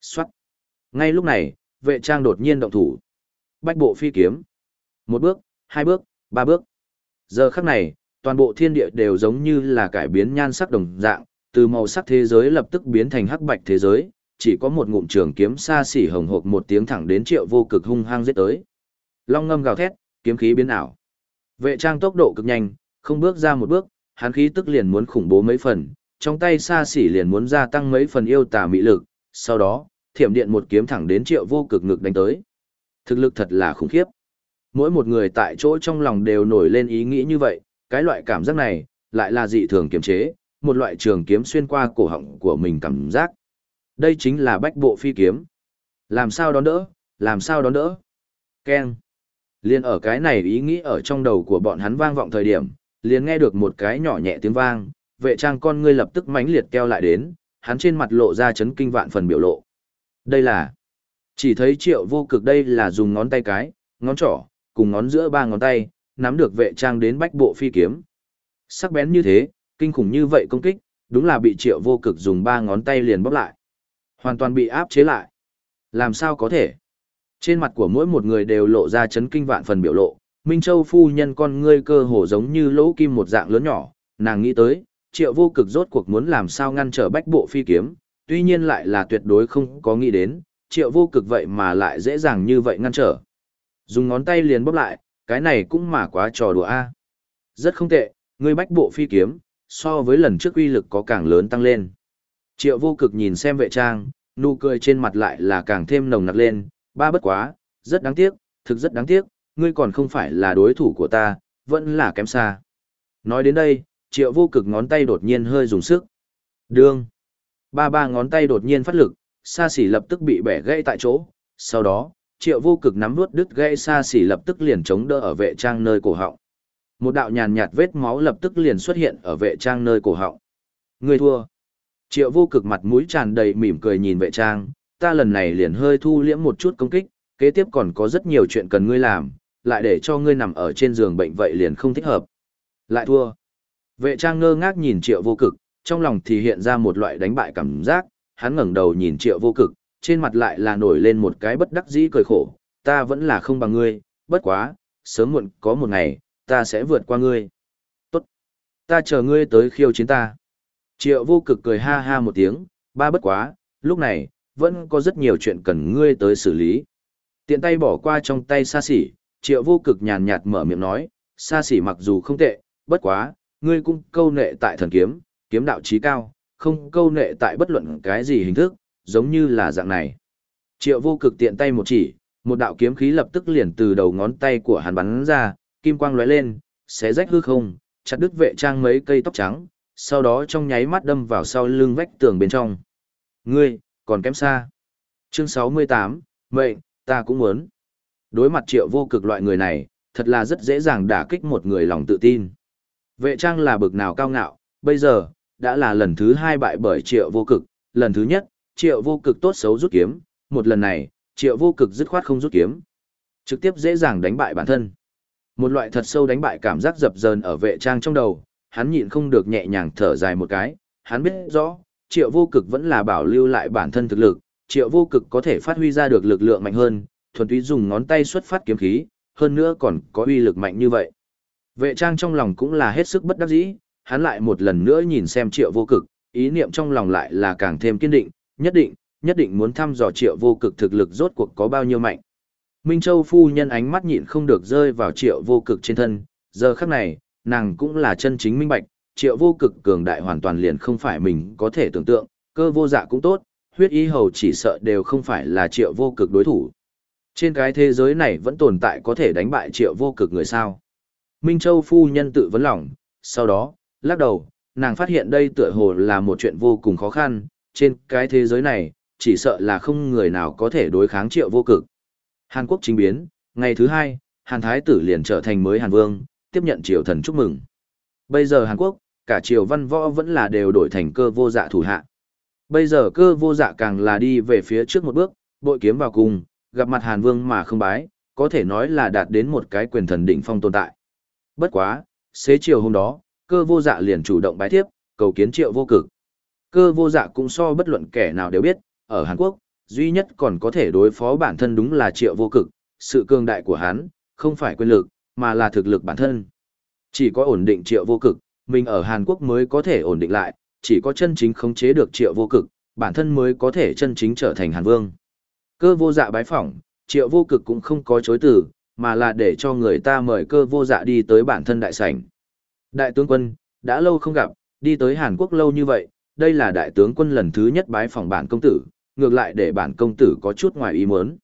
Xoát. Ngay lúc này, vệ trang đột nhiên động thủ. Bách bộ phi kiếm. Một bước, hai bước, ba bước. Giờ khắc này, toàn bộ thiên địa đều giống như là cải biến nhan sắc đồng dạng, từ màu sắc thế giới lập tức biến thành hắc bạch thế giới, chỉ có một ngụm trường kiếm xa xỉ hồng hộc một tiếng thẳng đến triệu vô cực hung hăng giết tới. Long ngâm gào thét, kiếm khí biến ảo. Vệ trang tốc độ cực nhanh, không bước ra một bước, hắn khí tức liền muốn khủng bố mấy phần, trong tay xa xỉ liền muốn gia tăng mấy phần yêu tà mỹ lực, sau đó, thiểm điện một kiếm thẳng đến triệu vô cực ngực đánh tới. Thực lực thật là khủng khiếp. Mỗi một người tại chỗ trong lòng đều nổi lên ý nghĩ như vậy, cái loại cảm giác này, lại là dị thường kiềm chế, một loại trường kiếm xuyên qua cổ họng của mình cảm giác. Đây chính là bách bộ phi kiếm. Làm sao đón đỡ, làm sao đón đỡ. keng Liên ở cái này ý nghĩ ở trong đầu của bọn hắn vang vọng thời điểm, liền nghe được một cái nhỏ nhẹ tiếng vang, vệ trang con ngươi lập tức mãnh liệt keo lại đến, hắn trên mặt lộ ra chấn kinh vạn phần biểu lộ. Đây là, chỉ thấy triệu vô cực đây là dùng ngón tay cái, ngón trỏ, cùng ngón giữa ba ngón tay, nắm được vệ trang đến bách bộ phi kiếm. Sắc bén như thế, kinh khủng như vậy công kích, đúng là bị triệu vô cực dùng ba ngón tay liền bóp lại. Hoàn toàn bị áp chế lại. Làm sao có thể? Trên mặt của mỗi một người đều lộ ra chấn kinh vạn phần biểu lộ, Minh Châu phu nhân con ngươi cơ hồ giống như lỗ kim một dạng lớn nhỏ, nàng nghĩ tới, triệu vô cực rốt cuộc muốn làm sao ngăn trở bách bộ phi kiếm, tuy nhiên lại là tuyệt đối không có nghĩ đến, triệu vô cực vậy mà lại dễ dàng như vậy ngăn trở. Dùng ngón tay liền bóp lại, cái này cũng mà quá trò đùa a. Rất không tệ, ngươi bách bộ phi kiếm, so với lần trước uy lực có càng lớn tăng lên. Triệu vô cực nhìn xem vệ trang, nụ cười trên mặt lại là càng thêm nồng nặc lên, ba bất quá, rất đáng tiếc, thực rất đáng tiếc, ngươi còn không phải là đối thủ của ta, vẫn là kém xa. Nói đến đây, triệu vô cực ngón tay đột nhiên hơi dùng sức. Đương. Ba ba ngón tay đột nhiên phát lực, xa xỉ lập tức bị bẻ gãy tại chỗ. Sau đó, triệu vô cực nắm nuốt đứt gãy xa xỉ lập tức liền chống đỡ ở vệ trang nơi cổ họng. Một đạo nhàn nhạt vết máu lập tức liền xuất hiện ở vệ trang nơi cổ họng. Người thua. Triệu vô cực mặt mũi tràn đầy mỉm cười nhìn vệ trang, ta lần này liền hơi thu liễm một chút công kích, kế tiếp còn có rất nhiều chuyện cần ngươi làm, lại để cho ngươi nằm ở trên giường bệnh vậy liền không thích hợp. Lại thua. Vệ trang ngơ ngác nhìn triệu vô cực, trong lòng thì hiện ra một loại đánh bại cảm giác, hắn ngẩng đầu nhìn triệu vô cực, trên mặt lại là nổi lên một cái bất đắc dĩ cười khổ, ta vẫn là không bằng ngươi, bất quá, sớm muộn có một ngày, ta sẽ vượt qua ngươi. Tốt. Ta chờ ngươi tới khiêu chiến ta. Triệu vô cực cười ha ha một tiếng, ba bất quá, lúc này, vẫn có rất nhiều chuyện cần ngươi tới xử lý. Tiện tay bỏ qua trong tay xa xỉ, triệu vô cực nhàn nhạt mở miệng nói, xa xỉ mặc dù không tệ, bất quá, ngươi cũng câu nệ tại thần kiếm, kiếm đạo trí cao, không câu nệ tại bất luận cái gì hình thức, giống như là dạng này. Triệu vô cực tiện tay một chỉ, một đạo kiếm khí lập tức liền từ đầu ngón tay của hắn bắn ra, kim quang lóe lên, xé rách hư không, chặt đứt vệ trang mấy cây tóc trắng, sau đó trong nháy mắt đâm vào sau lưng vách tường bên trong. Ngươi, còn kém xa. Chương 68, mệnh, ta cũng muốn. Đối mặt triệu vô cực loại người này, thật là rất dễ dàng đả kích một người lòng tự tin. Vệ trang là bực nào cao ngạo, bây giờ, đã là lần thứ hai bại bởi triệu vô cực, lần thứ nhất, triệu vô cực tốt xấu rút kiếm, một lần này, triệu vô cực dứt khoát không rút kiếm. Trực tiếp dễ dàng đánh bại bản thân. Một loại thật sâu đánh bại cảm giác dập dờn ở vệ trang trong đầu, hắn nhịn không được nhẹ nhàng thở dài một cái, hắn biết rõ, triệu vô cực vẫn là bảo lưu lại bản thân thực lực, triệu vô cực có thể phát huy ra được lực lượng mạnh hơn, thuần túy dùng ngón tay xuất phát kiếm khí, hơn nữa còn có uy lực mạnh như vậy. Vệ trang trong lòng cũng là hết sức bất đắc dĩ, hắn lại một lần nữa nhìn xem triệu vô cực, ý niệm trong lòng lại là càng thêm kiên định, nhất định, nhất định muốn thăm dò triệu vô cực thực lực rốt cuộc có bao nhiêu mạnh. Minh Châu phu nhân ánh mắt nhịn không được rơi vào triệu vô cực trên thân, giờ khắc này, nàng cũng là chân chính minh bạch, triệu vô cực cường đại hoàn toàn liền không phải mình có thể tưởng tượng, cơ vô dạ cũng tốt, huyết ý hầu chỉ sợ đều không phải là triệu vô cực đối thủ. Trên cái thế giới này vẫn tồn tại có thể đánh bại triệu vô cực người sao. Minh Châu phu nhân tự vấn lòng, sau đó, lắc đầu, nàng phát hiện đây tựa hồ là một chuyện vô cùng khó khăn, trên cái thế giới này, chỉ sợ là không người nào có thể đối kháng triệu vô cực. Hàn Quốc chính biến, ngày thứ hai, Hàn Thái tử liền trở thành mới Hàn Vương, tiếp nhận triều thần chúc mừng. Bây giờ Hàn Quốc, cả triều văn võ vẫn là đều đổi thành cơ vô dạ thủ hạ. Bây giờ cơ vô dạ càng là đi về phía trước một bước, bội kiếm vào cùng, gặp mặt Hàn Vương mà không bái, có thể nói là đạt đến một cái quyền thần đỉnh phong tồn tại. Bất quá, xế chiều hôm đó, cơ vô dạ liền chủ động bái thiếp, cầu kiến triệu vô cực. Cơ vô dạ cũng so bất luận kẻ nào đều biết, ở Hàn Quốc, duy nhất còn có thể đối phó bản thân đúng là triệu vô cực, sự cường đại của hắn, không phải quyền lực, mà là thực lực bản thân. Chỉ có ổn định triệu vô cực, mình ở Hàn Quốc mới có thể ổn định lại, chỉ có chân chính khống chế được triệu vô cực, bản thân mới có thể chân chính trở thành Hàn Vương. Cơ vô dạ bái phỏng, triệu vô cực cũng không có chối từ, mà là để cho người ta mời cơ vô dạ đi tới bản thân đại sảnh. Đại tướng quân, đã lâu không gặp, đi tới Hàn Quốc lâu như vậy, đây là đại tướng quân lần thứ nhất bái phỏng bản công tử, ngược lại để bản công tử có chút ngoài ý muốn.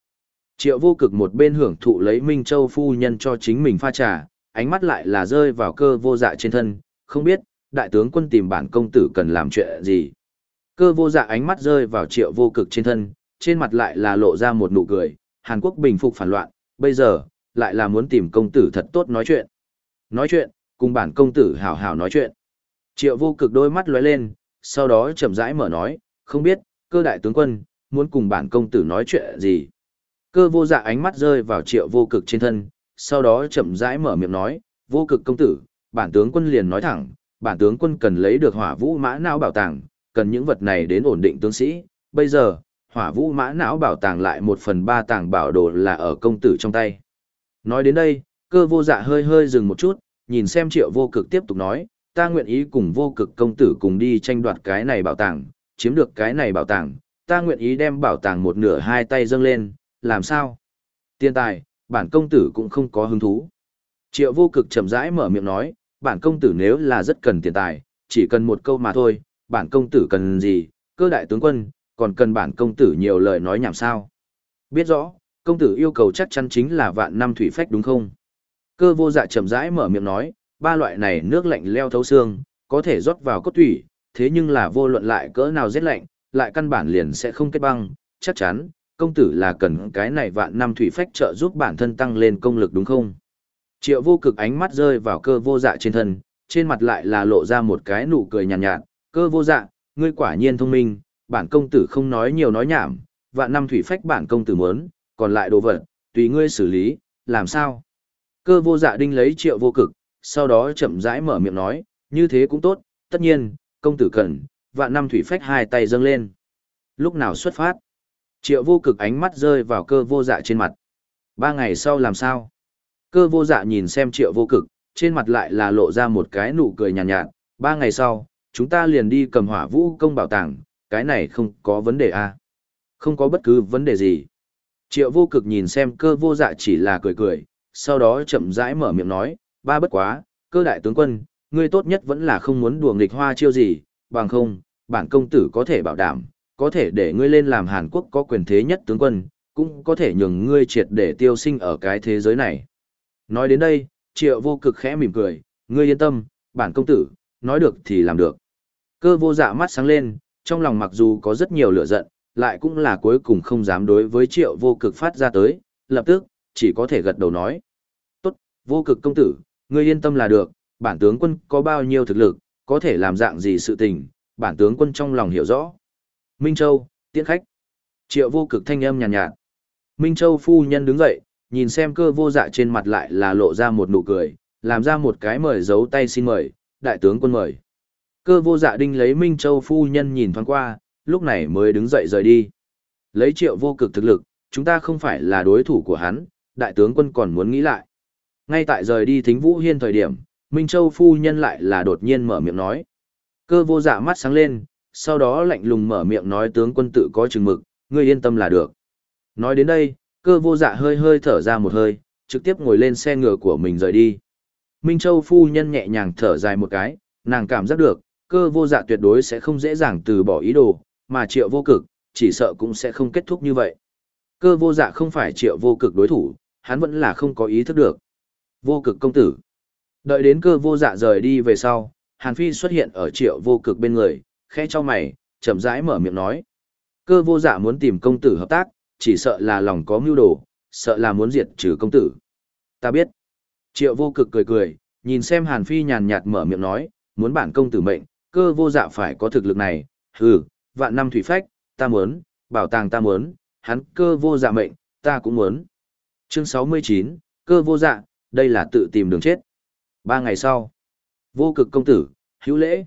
Triệu vô cực một bên hưởng thụ lấy Minh Châu phu nhân cho chính mình pha trà, ánh mắt lại là rơi vào cơ vô dạ trên thân, không biết, đại tướng quân tìm bản công tử cần làm chuyện gì. Cơ vô dạ ánh mắt rơi vào triệu vô cực trên thân, trên mặt lại là lộ ra một nụ cười, Hàn Quốc bình phục phản loạn, bây giờ, lại là muốn tìm công tử thật tốt nói chuyện. Nói chuyện, cùng bản công tử hảo hảo nói chuyện. Triệu vô cực đôi mắt lóe lên, sau đó chậm rãi mở nói, không biết, cơ đại tướng quân, muốn cùng bản công tử nói chuyện gì. Cơ vô dạ ánh mắt rơi vào triệu vô cực trên thân, sau đó chậm rãi mở miệng nói, vô cực công tử, bản tướng quân liền nói thẳng, bản tướng quân cần lấy được hỏa vũ mã não bảo tàng, cần những vật này đến ổn định tướng sĩ. Bây giờ, hỏa vũ mã não bảo tàng lại một phần ba tàng bảo đồ là ở công tử trong tay. Nói đến đây, cơ vô dạ hơi hơi dừng một chút, nhìn xem triệu vô cực tiếp tục nói, ta nguyện ý cùng vô cực công tử cùng đi tranh đoạt cái này bảo tàng, chiếm được cái này bảo tàng, ta nguyện ý đem bảo tàng một nửa hai tay dâng lên, làm sao? Tiên tài, bản công tử cũng không có hứng thú. Triệu vô cực chậm rãi mở miệng nói, bản công tử nếu là rất cần tiền tài, chỉ cần một câu mà thôi, bản công tử cần gì, cơ đại tướng quân, còn cần bản công tử nhiều lời nói nhảm sao. Biết rõ, công tử yêu cầu chắc chắn chính là vạn năm thủy phách đúng không? Cơ vô dạ chậm rãi mở miệng nói, ba loại này nước lạnh leo thấu xương, có thể rót vào cốt thủy, thế nhưng là vô luận lại cỡ nào rét lạnh, lại căn bản liền sẽ không kết băng, chắc chắn, công tử là cần cái này vạn năm thủy phách trợ giúp bản thân tăng lên công lực đúng không? Triệu vô cực ánh mắt rơi vào cơ vô dạ trên thân, trên mặt lại là lộ ra một cái nụ cười nhàn nhạt, nhạt, cơ vô dạ, ngươi quả nhiên thông minh, bản công tử không nói nhiều nói nhảm, vạn năm thủy phách bản công tử muốn, còn lại đồ vật, tùy ngươi xử lý, làm sao? Cơ vô dạ đinh lấy triệu vô cực, sau đó chậm rãi mở miệng nói, như thế cũng tốt, tất nhiên, công tử cần, vạn năm thủy phách hai tay dâng lên. Lúc nào xuất phát? Triệu vô cực ánh mắt rơi vào cơ vô dạ trên mặt. Ba ngày sau làm sao? Cơ vô dạ nhìn xem triệu vô cực, trên mặt lại là lộ ra một cái nụ cười nhàn nhạt, nhạt. Ba ngày sau, chúng ta liền đi cầm hỏa vũ công bảo tàng, cái này không có vấn đề à? Không có bất cứ vấn đề gì. Triệu vô cực nhìn xem cơ vô dạ chỉ là cười cười, sau đó chậm rãi mở miệng nói, ba bất quá, cơ đại tướng quân, ngươi tốt nhất vẫn là không muốn đùa nghịch hoa chiêu gì, bằng không, bản công tử có thể bảo đảm, có thể để ngươi lên làm Hàn Quốc có quyền thế nhất tướng quân, cũng có thể nhường ngươi triệt để tiêu sinh ở cái thế giới này. Nói đến đây, triệu vô cực khẽ mỉm cười, ngươi yên tâm, bản công tử, nói được thì làm được. Cơ vô dạ mắt sáng lên, trong lòng mặc dù có rất nhiều lửa giận, lại cũng là cuối cùng không dám đối với triệu vô cực phát ra tới, lập tức, chỉ có thể gật đầu nói. Tốt, vô cực công tử, ngươi yên tâm là được, bản tướng quân có bao nhiêu thực lực, có thể làm dạng gì sự tình, bản tướng quân trong lòng hiểu rõ. Minh Châu, tiễn khách. Triệu vô cực thanh âm nhàn nhạt, nhạt. Minh Châu phu nhân đứng dậy, nhìn xem cơ vô dạ trên mặt lại là lộ ra một nụ cười, làm ra một cái mời giấu tay xin mời, đại tướng quân mời. Cơ vô dạ đinh lấy Minh Châu phu nhân nhìn thoáng qua, lúc này mới đứng dậy rời đi. Lấy triệu vô cực thực lực, chúng ta không phải là đối thủ của hắn, đại tướng quân còn muốn nghĩ lại. Ngay tại rời đi thính vũ hiên thời điểm, Minh Châu phu nhân lại là đột nhiên mở miệng nói. Cơ vô dạ mắt sáng lên, sau đó lạnh lùng mở miệng nói tướng quân tự có chừng mực, ngươi yên tâm là được. Nói đến đây, cơ vô dạ hơi hơi thở ra một hơi, trực tiếp ngồi lên xe ngựa của mình rời đi. Minh Châu phu nhân nhẹ nhàng thở dài một cái, nàng cảm giác được, cơ vô dạ tuyệt đối sẽ không dễ dàng từ bỏ ý đồ, mà triệu vô cực, chỉ sợ cũng sẽ không kết thúc như vậy. Cơ vô dạ không phải triệu vô cực đối thủ, hắn vẫn là không có ý thức được. Vô cực công tử. Đợi đến cơ vô dạ rời đi về sau, Hàn Phi xuất hiện ở triệu vô cực bên người, khẽ cho mày, chậm rãi mở miệng nói. Cơ vô dạ muốn tìm công tử hợp tác, chỉ sợ là lòng có mưu đồ, sợ là muốn diệt trừ công tử. Ta biết. Triệu vô cực cười cười, nhìn xem Hàn Phi nhàn nhạt mở miệng nói, muốn bản công tử mệnh, cơ vô dạ phải có thực lực này, hừ, vạn năm thủy phách, ta muốn, bảo tàng ta muốn, hắn cơ vô dạ mệnh, ta cũng muốn. Chương 69, cơ vô dạ, đây là tự tìm đường chết. Ba ngày sau, vô cực công tử, hữu lễ.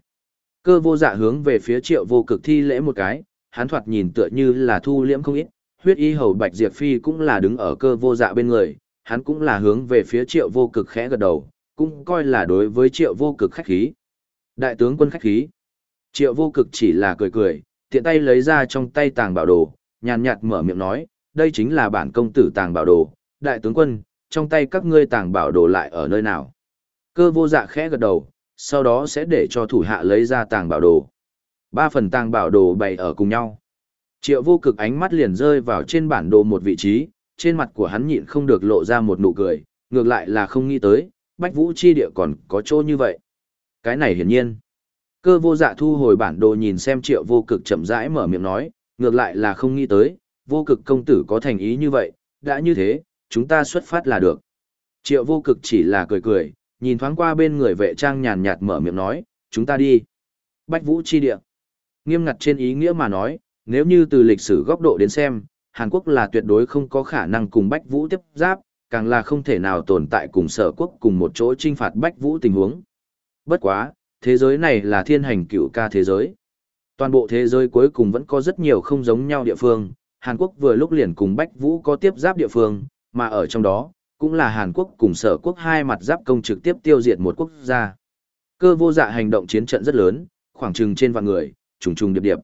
Cơ vô dạ hướng về phía triệu vô cực thi lễ một cái, hắn thoạt nhìn tựa như là thu liễm không ít, huyết y hầu Bạch Diệp Phi cũng là đứng ở cơ vô dạ bên người, hắn cũng là hướng về phía triệu vô cực khẽ gật đầu, cũng coi là đối với triệu vô cực khách khí. Đại tướng quân khách khí. Triệu vô cực chỉ là cười cười, tiện tay lấy ra trong tay tàng bảo đồ, nhàn nhạt mở miệng nói, đây chính là bản công tử tàng bảo đồ, đại tướng quân, trong tay các ngươi tàng bảo đồ lại ở nơi nào. Cơ vô dạ khẽ gật đầu, sau đó sẽ để cho thủ hạ lấy ra tàng bảo đồ. Ba phần tàng bảo đồ bày ở cùng nhau. Triệu vô cực ánh mắt liền rơi vào trên bản đồ một vị trí, trên mặt của hắn nhịn không được lộ ra một nụ cười, ngược lại là không nghĩ tới, Bách Vũ chi địa còn có chỗ như vậy. Cái này hiển nhiên. Cơ vô dạ thu hồi bản đồ nhìn xem triệu vô cực chậm rãi mở miệng nói, ngược lại là không nghĩ tới, vô cực công tử có thành ý như vậy, đã như thế, chúng ta xuất phát là được. Triệu vô cực chỉ là cười cười, nhìn thoáng qua bên người vệ trang nhàn nhạt mở miệng nói, chúng ta đi. Bách Vũ chi địa. Nghiêm ngặt trên ý nghĩa mà nói, nếu như từ lịch sử góc độ đến xem, Hàn Quốc là tuyệt đối không có khả năng cùng Bách Vũ tiếp giáp, càng là không thể nào tồn tại cùng sở quốc cùng một chỗ trinh phạt Bách Vũ tình huống. Bất quá, thế giới này là thiên hành cựu ca thế giới. Toàn bộ thế giới cuối cùng vẫn có rất nhiều không giống nhau địa phương, Hàn Quốc vừa lúc liền cùng Bách Vũ có tiếp giáp địa phương, mà ở trong đó, cũng là Hàn Quốc cùng sở quốc hai mặt giáp công trực tiếp tiêu diệt một quốc gia. Cơ vô dạ hành động chiến trận rất lớn, khoảng chừng trên vạn người, trùng trùng điệp điệp.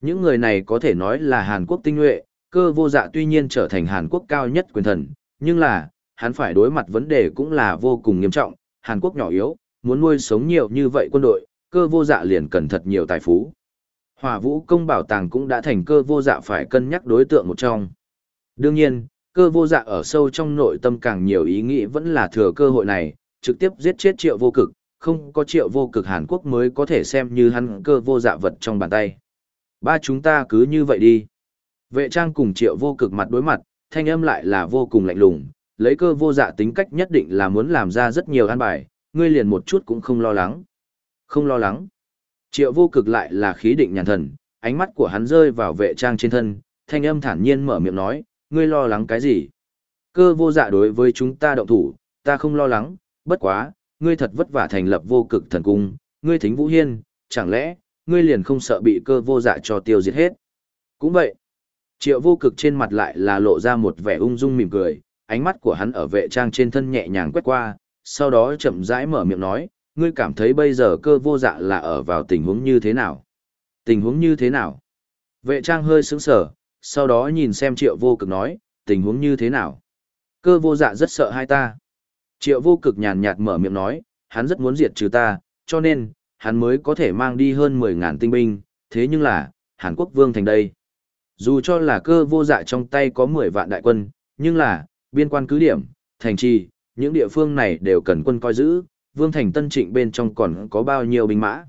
Những người này có thể nói là Hàn Quốc tinh nhuệ, cơ vô dạ tuy nhiên trở thành Hàn Quốc cao nhất quyền thần, nhưng là, hắn phải đối mặt vấn đề cũng là vô cùng nghiêm trọng, Hàn Quốc nhỏ yếu, muốn nuôi sống nhiều như vậy quân đội, cơ vô dạ liền cần thật nhiều tài phú. Hỏa vũ công bảo tàng cũng đã thành cơ vô dạ phải cân nhắc đối tượng một trong. Đương nhiên, cơ vô dạ ở sâu trong nội tâm càng nhiều ý nghĩ vẫn là thừa cơ hội này, trực tiếp giết chết triệu vô cực, không có triệu vô cực Hàn Quốc mới có thể xem như hắn cơ vô dạ vật trong bàn tay. Ba chúng ta cứ như vậy đi. Vệ trang cùng triệu vô cực mặt đối mặt, thanh âm lại là vô cùng lạnh lùng, lấy cơ vô dạ tính cách nhất định là muốn làm ra rất nhiều an bài, ngươi liền một chút cũng không lo lắng. Không lo lắng. Triệu vô cực lại là khí định nhàn thần, ánh mắt của hắn rơi vào vệ trang trên thân, thanh âm thản nhiên mở miệng nói, ngươi lo lắng cái gì? Cơ vô dạ đối với chúng ta động thủ, ta không lo lắng, bất quá, ngươi thật vất vả thành lập vô cực thần cung, ngươi thính vũ hiên, chẳng lẽ, ngươi liền không sợ bị cơ vô dạ cho tiêu diệt hết? Cũng vậy. Triệu vô cực trên mặt lại là lộ ra một vẻ ung dung mỉm cười, ánh mắt của hắn ở vệ trang trên thân nhẹ nhàng quét qua, sau đó chậm rãi mở miệng nói, ngươi cảm thấy bây giờ cơ vô dạ là ở vào tình huống như thế nào? Tình huống như thế nào? Vệ trang hơi sững sờ, sau đó nhìn xem triệu vô cực nói, tình huống như thế nào? Cơ vô dạ rất sợ hai ta. Triệu vô cực nhàn nhạt mở miệng nói, hắn rất muốn diệt trừ ta, cho nên, hắn mới có thể mang đi hơn 10.000 tinh binh, thế nhưng là, Hàn Quốc vương thành đây. Dù cho là cơ vô dạ trong tay có 10 vạn đại quân, nhưng là, biên quan cứ điểm, thành trì, những địa phương này đều cần quân coi giữ, vương thành tân trịnh bên trong còn có bao nhiêu binh mã.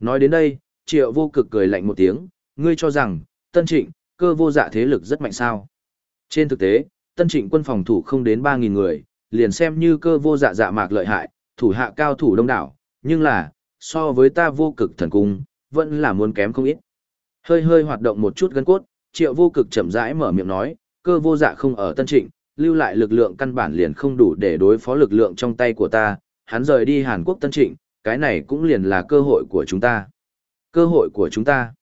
Nói đến đây, triệu vô cực cười lạnh một tiếng, ngươi cho rằng, tân trịnh, cơ vô dạ thế lực rất mạnh sao. Trên thực tế, tân trịnh quân phòng thủ không đến 3.000 người, liền xem như cơ vô dạ dạ mạc lợi hại, thủ hạ cao thủ đông đảo, nhưng là, so với ta vô cực thần cung, vẫn là muốn kém không ít. Hơi hơi hoạt động một chút gân cốt, triệu vô cực chậm rãi mở miệng nói, cơ vô dạ không ở tân trịnh, lưu lại lực lượng căn bản liền không đủ để đối phó lực lượng trong tay của ta, hắn rời đi Hàn Quốc tân trịnh, cái này cũng liền là cơ hội của chúng ta. Cơ hội của chúng ta.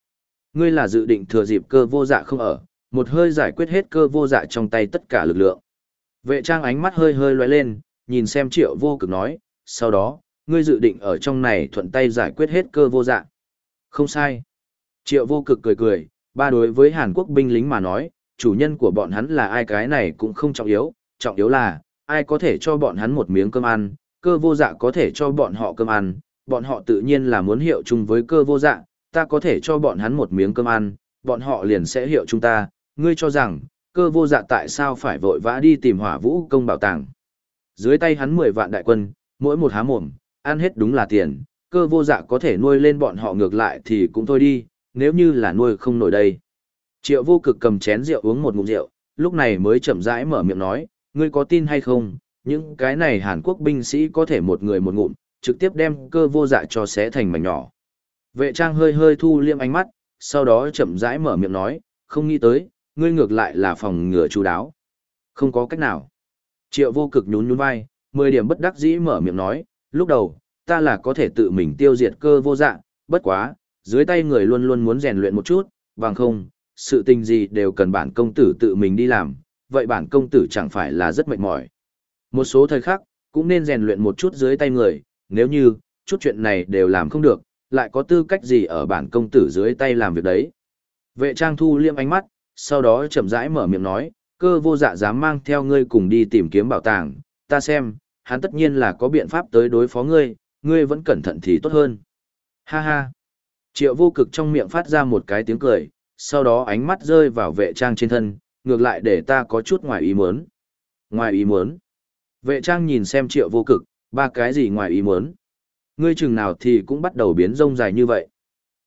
Ngươi là dự định thừa dịp cơ vô dạ không ở, một hơi giải quyết hết cơ vô dạ trong tay tất cả lực lượng. Vệ trang ánh mắt hơi hơi lóe lên, nhìn xem triệu vô cực nói, sau đó, ngươi dự định ở trong này thuận tay giải quyết hết cơ vô dạ. Không sai. Triệu vô cực cười cười, ba đối với Hàn Quốc binh lính mà nói, chủ nhân của bọn hắn là ai cái này cũng không trọng yếu, trọng yếu là, ai có thể cho bọn hắn một miếng cơm ăn, cơ vô dạ có thể cho bọn họ cơm ăn, bọn họ tự nhiên là muốn hiệu chung với cơ vô dạ, ta có thể cho bọn hắn một miếng cơm ăn, bọn họ liền sẽ hiệu chúng ta, ngươi cho rằng, cơ vô dạ tại sao phải vội vã đi tìm hỏa vũ công bảo tàng. Dưới tay hắn 10 vạn đại quân, mỗi một há mồm, ăn hết đúng là tiền, cơ vô dạ có thể nuôi lên bọn họ ngược lại thì cũng thôi đi, nếu như là nuôi không nổi đây. Triệu vô cực cầm chén rượu uống một ngụm rượu, lúc này mới chậm rãi mở miệng nói, ngươi có tin hay không, những cái này Hàn Quốc binh sĩ có thể một người một ngụm, trực tiếp đem cơ vô dạ cho xé thành mảnh nhỏ. Vệ trang hơi hơi thu liêm ánh mắt, sau đó chậm rãi mở miệng nói, không nghĩ tới, ngươi ngược lại là phòng ngừa chú đáo. Không có cách nào. Triệu vô cực nhún nhún vai, mười điểm bất đắc dĩ mở miệng nói, lúc đầu, ta là có thể tự mình tiêu diệt cơ vô dạ, bất quá, dưới tay người luôn luôn muốn rèn luyện một chút, bằng không, sự tình gì đều cần bản công tử tự mình đi làm, vậy bản công tử chẳng phải là rất mệt mỏi. Một số thời khắc, cũng nên rèn luyện một chút dưới tay người, nếu như, chút chuyện này đều làm không được, lại có tư cách gì ở bản công tử dưới tay làm việc đấy. Vệ trang thu liêm ánh mắt, sau đó chậm rãi mở miệng nói, cơ vô dạ dám mang theo ngươi cùng đi tìm kiếm bảo tàng, ta xem, hắn tất nhiên là có biện pháp tới đối phó ngươi, ngươi vẫn cẩn thận thì tốt hơn. Ha ha. Triệu vô cực trong miệng phát ra một cái tiếng cười, sau đó ánh mắt rơi vào vệ trang trên thân, ngược lại để ta có chút ngoài ý muốn. Ngoài ý muốn. Vệ trang nhìn xem triệu vô cực, ba cái gì ngoài ý muốn. Ngươi chừng nào thì cũng bắt đầu biến rông dài như vậy.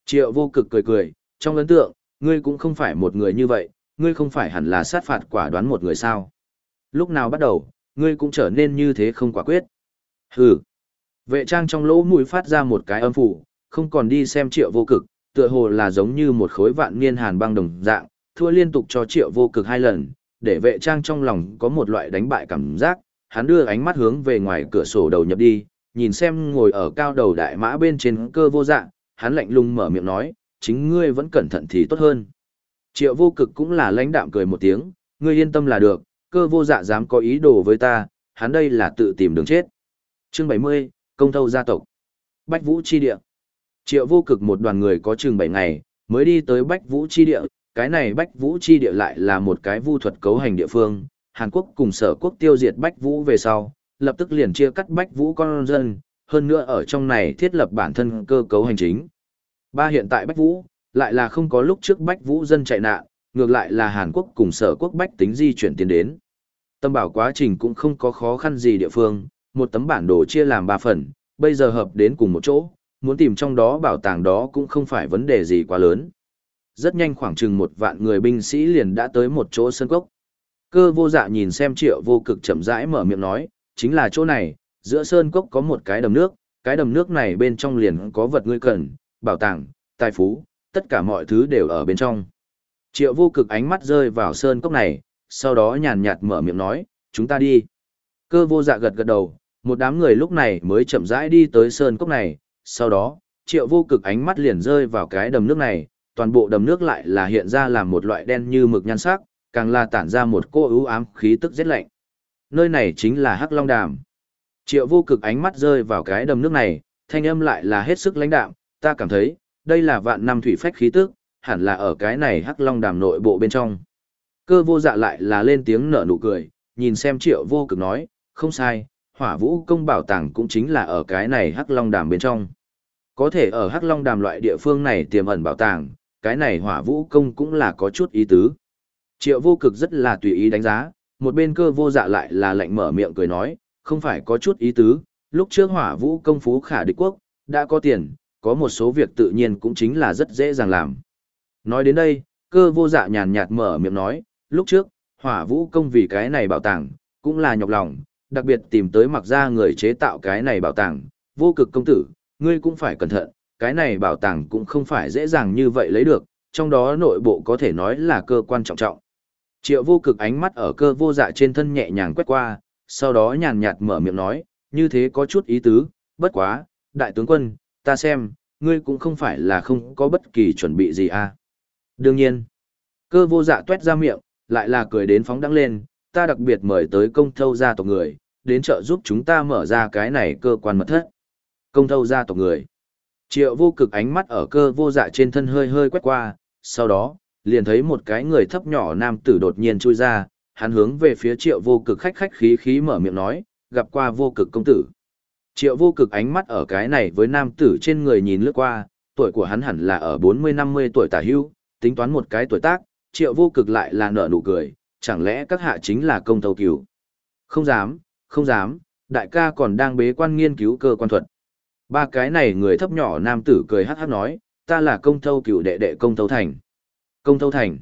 Triệu vô cực cười cười, trong ấn tượng, ngươi cũng không phải một người như vậy, ngươi không phải hẳn là sát phạt quả đoán một người sao. Lúc nào bắt đầu, ngươi cũng trở nên như thế không quả quyết. Hừ. Vệ trang trong lỗ mũi phát ra một cái âm phủ, không còn đi xem triệu vô cực, tựa hồ là giống như một khối vạn niên hàn băng đồng dạng, thua liên tục cho triệu vô cực hai lần, để vệ trang trong lòng có một loại đánh bại cảm giác, hắn đưa ánh mắt hướng về ngoài cửa sổ đầu nhập đi, nhìn xem ngồi ở cao đầu đại mã bên trên cơ vô dạng, hắn lạnh lùng mở miệng nói, chính ngươi vẫn cẩn thận thì tốt hơn. Triệu vô cực cũng là lãnh đạm cười một tiếng, ngươi yên tâm là được, cơ vô dạ dám có ý đồ với ta, hắn đây là tự tìm đường chết. Chương 70, Công thâu gia tộc. Bách Vũ Chi Địa. Triệu vô cực một đoàn người có chừng 7 ngày, mới đi tới Bách Vũ Chi Địa, cái này Bách Vũ Chi Địa lại là một cái vu thuật cấu hành địa phương, Hàn Quốc cùng sở quốc tiêu diệt Bách Vũ về sau, lập tức liền chia cắt Bách Vũ con dân, hơn nữa ở trong này thiết lập bản thân cơ cấu hành chính. Ba hiện tại Bách Vũ, lại là không có lúc trước Bách Vũ dân chạy nạn, ngược lại là Hàn Quốc cùng sở quốc Bách tính di chuyển tiến đến. Tâm bảo quá trình cũng không có khó khăn gì địa phương, một tấm bản đồ chia làm ba phần, bây giờ hợp đến cùng một chỗ, muốn tìm trong đó bảo tàng đó cũng không phải vấn đề gì quá lớn. Rất nhanh khoảng chừng một vạn người binh sĩ liền đã tới một chỗ sân cốc. Cơ vô dạ nhìn xem triệu vô cực chậm rãi mở miệng nói, chính là chỗ này, giữa sơn cốc có một cái đầm nước, cái đầm nước này bên trong liền có vật ngươi cần, bảo tàng, tài phú, tất cả mọi thứ đều ở bên trong. Triệu vô cực ánh mắt rơi vào sơn cốc này, sau đó nhàn nhạt mở miệng nói, chúng ta đi. Cơ vô dạ gật gật đầu, một đám người lúc này mới chậm rãi đi tới sơn cốc này, sau đó, triệu vô cực ánh mắt liền rơi vào cái đầm nước này, toàn bộ đầm nước lại là hiện ra làm một loại đen như mực nhan sắc, càng là tản ra một cô ưu ám khí tức rất lạnh. Nơi này chính là Hắc Long Đàm. Triệu vô cực ánh mắt rơi vào cái đầm nước này, thanh âm lại là hết sức lãnh đạm, ta cảm thấy, đây là vạn năm thủy phách khí tức, hẳn là ở cái này Hắc Long Đàm nội bộ bên trong. Cơ vô dạ lại là lên tiếng nở nụ cười, nhìn xem triệu vô cực nói, không sai, hỏa vũ công bảo tàng cũng chính là ở cái này hắc long đàm bên trong. Có thể ở hắc long đàm loại địa phương này tiềm ẩn bảo tàng, cái này hỏa vũ công cũng là có chút ý tứ. Triệu vô cực rất là tùy ý đánh giá, một bên cơ vô dạ lại là lạnh mở miệng cười nói, không phải có chút ý tứ, lúc trước hỏa vũ công phú khả địch quốc, đã có tiền, có một số việc tự nhiên cũng chính là rất dễ dàng làm. Nói đến đây, cơ vô dạ nhàn nhạt mở miệng nói, lúc trước, hỏa vũ công vì cái này bảo tàng, cũng là nhọc lòng, đặc biệt tìm tới mặc ra người chế tạo cái này bảo tàng, vô cực công tử, ngươi cũng phải cẩn thận, cái này bảo tàng cũng không phải dễ dàng như vậy lấy được, trong đó nội bộ có thể nói là cơ quan trọng trọng. Triệu vô cực ánh mắt ở cơ vô dạ trên thân nhẹ nhàng quét qua, sau đó nhàn nhạt mở miệng nói, như thế có chút ý tứ, bất quá, đại tướng quân, ta xem, ngươi cũng không phải là không có bất kỳ chuẩn bị gì à. Đương nhiên, cơ vô dạ tuét ra miệng, lại là cười đến phóng đắng lên, ta đặc biệt mời tới công thâu gia tộc người, đến trợ giúp chúng ta mở ra cái này cơ quan mật thất. Công thâu gia tộc người. Triệu vô cực ánh mắt ở cơ vô dạ trên thân hơi hơi quét qua, sau đó, liền thấy một cái người thấp nhỏ nam tử đột nhiên chui ra, hắn hướng về phía triệu vô cực khách khách khí khí mở miệng nói, gặp qua vô cực công tử. Triệu vô cực ánh mắt ở cái này với nam tử trên người nhìn lướt qua, tuổi của hắn hẳn là ở 40-50 tuổi tả hưu, tính toán một cái tuổi tác, triệu vô cực lại là nở nụ cười, chẳng lẽ các hạ chính là công thâu cửu? Không dám, không dám, đại ca còn đang bế quan nghiên cứu cơ quan thuật. Ba cái này người thấp nhỏ nam tử cười hát hát nói, ta là công thâu cửu đệ đệ công thâu thành. Công thâu thành.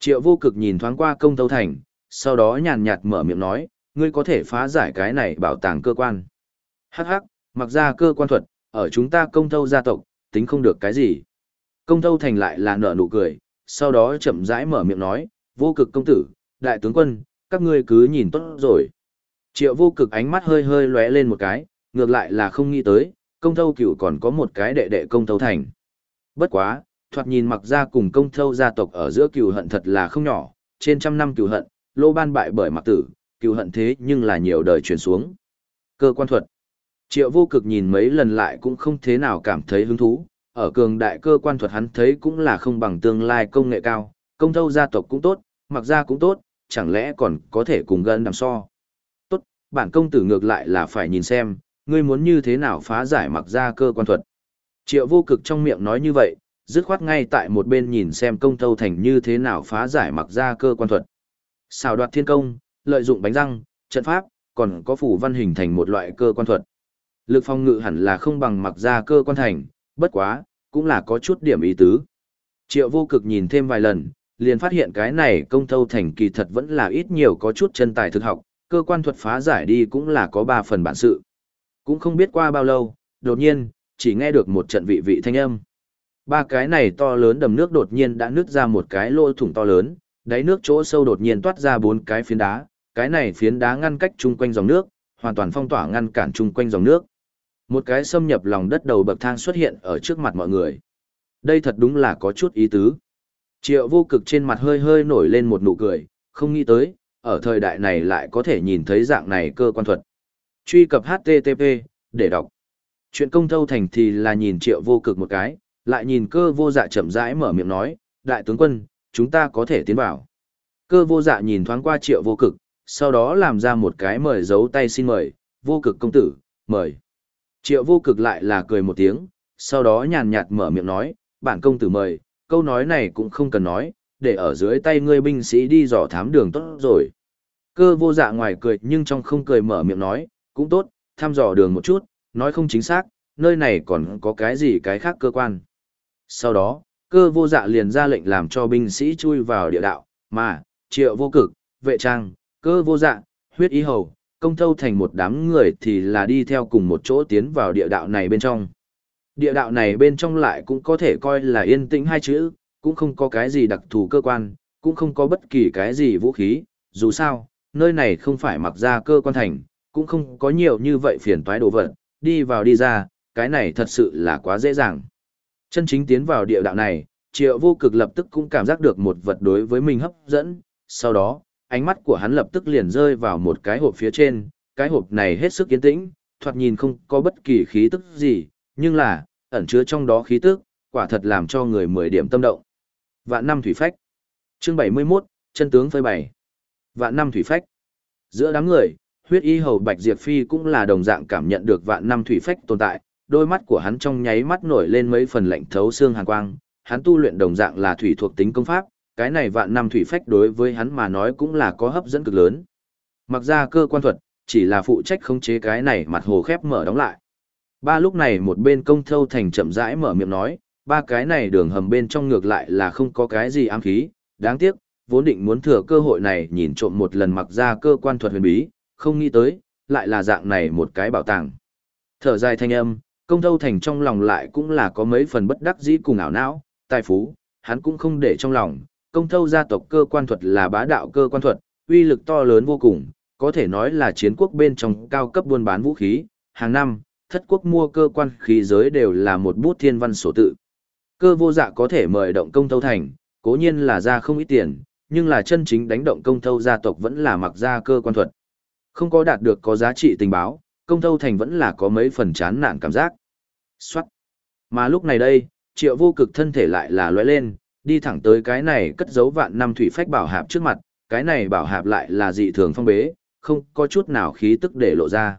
Triệu vô cực nhìn thoáng qua công thâu thành, sau đó nhàn nhạt mở miệng nói, ngươi có thể phá giải cái này bảo tàng cơ quan. Hắc hắc, mặc ra cơ quan thuật, ở chúng ta công thâu gia tộc, tính không được cái gì. Công thâu thành lại là nở nụ cười, sau đó chậm rãi mở miệng nói, vô cực công tử, đại tướng quân, các ngươi cứ nhìn tốt rồi. Triệu vô cực ánh mắt hơi hơi lóe lên một cái, ngược lại là không nghĩ tới, công thâu cửu còn có một cái đệ đệ công thâu thành. Bất quá, thoạt nhìn mặc ra cùng công thâu gia tộc ở giữa cửu hận thật là không nhỏ, trên trăm năm cửu hận, lô ban bại bởi mặc tử, cửu hận thế nhưng là nhiều đời truyền xuống. Cơ quan thuật. Triệu vô cực nhìn mấy lần lại cũng không thế nào cảm thấy hứng thú, ở cường đại cơ quan thuật hắn thấy cũng là không bằng tương lai công nghệ cao, công thâu gia tộc cũng tốt, mặc ra cũng tốt, chẳng lẽ còn có thể cùng gần đằng so. Bản công tử ngược lại là phải nhìn xem, ngươi muốn như thế nào phá giải mặc ra cơ quan thuật. Triệu vô cực trong miệng nói như vậy, dứt khoát ngay tại một bên nhìn xem công thâu thành như thế nào phá giải mặc ra cơ quan thuật. Xào đoạt thiên công, lợi dụng bánh răng, trận pháp, còn có phủ văn hình thành một loại cơ quan thuật. Lực phong ngự hẳn là không bằng mặc ra cơ quan thành, bất quá, cũng là có chút điểm ý tứ. Triệu vô cực nhìn thêm vài lần, liền phát hiện cái này công thâu thành kỳ thật vẫn là ít nhiều có chút chân tài thực học, cơ quan thuật phá giải đi cũng là có ba phần bản sự. Cũng không biết qua bao lâu, đột nhiên, chỉ nghe được một trận vị vị thanh âm. Ba cái này to lớn đầm nước đột nhiên đã nứt ra một cái lỗ thủng to lớn, đáy nước chỗ sâu đột nhiên toát ra bốn cái phiến đá, cái này phiến đá ngăn cách chung quanh dòng nước, hoàn toàn phong tỏa ngăn cản chung quanh dòng nước. Một cái xâm nhập lòng đất đầu bậc thang xuất hiện ở trước mặt mọi người. Đây thật đúng là có chút ý tứ. Triệu vô cực trên mặt hơi hơi nổi lên một nụ cười, không nghĩ tới, ở thời đại này lại có thể nhìn thấy dạng này cơ quan thuật. Truy cập HTTP, để đọc. Chuyện công thâu thành thì là nhìn triệu vô cực một cái, lại nhìn cơ vô dạ chậm rãi mở miệng nói, đại tướng quân, chúng ta có thể tiến vào. Cơ vô dạ nhìn thoáng qua triệu vô cực, sau đó làm ra một cái mời giấu tay xin mời, vô cực công tử, mời. Triệu vô cực lại là cười một tiếng, sau đó nhàn nhạt mở miệng nói, bản công tử mời, câu nói này cũng không cần nói, để ở dưới tay ngươi binh sĩ đi dò thám đường tốt rồi. Cơ vô dạ ngoài cười nhưng trong không cười mở miệng nói, cũng tốt, thăm dò đường một chút, nói không chính xác, nơi này còn có cái gì cái khác cơ quan. Sau đó, cơ vô dạ liền ra lệnh làm cho binh sĩ chui vào địa đạo, mà, triệu vô cực, vệ trang, cơ vô dạ, huyết ý hầu, công thâu thành một đám người thì là đi theo cùng một chỗ tiến vào địa đạo này bên trong. Địa đạo này bên trong lại cũng có thể coi là yên tĩnh hai chữ, cũng không có cái gì đặc thù cơ quan, cũng không có bất kỳ cái gì vũ khí, dù sao, nơi này không phải mặc ra cơ quan thành, cũng không có nhiều như vậy phiền toái đồ vật, đi vào đi ra, cái này thật sự là quá dễ dàng. Chân chính tiến vào địa đạo này, triệu vô cực lập tức cũng cảm giác được một vật đối với mình hấp dẫn, sau đó, ánh mắt của hắn lập tức liền rơi vào một cái hộp phía trên, cái hộp này hết sức yên tĩnh, thoạt nhìn không có bất kỳ khí tức gì, nhưng là, ẩn chứa trong đó khí tức, quả thật làm cho người mười điểm tâm động. Vạn năm thủy phách. Chương 71, chân tướng phơi bày. Vạn năm thủy phách. Giữa đám người, huyết y hầu Bạch Diệp Phi cũng là đồng dạng cảm nhận được vạn năm thủy phách tồn tại, đôi mắt của hắn trong nháy mắt nổi lên mấy phần lạnh thấu xương hàn quang, hắn tu luyện đồng dạng là thủy thuộc tính công pháp, cái này vạn năm thủy phách đối với hắn mà nói cũng là có hấp dẫn cực lớn. Mặc ra cơ quan thuật, chỉ là phụ trách khống chế cái này mặt hồ khép mở đóng lại. Ba lúc này một bên công thâu thành chậm rãi mở miệng nói, ba cái này đường hầm bên trong ngược lại là không có cái gì ám khí, đáng tiếc, vốn định muốn thừa cơ hội này nhìn trộm một lần mặc ra cơ quan thuật huyền bí, không nghĩ tới, lại là dạng này một cái bảo tàng. Thở dài thanh âm, công thâu thành trong lòng lại cũng là có mấy phần bất đắc dĩ cùng ảo não, tài phú, hắn cũng không để trong lòng, công thâu gia tộc cơ quan thuật là bá đạo cơ quan thuật, uy lực to lớn vô cùng, có thể nói là chiến quốc bên trong cao cấp buôn bán vũ khí, hàng năm, thất quốc mua cơ quan khí giới đều là một bút thiên văn sổ tự. Cơ vô dạ có thể mời động công thâu thành, cố nhiên là ra không ít tiền, nhưng là chân chính đánh động công thâu gia tộc vẫn là mặc gia cơ quan thuật. Không có đạt được có giá trị tình báo, công thâu thành vẫn là có mấy phần chán nản cảm giác. Xoát. Mà lúc này đây, triệu vô cực thân thể lại là lóe lên, đi thẳng tới cái này cất giấu vạn năm thủy phách bảo hạp trước mặt, cái này bảo hạp lại là dị thường phong bế, không có chút nào khí tức để lộ ra.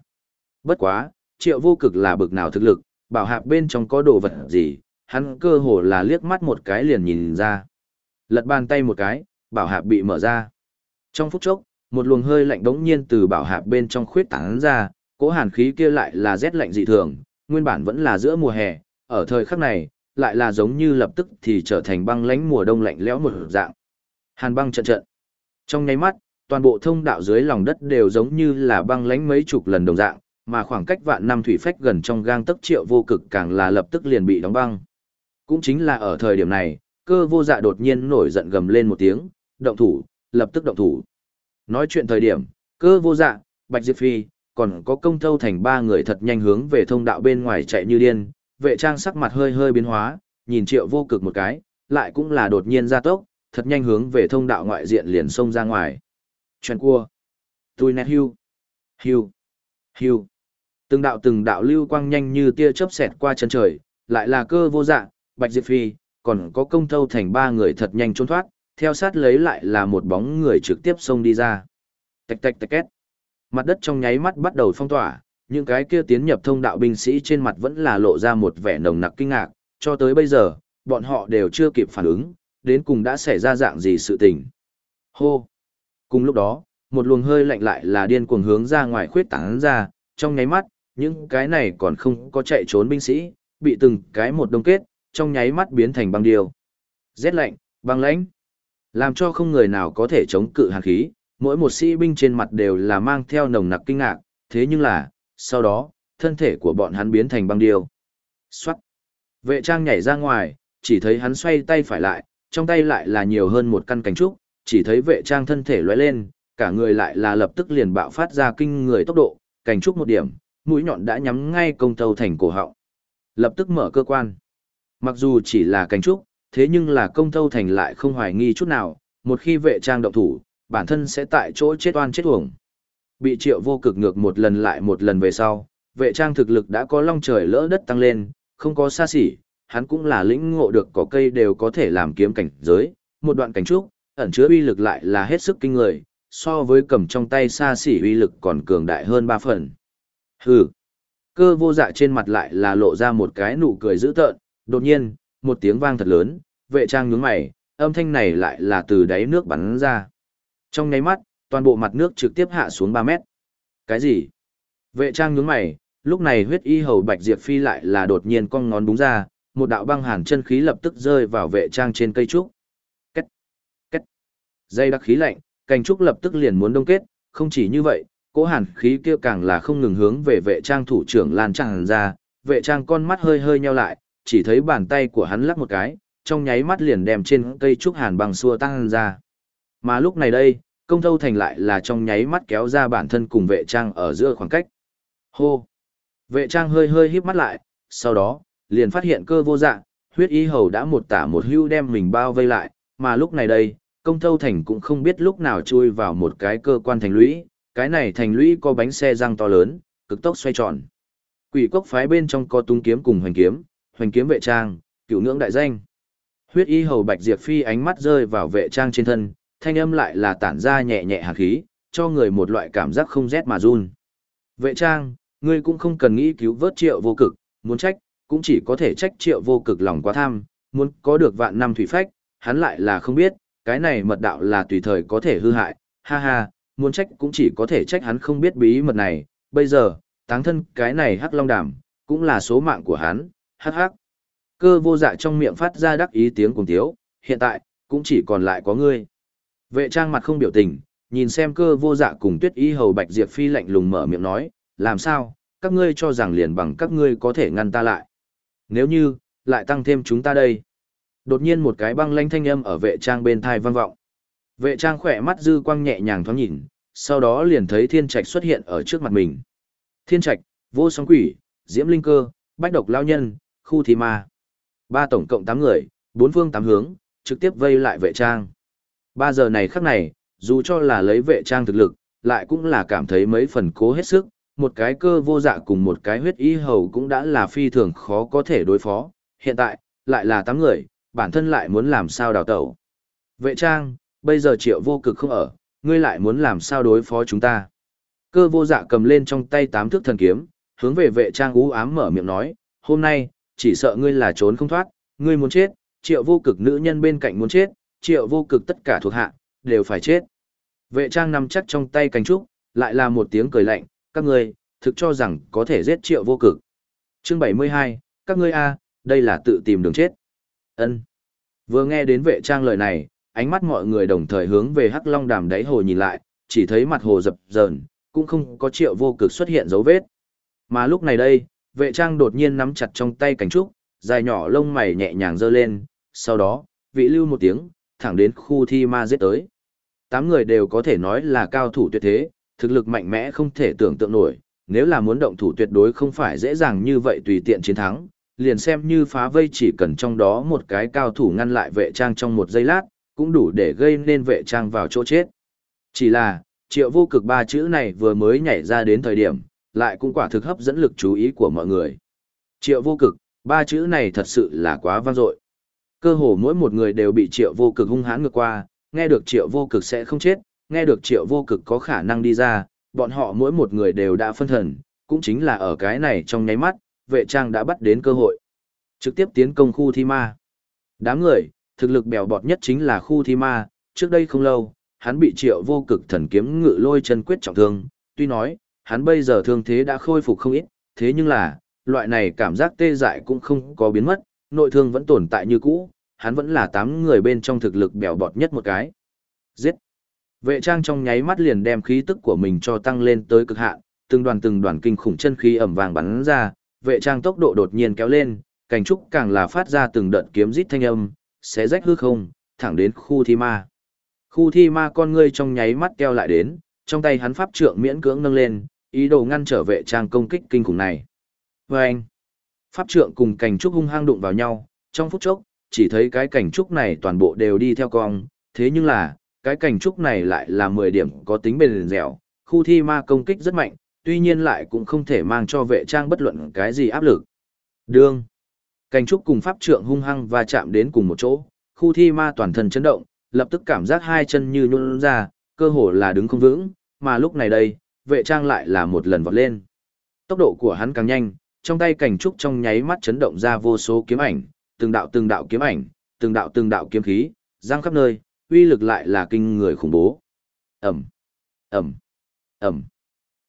Bất quá, triệu vô cực là bực nào thực lực, bảo hạp bên trong có đồ vật gì, hắn cơ hồ là liếc mắt một cái liền nhìn ra. Lật bàn tay một cái, bảo hạp bị mở ra. Trong phút chốc, một luồng hơi lạnh đống nhiên từ bảo hạp bên trong khuyết tán ra, cỗ hàn khí kia lại là rét lạnh dị thường, nguyên bản vẫn là giữa mùa hè, ở thời khắc này, lại là giống như lập tức thì trở thành băng lãnh mùa đông lạnh lẽo một dạng. Hàn băng trận trận. Trong nháy mắt, toàn bộ thông đạo dưới lòng đất đều giống như là băng lãnh mấy chục lần đồng dạng, mà khoảng cách vạn năm thủy phách gần trong gang tấc triệu vô cực càng là lập tức liền bị đóng băng. Cũng chính là ở thời điểm này, cơ vô dạ đột nhiên nổi giận gầm lên một tiếng, động thủ, lập tức động thủ. Nói chuyện thời điểm, cơ vô dạ, Bạch Diệp Phi, còn có công thâu thành ba người thật nhanh hướng về thông đạo bên ngoài chạy như điên, vệ trang sắc mặt hơi hơi biến hóa, nhìn triệu vô cực một cái, lại cũng là đột nhiên ra tốc, thật nhanh hướng về thông đạo ngoại diện liền xông ra ngoài. Chuyện cua. Tui nét hưu. Hưu. Hưu. Từng đạo từng đạo lưu quang nhanh như tia chớp xẹt qua chân trời, lại là cơ vô dạng, Bạch Diệp Phi, còn có công thâu thành ba người thật nhanh trốn thoát, theo sát lấy lại là một bóng người trực tiếp xông đi ra. Tạch tạch tạch két. Mặt đất trong nháy mắt bắt đầu phong tỏa, những cái kia tiến nhập thông đạo binh sĩ trên mặt vẫn là lộ ra một vẻ nồng nặc kinh ngạc, cho tới bây giờ, bọn họ đều chưa kịp phản ứng, đến cùng đã xảy ra dạng gì sự tình. Hô! Cùng lúc đó, một luồng hơi lạnh lại là điên cuồng hướng ra ngoài khuyết tán ra, trong nháy mắt, những cái này còn không có chạy trốn binh sĩ, bị từng cái một đông kết, trong nháy mắt biến thành băng điêu. Rét lạnh, băng lãnh, làm cho không người nào có thể chống cự hàn khí, mỗi một sĩ binh trên mặt đều là mang theo nồng nặc kinh ngạc, thế nhưng là, sau đó, thân thể của bọn hắn biến thành băng điêu. Xoát! Vệ trang nhảy ra ngoài, chỉ thấy hắn xoay tay phải lại, trong tay lại là nhiều hơn một căn cánh trúc, chỉ thấy vệ trang thân thể lóe lên, cả người lại là lập tức liền bạo phát ra kinh người tốc độ, cánh trúc một điểm, mũi nhọn đã nhắm ngay công thâu thành cổ họng. Lập tức mở cơ quan. Mặc dù chỉ là cánh trúc, thế nhưng là công thâu thành lại không hoài nghi chút nào, một khi vệ trang động thủ, bản thân sẽ tại chỗ chết oan chết uổng. Bị triệu vô cực ngược một lần lại một lần về sau, vệ trang thực lực đã có long trời lỡ đất tăng lên, không có xa xỉ, hắn cũng là lĩnh ngộ được có cây đều có thể làm kiếm cảnh giới, một đoạn cảnh trúc, ẩn chứa uy lực lại là hết sức kinh người, so với cầm trong tay xa xỉ uy lực còn cường đại hơn ba phần. Hừ. Cơ vô dạ trên mặt lại là lộ ra một cái nụ cười dữ tợn, đột nhiên, một tiếng vang thật lớn, vệ trang nhướng mày, âm thanh này lại là từ đáy nước bắn ra. Trong nháy mắt, toàn bộ mặt nước trực tiếp hạ xuống 3 mét. Cái gì? Vệ trang nhướng mày, lúc này huyết y hầu bạch diệp phi lại là đột nhiên cong ngón đúng ra, một đạo băng hàn chân khí lập tức rơi vào vệ trang trên cây trúc. Kết, kết, dây đặc khí lạnh, cành trúc lập tức liền muốn đông kết, không chỉ như vậy, cỗ hàn khí kia càng là không ngừng hướng về vệ trang thủ trưởng lan tràn ra, vệ trang con mắt hơi hơi nheo lại, chỉ thấy bàn tay của hắn lắc một cái, trong nháy mắt liền đem trên cây trúc hàn băng xua tăng ra. Mà lúc này đây, công thâu thành lại là trong nháy mắt kéo ra bản thân cùng vệ trang ở giữa khoảng cách. Hô! Vệ trang hơi hơi híp mắt lại, sau đó, liền phát hiện cơ vô dạng, huyết y hầu đã một tả một hưu đem mình bao vây lại, mà lúc này đây, công thâu thành cũng không biết lúc nào chui vào một cái cơ quan thành lũy, cái này thành lũy có bánh xe răng to lớn, cực tốc xoay tròn. Quỷ cốc phái bên trong có tung kiếm cùng hoành kiếm, hoành kiếm vệ trang, cựu ngưỡng đại danh. Huyết y hầu bạch diệp phi ánh mắt rơi vào vệ trang trên thân, thanh âm lại là tản ra nhẹ nhẹ hàn khí, cho người một loại cảm giác không rét mà run. Vệ trang, ngươi cũng không cần nghĩ cứu vớt triệu vô cực, muốn trách, cũng chỉ có thể trách triệu vô cực lòng quá tham, muốn có được vạn năm thủy phách, hắn lại là không biết, cái này mật đạo là tùy thời có thể hư hại, ha ha, muốn trách cũng chỉ có thể trách hắn không biết bí mật này, bây giờ, táng thân cái này hắc long đảm, cũng là số mạng của hắn, hắc hắc. Cơ vô dạ trong miệng phát ra đắc ý tiếng cùng tiếu, hiện tại, cũng chỉ còn lại có ngươi. Vệ trang mặt không biểu tình, nhìn xem cơ vô dạ cùng tuyết y hầu bạch diệp phi lạnh lùng mở miệng nói, làm sao, các ngươi cho rằng liền bằng các ngươi có thể ngăn ta lại. Nếu như, lại tăng thêm chúng ta đây. Đột nhiên một cái băng lanh thanh âm ở vệ trang bên thai vang vọng. Vệ trang khỏe mắt dư quang nhẹ nhàng thoáng nhìn, sau đó liền thấy thiên trạch xuất hiện ở trước mặt mình. Thiên trạch, vô song quỷ, diễm linh cơ, bách độc lao nhân, khu thi ma. Ba tổng cộng tám người, bốn phương tám hướng, trực tiếp vây lại vệ trang. Ba giờ này khắc này, dù cho là lấy vệ trang thực lực, lại cũng là cảm thấy mấy phần cố hết sức, một cái cơ vô dạ cùng một cái huyết y hầu cũng đã là phi thường khó có thể đối phó, hiện tại, lại là tám người, bản thân lại muốn làm sao đào tẩu. Vệ trang, bây giờ triệu vô cực không ở, ngươi lại muốn làm sao đối phó chúng ta. Cơ vô dạ cầm lên trong tay tám thước thần kiếm, hướng về vệ trang ú ám mở miệng nói, hôm nay, chỉ sợ ngươi là trốn không thoát, ngươi muốn chết, triệu vô cực nữ nhân bên cạnh muốn chết, triệu vô cực tất cả thuộc hạ, đều phải chết. Vệ trang nằm chắc trong tay cánh trúc, lại là một tiếng cười lạnh, các ngươi, thực cho rằng có thể giết triệu vô cực. Chương 72, các ngươi a, đây là tự tìm đường chết. Ân. Vừa nghe đến vệ trang lời này, ánh mắt mọi người đồng thời hướng về Hắc Long Đàm đáy hồ nhìn lại, chỉ thấy mặt hồ dập dờn, cũng không có triệu vô cực xuất hiện dấu vết. Mà lúc này đây, vệ trang đột nhiên nắm chặt trong tay cánh trúc, dài nhỏ lông mày nhẹ nhàng giơ lên, sau đó, vị lưu một tiếng, thẳng đến khu thi ma giết tới. Tám người đều có thể nói là cao thủ tuyệt thế, thực lực mạnh mẽ không thể tưởng tượng nổi, nếu là muốn động thủ tuyệt đối không phải dễ dàng như vậy tùy tiện chiến thắng, liền xem như phá vây chỉ cần trong đó một cái cao thủ ngăn lại vệ trang trong một giây lát, cũng đủ để gây nên vệ trang vào chỗ chết. Chỉ là, triệu vô cực ba chữ này vừa mới nhảy ra đến thời điểm, lại cũng quả thực hấp dẫn lực chú ý của mọi người. Triệu vô cực, ba chữ này thật sự là quá vang dội. Cơ hồ mỗi một người đều bị triệu vô cực hung hãn ngược qua, nghe được triệu vô cực sẽ không chết, nghe được triệu vô cực có khả năng đi ra, bọn họ mỗi một người đều đã phân thần, cũng chính là ở cái này trong nháy mắt, vệ trang đã bắt đến cơ hội. Trực tiếp tiến công khu thi ma. Đám người, thực lực bèo bọt nhất chính là khu thi ma, trước đây không lâu, hắn bị triệu vô cực thần kiếm ngự lôi chân quyết trọng thương, tuy nói, hắn bây giờ thương thế đã khôi phục không ít, thế nhưng là, loại này cảm giác tê dại cũng không có biến mất, nội thương vẫn tồn tại như cũ, hắn vẫn là tám người bên trong thực lực bèo bọt nhất một cái. Giết! Vệ trang trong nháy mắt liền đem khí tức của mình cho tăng lên tới cực hạn, từng đoàn từng đoàn kinh khủng chân khí ẩm vàng bắn ra, vệ trang tốc độ đột nhiên kéo lên, cảnh trúc càng là phát ra từng đợt kiếm rít thanh âm, sẽ rách hư không, thẳng đến khu thi ma. Khu thi ma con ngươi trong nháy mắt keo lại đến, trong tay hắn pháp trượng miễn cưỡng nâng lên, ý đồ ngăn trở vệ trang công kích kinh khủng này. Và anh, pháp trượng cùng cảnh trúc hung hăng đụng vào nhau, trong phút chốc, chỉ thấy cái cảnh trúc này toàn bộ đều đi theo cong, thế nhưng là, cái cảnh trúc này lại là 10 điểm có tính bền dẻo, khu thi ma công kích rất mạnh, tuy nhiên lại cũng không thể mang cho vệ trang bất luận cái gì áp lực. Đương, cảnh trúc cùng pháp trượng hung hăng và chạm đến cùng một chỗ, khu thi ma toàn thân chấn động, lập tức cảm giác hai chân như nhũn ra, cơ hồ là đứng không vững, mà lúc này đây, vệ trang lại là một lần vọt lên. Tốc độ của hắn càng nhanh, trong tay cảnh trúc trong nháy mắt chấn động ra vô số kiếm ảnh, từng đạo từng đạo kiếm ảnh, từng đạo từng đạo kiếm khí, giang khắp nơi, uy lực lại là kinh người khủng bố. Ẩm, Ẩm, Ẩm.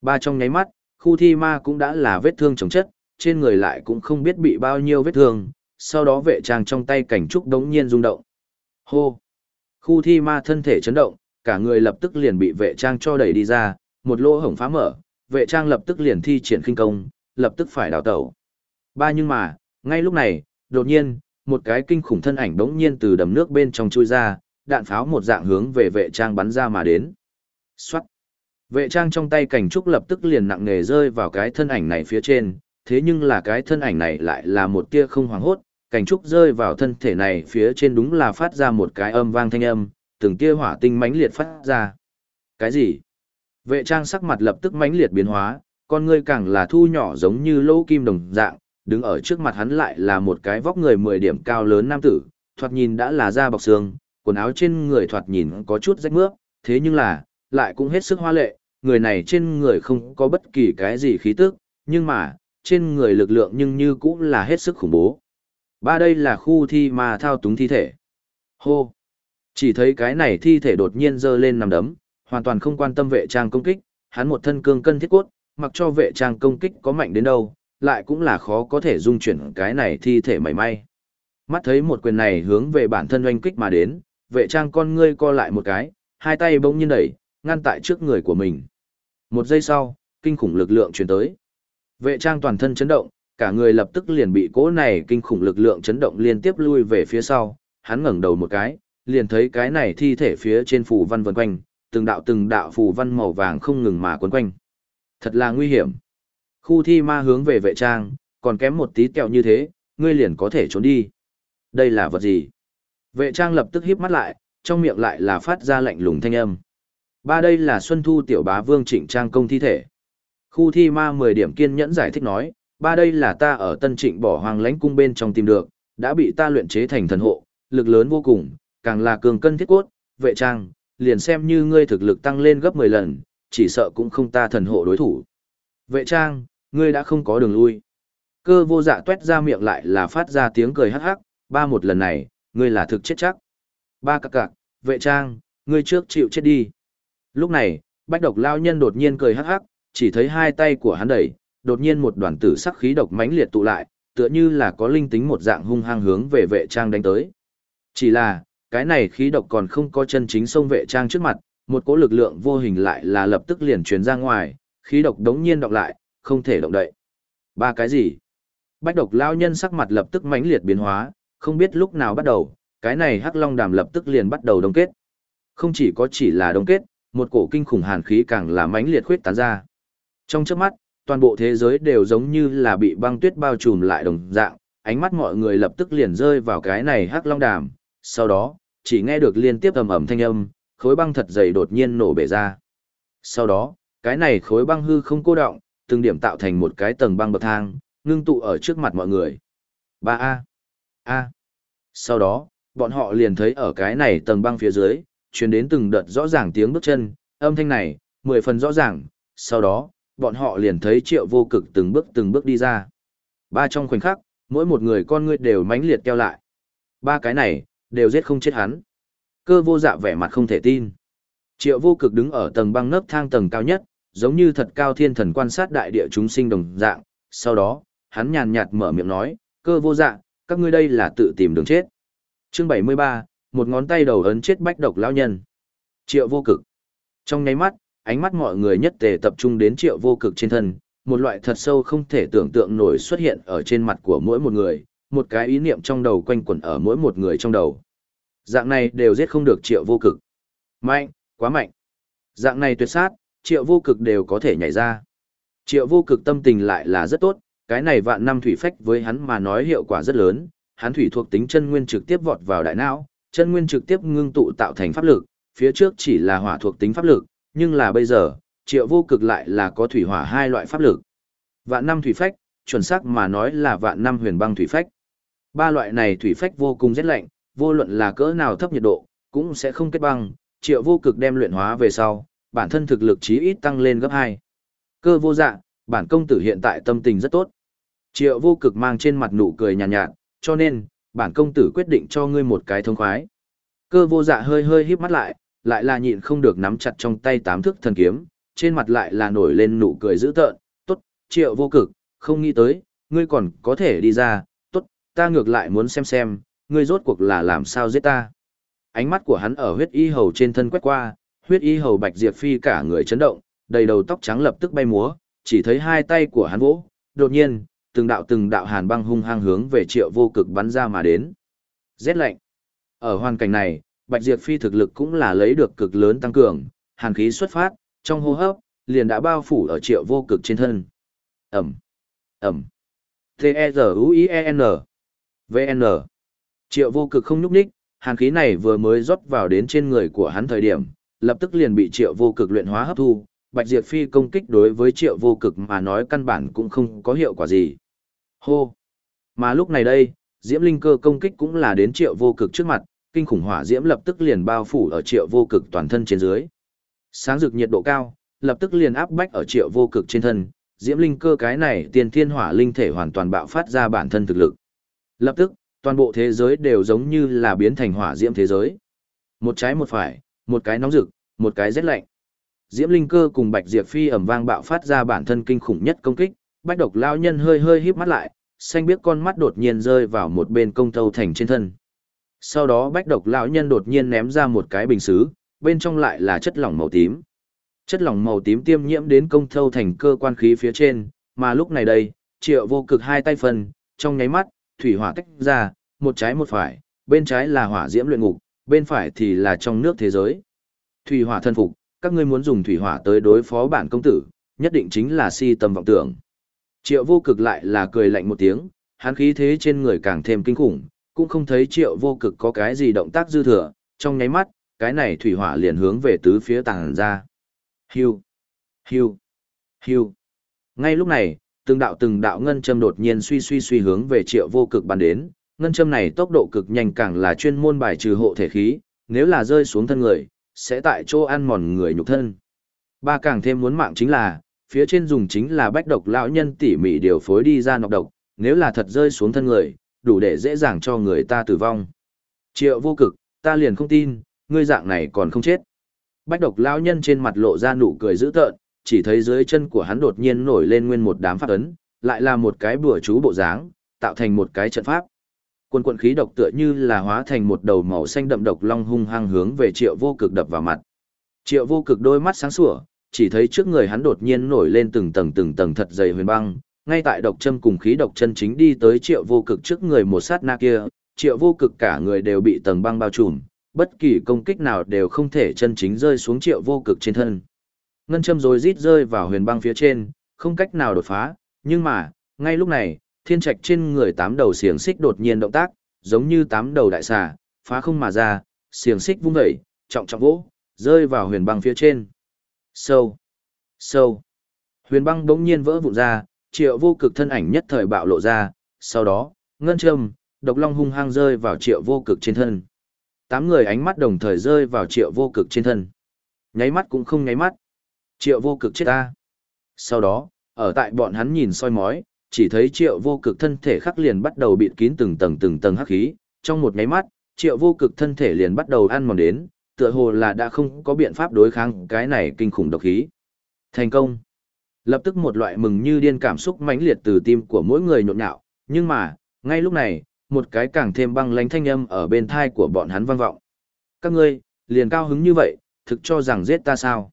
Ba trong nháy mắt, khu thi ma cũng đã là vết thương chồng chất, trên người lại cũng không biết bị bao nhiêu vết thương, sau đó vệ trang trong tay cảnh trúc đống nhiên rung động. Hô! Khu thi ma thân thể chấn động, cả người lập tức liền bị vệ trang cho đẩy đi ra, một lỗ hổng phá mở, vệ trang lập tức liền thi triển khinh công, lập tức phải đào tẩu. Ba nhưng mà, ngay lúc này, đột nhiên, một cái kinh khủng thân ảnh đống nhiên từ đầm nước bên trong chui ra, đạn pháo một dạng hướng về vệ trang bắn ra mà đến. Xoát! Vệ trang trong tay cảnh trúc lập tức liền nặng nề rơi vào cái thân ảnh này phía trên, thế nhưng là cái thân ảnh này lại là một tia không hoàng hốt, cảnh trúc rơi vào thân thể này phía trên đúng là phát ra một cái âm vang thanh âm, từng tia hỏa tinh mãnh liệt phát ra. Cái gì? Vệ trang sắc mặt lập tức mãnh liệt biến hóa, con ngươi càng là thu nhỏ giống như lỗ kim đồng dạng, đứng ở trước mặt hắn lại là một cái vóc người 10 điểm cao lớn nam tử, thoạt nhìn đã là da bọc xương, quần áo trên người thoạt nhìn có chút rách mướp, thế nhưng là, lại cũng hết sức hoa lệ, người này trên người không có bất kỳ cái gì khí tức, nhưng mà, trên người lực lượng nhưng như cũng là hết sức khủng bố. Ba đây là khu thi mà thao túng thi thể. Hô! Chỉ thấy cái này thi thể đột nhiên dơ lên nằm đấm, hoàn toàn không quan tâm vệ trang công kích, hắn một thân cương cân thiết cốt, mặc cho vệ trang công kích có mạnh đến đâu, lại cũng là khó có thể dung chuyển cái này thi thể mảy may. Mắt thấy một quyền này hướng về bản thân oanh kích mà đến, vệ trang con ngươi co lại một cái, hai tay bỗng nhiên đẩy, ngăn tại trước người của mình. Một giây sau, kinh khủng lực lượng truyền tới. Vệ trang toàn thân chấn động, cả người lập tức liền bị cỗ này kinh khủng lực lượng chấn động liên tiếp lui về phía sau, hắn ngẩng đầu một cái, liền thấy cái này thi thể phía trên phủ văn vần quanh, từng đạo từng đạo phù văn màu vàng không ngừng mà quấn quanh. Thật là nguy hiểm. Khu thi ma hướng về vệ trang, còn kém một tí kẹo như thế, ngươi liền có thể trốn đi. Đây là vật gì? Vệ trang lập tức híp mắt lại, trong miệng lại là phát ra lạnh lùng thanh âm. Ba đây là Xuân Thu tiểu bá vương trịnh trang công thi thể. Khu thi ma 10 điểm kiên nhẫn giải thích nói, ba đây là ta ở Tân Trịnh bỏ hoàng lãnh cung bên trong tìm được, đã bị ta luyện chế thành thần hộ, lực lớn vô cùng, càng là cường cân thiết cốt, vệ trang, liền xem như ngươi thực lực tăng lên gấp 10 lần, chỉ sợ cũng không ta thần hộ đối thủ. Vệ trang, ngươi đã không có đường lui. Cơ vô dạ tuét ra miệng lại là phát ra tiếng cười hắc hắc, ba một lần này, ngươi là thực chết chắc. Ba cặc cặc, vệ trang, ngươi trước chịu chết đi. Lúc này, bách độc lao nhân đột nhiên cười hắc hắc, chỉ thấy hai tay của hắn đẩy, đột nhiên một đoàn tử sắc khí độc mãnh liệt tụ lại, tựa như là có linh tính một dạng hung hăng hướng về vệ trang đánh tới. Chỉ là, cái này khí độc còn không có chân chính sông vệ trang trước mặt, một cỗ lực lượng vô hình lại là lập tức liền truyền ra ngoài, khí độc đống nhiên đọc lại, không thể động đậy. Ba cái gì? Bách độc lao nhân sắc mặt lập tức mãnh liệt biến hóa, không biết lúc nào bắt đầu, cái này hắc long đàm lập tức liền bắt đầu đông kết. Không chỉ có chỉ là đông kết, một cổ kinh khủng hàn khí càng là mãnh liệt khuyết tán ra. Trong chớp mắt, toàn bộ thế giới đều giống như là bị băng tuyết bao trùm lại đồng dạng, ánh mắt mọi người lập tức liền rơi vào cái này hắc long đàm, sau đó, chỉ nghe được liên tiếp ầm ầm thanh âm, khối băng thật dày đột nhiên nổ bể ra. Sau đó, cái này khối băng hư không cô động, từng điểm tạo thành một cái tầng băng bậc thang, ngưng tụ ở trước mặt mọi người. ba a A. Sau đó, bọn họ liền thấy ở cái này tầng băng phía dưới, truyền đến từng đợt rõ ràng tiếng bước chân, âm thanh này, mười phần rõ ràng, sau đó, bọn họ liền thấy triệu vô cực từng bước từng bước đi ra. Ba trong khoảnh khắc, mỗi một người con ngươi đều mãnh liệt keo lại. Ba cái này, đều giết không chết hắn. Cơ vô dạ vẻ mặt không thể tin. Triệu vô cực đứng ở tầng băng nấp thang tầng cao nhất, giống như thật cao thiên thần quan sát đại địa chúng sinh đồng dạng. Sau đó, hắn nhàn nhạt mở miệng nói, cơ vô dạ, các ngươi đây là tự tìm đường chết. Chương 73, một ngón tay đầu ấn chết bách độc lão nhân. Triệu vô cực. Trong nháy mắt, ánh mắt mọi người nhất tề tập trung đến triệu vô cực trên thân, một loại thật sâu không thể tưởng tượng nổi xuất hiện ở trên mặt của mỗi một người, một cái ý niệm trong đầu quanh quẩn ở mỗi một người trong đầu. Dạng này đều giết không được triệu vô cực. Mạnh, quá mạnh. Dạng này tuyệt sát, triệu vô cực đều có thể nhảy ra. Triệu vô cực tâm tình lại là rất tốt, cái này vạn năm thủy phách với hắn mà nói hiệu quả rất lớn, hắn thủy thuộc tính chân nguyên trực tiếp vọt vào đại não, chân nguyên trực tiếp ngưng tụ tạo thành pháp lực, phía trước chỉ là hỏa thuộc tính pháp lực, nhưng là bây giờ, triệu vô cực lại là có thủy hỏa hai loại pháp lực. Vạn năm thủy phách, chuẩn xác mà nói là vạn năm huyền băng thủy phách. Ba loại này thủy phách vô cùng rét lạnh, vô luận là cỡ nào thấp nhiệt độ, cũng sẽ không kết băng, triệu vô cực đem luyện hóa về sau, bản thân thực lực chí ít tăng lên gấp 2. Cơ vô dạ, bản công tử hiện tại tâm tình rất tốt. Triệu vô cực mang trên mặt nụ cười nhàn nhạt, nhạt, cho nên, bản công tử quyết định cho ngươi một cái thông khoái. Cơ vô dạ hơi hơi híp mắt lại, lại là nhịn không được nắm chặt trong tay tám thước thần kiếm, trên mặt lại là nổi lên nụ cười dữ tợn, tốt, triệu vô cực, không nghĩ tới, ngươi còn có thể đi ra, ta ngược lại muốn xem xem, ngươi rốt cuộc là làm sao giết ta. Ánh mắt của hắn ở huyết y hầu trên thân quét qua, huyết y hầu bạch diệp phi cả người chấn động, đầy đầu tóc trắng lập tức bay múa, chỉ thấy hai tay của hắn vỗ, đột nhiên, từng đạo từng đạo hàn băng hung hăng hướng về triệu vô cực bắn ra mà đến. Rét lạnh. Ở hoàn cảnh này, Bạch Diệp Phi thực lực cũng là lấy được cực lớn tăng cường, hàn khí xuất phát, trong hô hấp, liền đã bao phủ ở triệu vô cực trên thân. Ẩm. Ẩm. T-E-Z-U-I-E-N. VN Triệu vô cực không nhúc nhích, hàn khí này vừa mới rót vào đến trên người của hắn thời điểm, lập tức liền bị triệu vô cực luyện hóa hấp thu, Bạch Diệp Phi công kích đối với triệu vô cực mà nói căn bản cũng không có hiệu quả gì. Hô! Mà lúc này đây, Diễm Linh cơ công kích cũng là đến triệu vô cực trước mặt, kinh khủng hỏa diễm lập tức liền bao phủ ở triệu vô cực toàn thân trên dưới. Sáng rực nhiệt độ cao, lập tức liền áp bách ở triệu vô cực trên thân, Diễm Linh cơ cái này tiền thiên hỏa linh thể hoàn toàn bạo phát ra bản thân thực lực. Lập tức, toàn bộ thế giới đều giống như là biến thành hỏa diễm thế giới. Một trái một phải, một cái nóng rực, một cái rét lạnh. Diễm Linh Cơ cùng Bạch Diệp Phi ầm vang bạo phát ra bản thân kinh khủng nhất công kích, Bạch Độc lão nhân hơi hơi híp mắt lại, xanh biết con mắt đột nhiên rơi vào một bên công thâu thành trên thân. Sau đó Bạch Độc lão nhân đột nhiên ném ra một cái bình sứ, bên trong lại là chất lỏng màu tím. Chất lỏng màu tím tiêm nhiễm đến công thâu thành cơ quan khí phía trên, mà lúc này đây, Triệu Vô Cực hai tay phần, trong nháy mắt, thủy hỏa tách ra, một trái một phải, bên trái là hỏa diễm luyện ngục, bên phải thì là trong nước thế giới. Thủy hỏa thân phục, các ngươi muốn dùng thủy hỏa tới đối phó bản công tử, nhất định chính là si tâm vọng tưởng. Triệu vô cực lại là cười lạnh một tiếng, hắn khí thế trên người càng thêm kinh khủng, cũng không thấy triệu vô cực có cái gì động tác dư thừa, trong nháy mắt, cái này thủy hỏa liền hướng về tứ phía tàng ra. Hiu, hiu, hiu. Ngay lúc này, từng đạo từng đạo ngân châm đột nhiên suy suy suy hướng về triệu vô cực bắn đến, ngân châm này tốc độ cực nhanh càng là chuyên môn bài trừ hộ thể khí, nếu là rơi xuống thân người, sẽ tại chỗ ăn mòn người nhục thân. Ba càng thêm muốn mạng chính là, phía trên dùng chính là bách độc lão nhân tỉ mỉ điều phối đi ra nọc độc, nếu là thật rơi xuống thân người, đủ để dễ dàng cho người ta tử vong. Triệu vô cực, ta liền không tin, ngươi dạng này còn không chết. Bách độc lão nhân trên mặt lộ ra nụ cười dữ tợn, chỉ thấy dưới chân của hắn đột nhiên nổi lên nguyên một đám pháp ấn, lại là một cái bùa chú bộ dáng, tạo thành một cái trận pháp. Quân quận khí độc tựa như là hóa thành một đầu màu xanh đậm độc long hung hăng hướng về triệu vô cực đập vào mặt. Triệu vô cực đôi mắt sáng sủa, chỉ thấy trước người hắn đột nhiên nổi lên từng tầng từng tầng thật dày huyền băng, ngay tại độc châm cùng khí độc chân chính đi tới triệu vô cực trước người một sát na kia, triệu vô cực cả người đều bị tầng băng bao trùm, bất kỳ công kích nào đều không thể chân chính rơi xuống triệu vô cực trên thân. Ngân châm rồi rít rơi vào huyền băng phía trên, không cách nào đột phá, nhưng mà, ngay lúc này, thiên trạch trên người tám đầu xiềng xích đột nhiên động tác, giống như tám đầu đại xà, phá không mà ra, xiềng xích vung dậy, trọng trọng vỗ, rơi vào huyền băng phía trên. Sâu, sâu. Huyền băng bỗng nhiên vỡ vụn ra, triệu vô cực thân ảnh nhất thời bạo lộ ra, sau đó, ngân châm, độc long hung hăng rơi vào triệu vô cực trên thân. Tám người ánh mắt đồng thời rơi vào triệu vô cực trên thân. Nháy mắt cũng không nháy mắt. Triệu vô cực chết ta. Sau đó, ở tại bọn hắn nhìn soi mói, chỉ thấy triệu vô cực thân thể khắc liền bắt đầu bịt kín từng tầng từng tầng hắc khí, trong một nháy mắt, triệu vô cực thân thể liền bắt đầu ăn mòn đến, tựa hồ là đã không có biện pháp đối kháng cái này kinh khủng độc khí. Thành công. Lập tức một loại mừng như điên cảm xúc mãnh liệt từ tim của mỗi người nhộn nhạo, nhưng mà, ngay lúc này, một cái càng thêm băng lánh thanh âm ở bên thai của bọn hắn vang vọng. Các ngươi, liền cao hứng như vậy, thực cho rằng giết ta sao?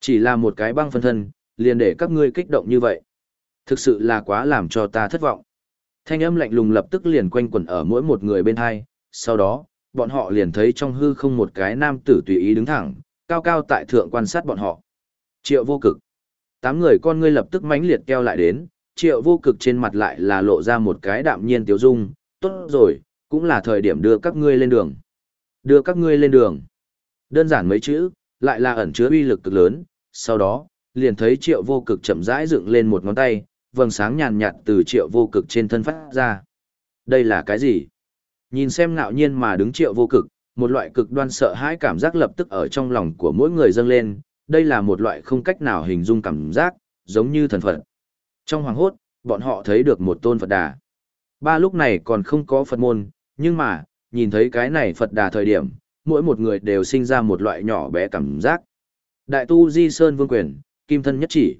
Chỉ là một cái băng phân thân, liền để các ngươi kích động như vậy. Thực sự là quá làm cho ta thất vọng. Thanh âm lạnh lùng lập tức liền quanh quẩn ở mỗi một người bên hai, sau đó, bọn họ liền thấy trong hư không một cái nam tử tùy ý đứng thẳng, cao cao tại thượng quan sát bọn họ. Triệu vô cực. Tám người con ngươi lập tức mãnh liệt keo lại đến, triệu vô cực trên mặt lại là lộ ra một cái đạm nhiên tiếu dung, tốt rồi, cũng là thời điểm đưa các ngươi lên đường. Đưa các ngươi lên đường. Đơn giản mấy chữ, lại là ẩn chứa uy lực cực lớn, sau đó, liền thấy triệu vô cực chậm rãi dựng lên một ngón tay, vầng sáng nhàn nhạt từ triệu vô cực trên thân phát ra. Đây là cái gì? Nhìn xem ngạo nhiên mà đứng triệu vô cực, một loại cực đoan sợ hãi cảm giác lập tức ở trong lòng của mỗi người dâng lên, đây là một loại không cách nào hình dung cảm giác, giống như thần Phật. Trong hoàng hốt, bọn họ thấy được một tôn Phật đà. Ba lúc này còn không có Phật môn, nhưng mà, nhìn thấy cái này Phật đà thời điểm, mỗi một người đều sinh ra một loại nhỏ bé cảm giác. Đại tu Di Sơn Vương Quyền, Kim Thân Nhất Chỉ.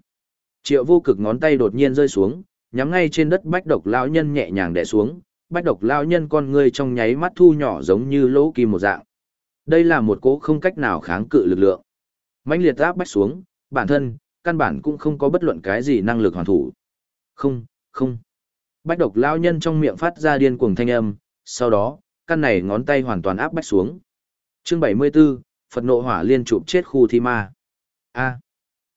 Triệu vô cực ngón tay đột nhiên rơi xuống, nhắm ngay trên đất bách độc lão nhân nhẹ nhàng đè xuống, bách độc lão nhân con ngươi trong nháy mắt thu nhỏ giống như lỗ kim một dạng. Đây là một cỗ không cách nào kháng cự lực lượng. mãnh liệt áp bách xuống, bản thân, căn bản cũng không có bất luận cái gì năng lực hoàn thủ. Không, không. Bách độc lão nhân trong miệng phát ra điên cuồng thanh âm, sau đó, căn này ngón tay hoàn toàn áp bách xuống. Chương 74, Phật nộ hỏa liên chụp chết khu thi ma. A.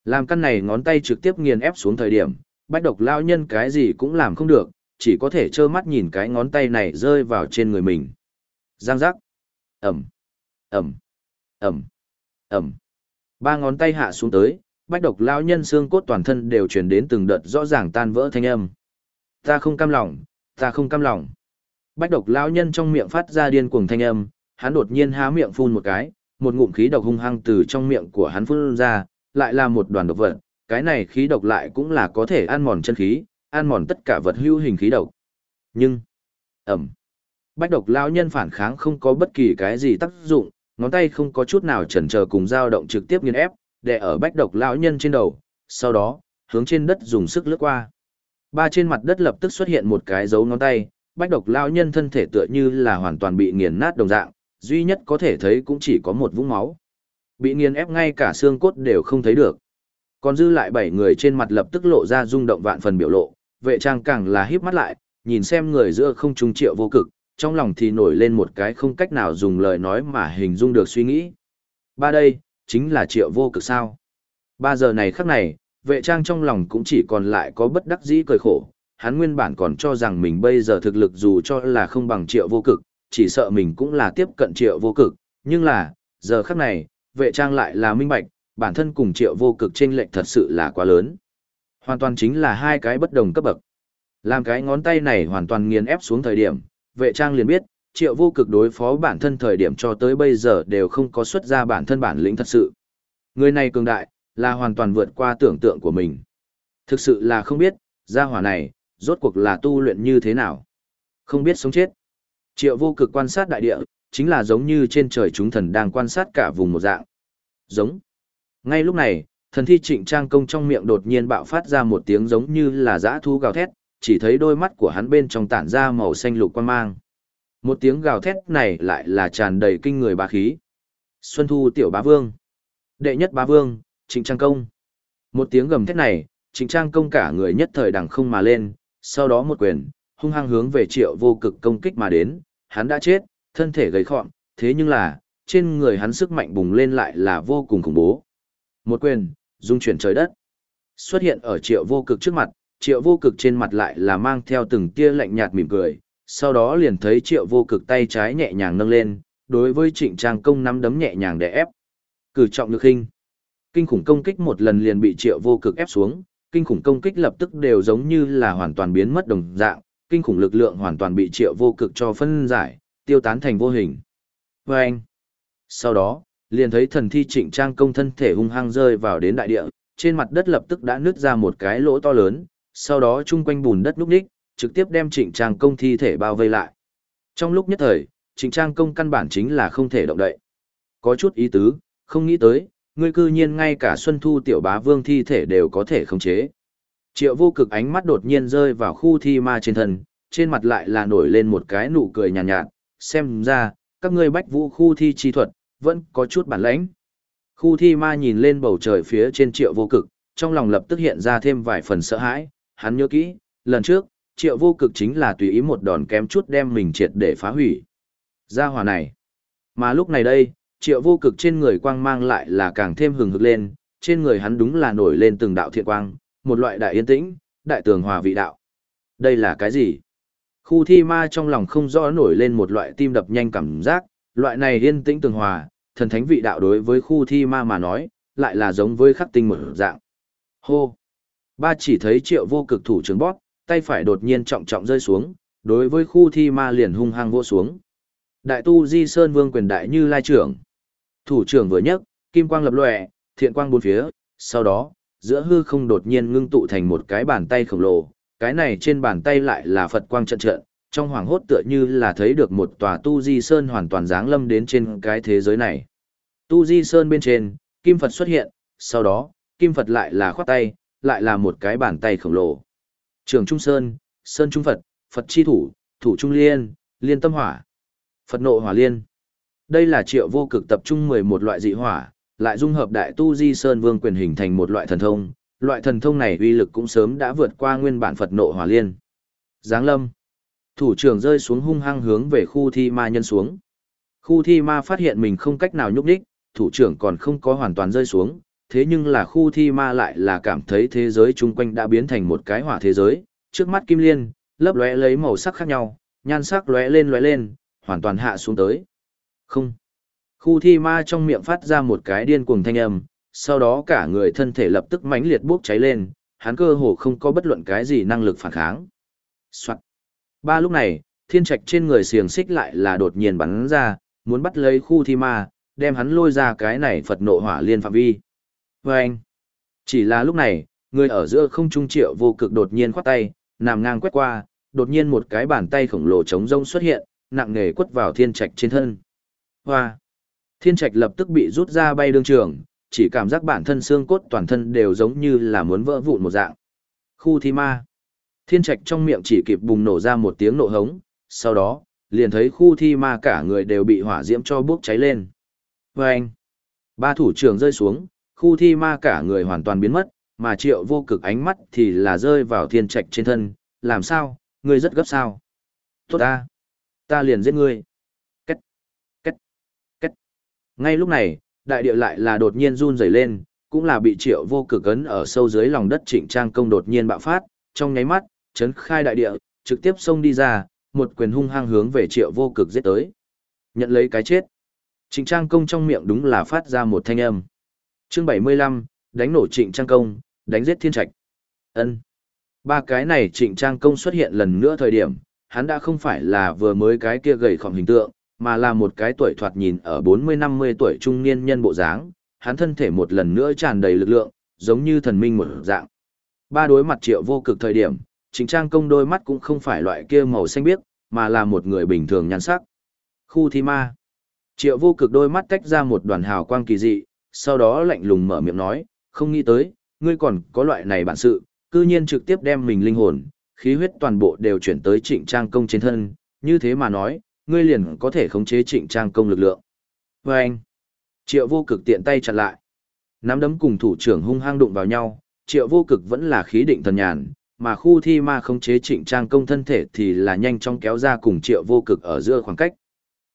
Làm căn này ngón tay trực tiếp nghiền ép xuống thời điểm, bách độc lao nhân cái gì cũng làm không được, chỉ có thể trơ mắt nhìn cái ngón tay này rơi vào trên người mình. Giang giác. Ẩm. Ẩm. Ẩm. Ẩm. Ba ngón tay hạ xuống tới, bách độc lao nhân xương cốt toàn thân đều truyền đến từng đợt rõ ràng tan vỡ thanh âm. Ta không cam lòng, ta không cam lòng. Bách độc lao nhân trong miệng phát ra điên cuồng thanh âm, hắn đột nhiên há miệng phun một cái, một ngụm khí độc hung hăng từ trong miệng của hắn phun ra, lại là một đoàn độc vật, cái này khí độc lại cũng là có thể ăn mòn chân khí, ăn mòn tất cả vật hữu hình khí độc. Nhưng, ẩm, bách độc lão nhân phản kháng không có bất kỳ cái gì tác dụng, ngón tay không có chút nào chần chờ cùng dao động trực tiếp nghiền ép, đè ở bách độc lão nhân trên đầu, sau đó, hướng trên đất dùng sức lướt qua. Ba trên mặt đất lập tức xuất hiện một cái dấu ngón tay, bách độc lão nhân thân thể tựa như là hoàn toàn bị nghiền nát đồng dạng, duy nhất có thể thấy cũng chỉ có một vũng máu. Bị nghiền ép ngay cả xương cốt đều không thấy được. Còn dư lại bảy người trên mặt lập tức lộ ra rung động vạn phần biểu lộ, vệ trang càng là híp mắt lại, nhìn xem người giữa không trung triệu vô cực, trong lòng thì nổi lên một cái không cách nào dùng lời nói mà hình dung được suy nghĩ. Ba đây, chính là triệu vô cực sao. Ba giờ này khắc này, vệ trang trong lòng cũng chỉ còn lại có bất đắc dĩ cười khổ, hắn nguyên bản còn cho rằng mình bây giờ thực lực dù cho là không bằng triệu vô cực, chỉ sợ mình cũng là tiếp cận triệu vô cực, nhưng là, giờ khắc này, vệ trang lại là minh bạch, bản thân cùng triệu vô cực trên lệnh thật sự là quá lớn. Hoàn toàn chính là hai cái bất đồng cấp bậc. Làm cái ngón tay này hoàn toàn nghiền ép xuống thời điểm, vệ trang liền biết, triệu vô cực đối phó bản thân thời điểm cho tới bây giờ đều không có xuất ra bản thân bản lĩnh thật sự. Người này cường đại, là hoàn toàn vượt qua tưởng tượng của mình. Thực sự là không biết, gia hỏa này, rốt cuộc là tu luyện như thế nào. Không biết sống chết. Triệu vô cực quan sát đại địa, chính là giống như trên trời chúng thần đang quan sát cả vùng một dạng. Giống. Ngay lúc này, thần thi trịnh trang công trong miệng đột nhiên bạo phát ra một tiếng giống như là dã thu gào thét, chỉ thấy đôi mắt của hắn bên trong tản ra màu xanh lục quan mang. Một tiếng gào thét này lại là tràn đầy kinh người bá khí. Xuân thu tiểu bá vương. Đệ nhất bá vương, trịnh trang công. Một tiếng gầm thét này, trịnh trang công cả người nhất thời đằng không mà lên, sau đó một quyền, hung hăng hướng về triệu vô cực công kích mà đến, hắn đã chết, thân thể gầy khọm, thế nhưng là, trên người hắn sức mạnh bùng lên lại là vô cùng khủng bố. Một quyền, dung chuyển trời đất. Xuất hiện ở triệu vô cực trước mặt, triệu vô cực trên mặt lại là mang theo từng tia lạnh nhạt mỉm cười, sau đó liền thấy triệu vô cực tay trái nhẹ nhàng nâng lên, đối với trịnh trang công nắm đấm nhẹ nhàng để ép. Cử trọng lực hình. Kinh khủng công kích một lần liền bị triệu vô cực ép xuống, kinh khủng công kích lập tức đều giống như là hoàn toàn biến mất đồng dạng, kinh khủng lực lượng hoàn toàn bị triệu vô cực cho phân giải, tiêu tán thành vô hình. Và anh. Sau đó, liền thấy thần thi trịnh trang công thân thể hung hăng rơi vào đến đại địa, trên mặt đất lập tức đã nứt ra một cái lỗ to lớn, sau đó chung quanh bùn đất núp ních, trực tiếp đem trịnh trang công thi thể bao vây lại. Trong lúc nhất thời, trịnh trang công căn bản chính là không thể động đậy. Có chút ý tứ, không nghĩ tới, ngươi cư nhiên ngay cả Xuân Thu tiểu bá vương thi thể đều có thể khống chế. Triệu vô cực ánh mắt đột nhiên rơi vào khu thi ma trên thân, trên mặt lại là nổi lên một cái nụ cười nhàn nhạt, nhạt, xem ra, các ngươi bách vũ khu thi chi thuật, vẫn có chút bản lãnh. Khu thi ma nhìn lên bầu trời phía trên triệu vô cực, trong lòng lập tức hiện ra thêm vài phần sợ hãi, hắn nhớ kỹ, lần trước, triệu vô cực chính là tùy ý một đòn kém chút đem mình triệt để phá hủy. Gia hòa này. Mà lúc này đây, triệu vô cực trên người quang mang lại là càng thêm hừng hực lên, trên người hắn đúng là nổi lên từng đạo thiện quang, một loại đại yên tĩnh, đại tường hòa vị đạo. Đây là cái gì? Khu thi ma trong lòng không rõ nổi lên một loại tim đập nhanh cảm giác, loại này yên tĩnh tường hòa, thần thánh vị đạo đối với khu thi ma mà nói, lại là giống với khắc tinh một dạng. Hô! Ba chỉ thấy triệu vô cực thủ trưởng bóp, tay phải đột nhiên trọng trọng rơi xuống, đối với khu thi ma liền hung hăng vô xuống. Đại tu di sơn vương quyền đại như lai trưởng. Thủ trưởng vừa nhấc, kim quang lập lòe, thiện quang bốn phía, sau đó, giữa hư không đột nhiên ngưng tụ thành một cái bàn tay khổng lồ, cái này trên bàn tay lại là Phật quang trận trận, trong hoàng hốt tựa như là thấy được một tòa tu di sơn hoàn toàn dáng lâm đến trên cái thế giới này. Tu di sơn bên trên, kim Phật xuất hiện, sau đó, kim Phật lại là khoát tay, lại là một cái bàn tay khổng lồ. Trường Trung Sơn, Sơn Trung Phật, Phật chi thủ, thủ Trung Liên, Liên tâm hỏa, Phật nộ hỏa liên. Đây là triệu vô cực tập trung 11 loại dị hỏa, lại dung hợp đại tu di sơn vương quyền hình thành một loại thần thông, loại thần thông này uy lực cũng sớm đã vượt qua nguyên bản Phật nộ hỏa liên. Giáng lâm. Thủ trưởng rơi xuống hung hăng hướng về khu thi ma nhân xuống. Khu thi ma phát hiện mình không cách nào nhúc đích, thủ trưởng còn không có hoàn toàn rơi xuống, thế nhưng là khu thi ma lại là cảm thấy thế giới chung quanh đã biến thành một cái hỏa thế giới, trước mắt kim liên, lấp lóe lấy màu sắc khác nhau, nhan sắc lóe lên lóe lên, hoàn toàn hạ xuống tới. Không. Khu thi ma trong miệng phát ra một cái điên cuồng thanh âm, sau đó cả người thân thể lập tức mãnh liệt bốc cháy lên, hắn cơ hồ không có bất luận cái gì năng lực phản kháng. Soạn. Ba lúc này, thiên trạch trên người xiềng xích lại là đột nhiên bắn ra, muốn bắt lấy khu thi ma, đem hắn lôi ra cái này Phật nộ hỏa liên phạm vi. Và anh, chỉ là lúc này, người ở giữa không trung triệu vô cực đột nhiên khoát tay, nằm ngang quét qua, đột nhiên một cái bàn tay khổng lồ trống rông xuất hiện, nặng nề quất vào thiên trạch trên thân. Hoa! Thiên trạch lập tức bị rút ra bay đương trường, chỉ cảm giác bản thân xương cốt toàn thân đều giống như là muốn vỡ vụn một dạng. Khu thi ma! Thiên trạch trong miệng chỉ kịp bùng nổ ra một tiếng nổ hống, sau đó, liền thấy khu thi ma cả người đều bị hỏa diễm cho bốc cháy lên. Vâng! anh, ba thủ trưởng rơi xuống, khu thi ma cả người hoàn toàn biến mất, mà triệu vô cực ánh mắt thì là rơi vào thiên trạch trên thân, làm sao, ngươi rất gấp sao. Tốt ta, ta liền giết ngươi. Ngay lúc này, đại địa lại là đột nhiên run rẩy lên, cũng là bị triệu vô cực ấn ở sâu dưới lòng đất trịnh trang công đột nhiên bạo phát, trong nháy mắt, chấn khai đại địa, trực tiếp xông đi ra, một quyền hung hăng hướng về triệu vô cực giết tới. Nhận lấy cái chết. Trịnh Trang Công trong miệng đúng là phát ra một thanh âm. Chương 75, đánh nổ Trịnh Trang Công, đánh giết Thiên Trạch. Ân. Ba cái này Trịnh Trang Công xuất hiện lần nữa thời điểm, hắn đã không phải là vừa mới cái kia gầy khỏng hình tượng, mà là một cái tuổi thoạt nhìn ở 40-50 tuổi trung niên nhân bộ dáng, hắn thân thể một lần nữa tràn đầy lực lượng, giống như thần minh một dạng. Ba đối mặt triệu vô cực thời điểm, Trịnh Trang Công đôi mắt cũng không phải loại kia màu xanh biếc, mà là một người bình thường nhan sắc. Khu thi ma. Triệu vô cực đôi mắt tách ra một đoàn hào quang kỳ dị, sau đó lạnh lùng mở miệng nói, không nghĩ tới, ngươi còn có loại này bản sự, cư nhiên trực tiếp đem mình linh hồn, khí huyết toàn bộ đều chuyển tới trịnh trang công trên thân, như thế mà nói, ngươi liền có thể khống chế trịnh trang công lực lượng. Và anh, triệu vô cực tiện tay chặn lại. Nắm đấm cùng thủ trưởng hung hăng đụng vào nhau, triệu vô cực vẫn là khí định thần nhàn, mà khu thi ma khống chế trịnh trang công thân thể thì là nhanh chóng kéo ra cùng triệu vô cực ở giữa khoảng cách.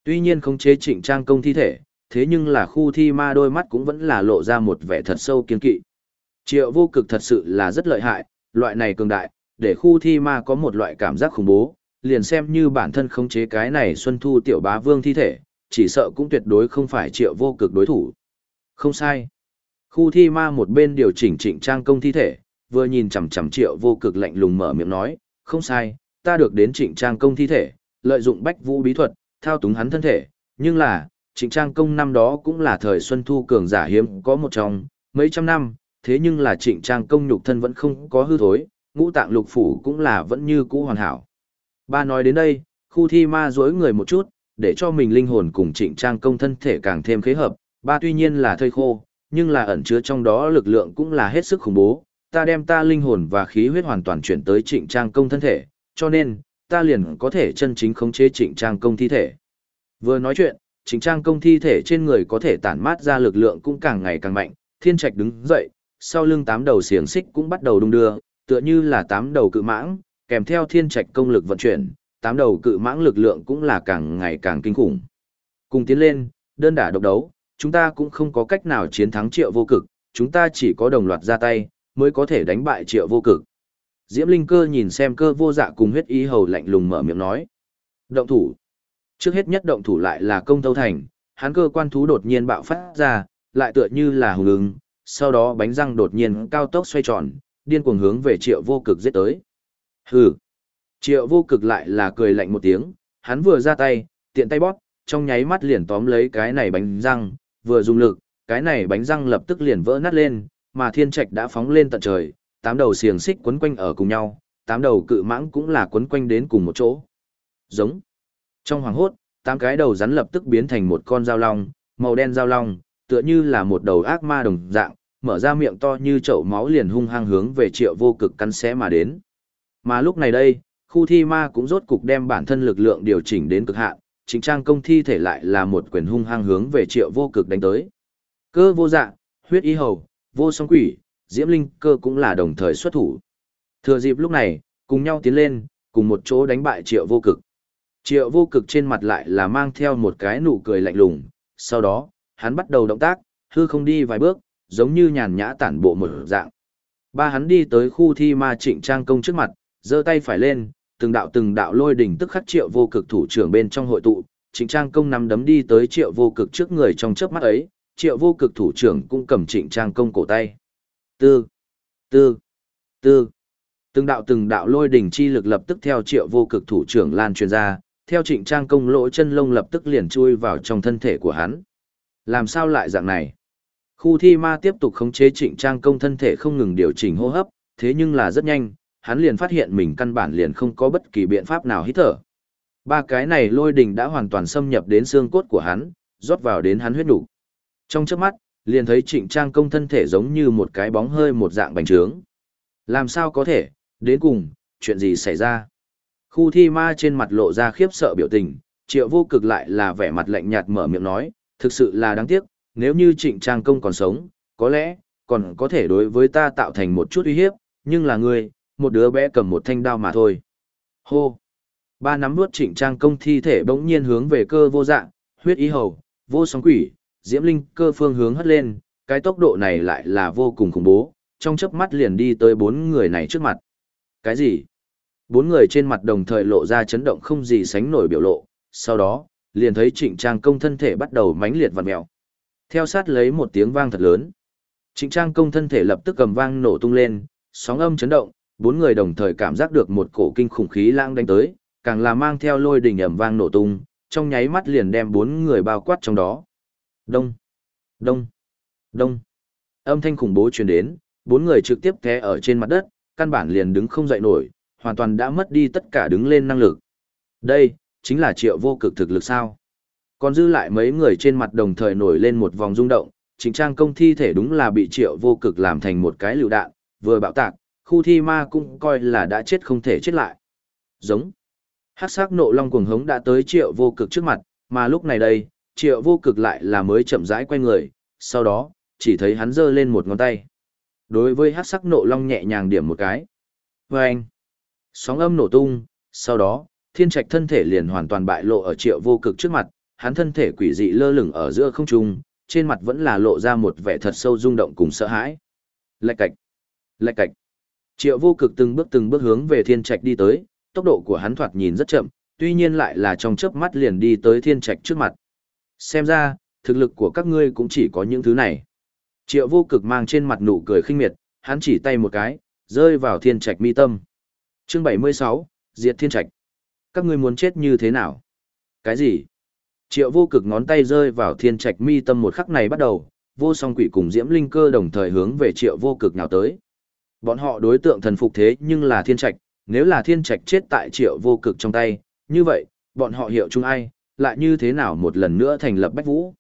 Tuy nhiên khống chế trịnh trang công thi thể, thế nhưng là khu thi ma đôi mắt cũng vẫn là lộ ra một vẻ thật sâu kiên kỵ. Triệu vô cực thật sự là rất lợi hại, Loại này cường đại, để khu thi ma có một loại cảm giác khủng bố, liền xem như bản thân khống chế cái này Xuân Thu tiểu bá vương thi thể, chỉ sợ cũng tuyệt đối không phải triệu vô cực đối thủ. Không sai. Khu thi ma một bên điều chỉnh trịnh trang công thi thể, vừa nhìn chằm chằm triệu vô cực lạnh lùng mở miệng nói, không sai, ta được đến trịnh trang công thi thể, lợi dụng bách vũ bí thuật, thao túng hắn thân thể, nhưng là, trịnh trang công năm đó cũng là thời xuân thu cường giả hiếm có một trong, mấy trăm năm, thế nhưng là trịnh trang công nhục thân vẫn không có hư thối, ngũ tạng lục phủ cũng là vẫn như cũ hoàn hảo. Ba nói đến đây, khu thi ma dối người một chút, để cho mình linh hồn cùng trịnh trang công thân thể càng thêm khế hợp, ba tuy nhiên là thơi khô, nhưng là ẩn chứa trong đó lực lượng cũng là hết sức khủng bố, ta đem ta linh hồn và khí huyết hoàn toàn chuyển tới trịnh trang công thân thể, cho nên, ta liền có thể chân chính khống chế trịnh trang công thi thể. Vừa nói chuyện, trịnh trang công thi thể trên người có thể tản mát ra lực lượng cũng càng ngày càng mạnh, thiên trạch đứng dậy, sau lưng tám đầu xiềng xích cũng bắt đầu đung đưa, tựa như là tám đầu cự mãng, kèm theo thiên trạch công lực vận chuyển, tám đầu cự mãng lực lượng cũng là càng ngày càng kinh khủng. Cùng tiến lên, đơn đả độc đấu, chúng ta cũng không có cách nào chiến thắng triệu vô cực, chúng ta chỉ có đồng loạt ra tay, mới có thể đánh bại triệu vô cực. Diễm Linh cơ nhìn xem cơ vô dạ cùng huyết ý hầu lạnh lùng mở miệng nói. Động thủ. Trước hết nhất động thủ lại là công tâu thành, hắn cơ quan thú đột nhiên bạo phát ra, lại tựa như là hùng ứng, sau đó bánh răng đột nhiên cao tốc xoay tròn, điên cuồng hướng về triệu vô cực giết tới. Hừ. Triệu vô cực lại là cười lạnh một tiếng, hắn vừa ra tay, tiện tay bóp, trong nháy mắt liền tóm lấy cái này bánh răng, vừa dùng lực, cái này bánh răng lập tức liền vỡ nát lên, mà thiên trạch đã phóng lên tận trời, tám đầu xiềng xích quấn quanh ở cùng nhau, tám đầu cự mãng cũng là quấn quanh đến cùng một chỗ. Giống. Trong hoàng hốt, tám cái đầu rắn lập tức biến thành một con dao long, màu đen dao long, tựa như là một đầu ác ma đồng dạng, mở ra miệng to như chậu máu liền hung hăng hướng về triệu vô cực cắn xé mà đến. Mà lúc này đây, khu thi ma cũng rốt cục đem bản thân lực lượng điều chỉnh đến cực hạn, chính trang công thi thể lại là một quyền hung hăng hướng về triệu vô cực đánh tới. Cơ vô dạ, huyết y hầu, vô song quỷ, diễm linh cơ cũng là đồng thời xuất thủ. Thừa dịp lúc này, cùng nhau tiến lên, cùng một chỗ đánh bại triệu vô cực. Triệu vô cực trên mặt lại là mang theo một cái nụ cười lạnh lùng, sau đó, hắn bắt đầu động tác, hư không đi vài bước, giống như nhàn nhã tản bộ một dạng. Ba hắn đi tới khu thi ma trịnh trang công trước mặt, giơ tay phải lên, từng đạo từng đạo lôi đỉnh tức khắc triệu vô cực thủ trưởng bên trong hội tụ, trịnh trang công nắm đấm đi tới triệu vô cực trước người trong chớp mắt ấy, triệu vô cực thủ trưởng cũng cầm trịnh trang công cổ tay. Tư, tư, tư. Từng đạo từng đạo lôi đỉnh chi lực lập tức theo triệu vô cực thủ trưởng lan truyền ra, theo trịnh trang công lỗ chân lông lập tức liền chui vào trong thân thể của hắn. Làm sao lại dạng này? Khu thi ma tiếp tục khống chế trịnh trang công thân thể không ngừng điều chỉnh hô hấp, thế nhưng là rất nhanh, hắn liền phát hiện mình căn bản liền không có bất kỳ biện pháp nào hít thở. Ba cái này lôi đình đã hoàn toàn xâm nhập đến xương cốt của hắn, rót vào đến hắn huyết đủ. Trong chớp mắt, liền thấy trịnh trang công thân thể giống như một cái bóng hơi một dạng bành trướng. Làm sao có thể, đến cùng, chuyện gì xảy ra? Khu thi ma trên mặt lộ ra khiếp sợ biểu tình, triệu vô cực lại là vẻ mặt lạnh nhạt mở miệng nói, thực sự là đáng tiếc, nếu như trịnh trang công còn sống, có lẽ, còn có thể đối với ta tạo thành một chút uy hiếp, nhưng là ngươi, một đứa bé cầm một thanh đao mà thôi. Hô! Ba nắm nuốt trịnh trang công thi thể bỗng nhiên hướng về cơ vô dạng, huyết ý hầu, vô sóng quỷ, diễm linh cơ phương hướng hất lên, cái tốc độ này lại là vô cùng khủng bố, trong chớp mắt liền đi tới bốn người này trước mặt. Cái gì? Bốn người trên mặt đồng thời lộ ra chấn động không gì sánh nổi biểu lộ, sau đó, liền thấy trịnh trang công thân thể bắt đầu mãnh liệt vặn mèo. Theo sát lấy một tiếng vang thật lớn. Trịnh trang công thân thể lập tức cầm vang nổ tung lên, sóng âm chấn động, bốn người đồng thời cảm giác được một cổ kinh khủng khí lãng đánh tới, càng là mang theo lôi đình ầm vang nổ tung, trong nháy mắt liền đem bốn người bao quát trong đó. Đông, đông, đông. Âm thanh khủng bố truyền đến, bốn người trực tiếp té ở trên mặt đất, căn bản liền đứng không dậy nổi, hoàn toàn đã mất đi tất cả đứng lên năng lực. Đây, chính là triệu vô cực thực lực sao. Còn dư lại mấy người trên mặt đồng thời nổi lên một vòng rung động, chính trang công thi thể đúng là bị triệu vô cực làm thành một cái lựu đạn, vừa bạo tạc, khu thi ma cũng coi là đã chết không thể chết lại. Giống. Hắc sắc nộ long cuồng hống đã tới triệu vô cực trước mặt, mà lúc này đây, triệu vô cực lại là mới chậm rãi quay người, sau đó, chỉ thấy hắn giơ lên một ngón tay. Đối với hắc sắc nộ long nhẹ nhàng điểm một cái. Và anh. Sóng âm nổ tung, sau đó, thiên trạch thân thể liền hoàn toàn bại lộ ở triệu vô cực trước mặt, hắn thân thể quỷ dị lơ lửng ở giữa không trung, trên mặt vẫn là lộ ra một vẻ thật sâu rung động cùng sợ hãi. Lạch cạch, lạch cạch. Triệu vô cực từng bước từng bước hướng về thiên trạch đi tới, tốc độ của hắn thoạt nhìn rất chậm, tuy nhiên lại là trong chớp mắt liền đi tới thiên trạch trước mặt. Xem ra, thực lực của các ngươi cũng chỉ có những thứ này. Triệu vô cực mang trên mặt nụ cười khinh miệt, hắn chỉ tay một cái, rơi vào thiên trạch mi tâm. Chương 76, Diệt Thiên Trạch. Các ngươi muốn chết như thế nào? Cái gì? Triệu vô cực ngón tay rơi vào thiên trạch mi tâm một khắc này bắt đầu, vô song quỷ cùng diễm linh cơ đồng thời hướng về triệu vô cực nào tới. Bọn họ đối tượng thần phục thế nhưng là thiên trạch, nếu là thiên trạch chết tại triệu vô cực trong tay, như vậy, bọn họ hiệu chung ai, lại như thế nào một lần nữa thành lập bách vũ.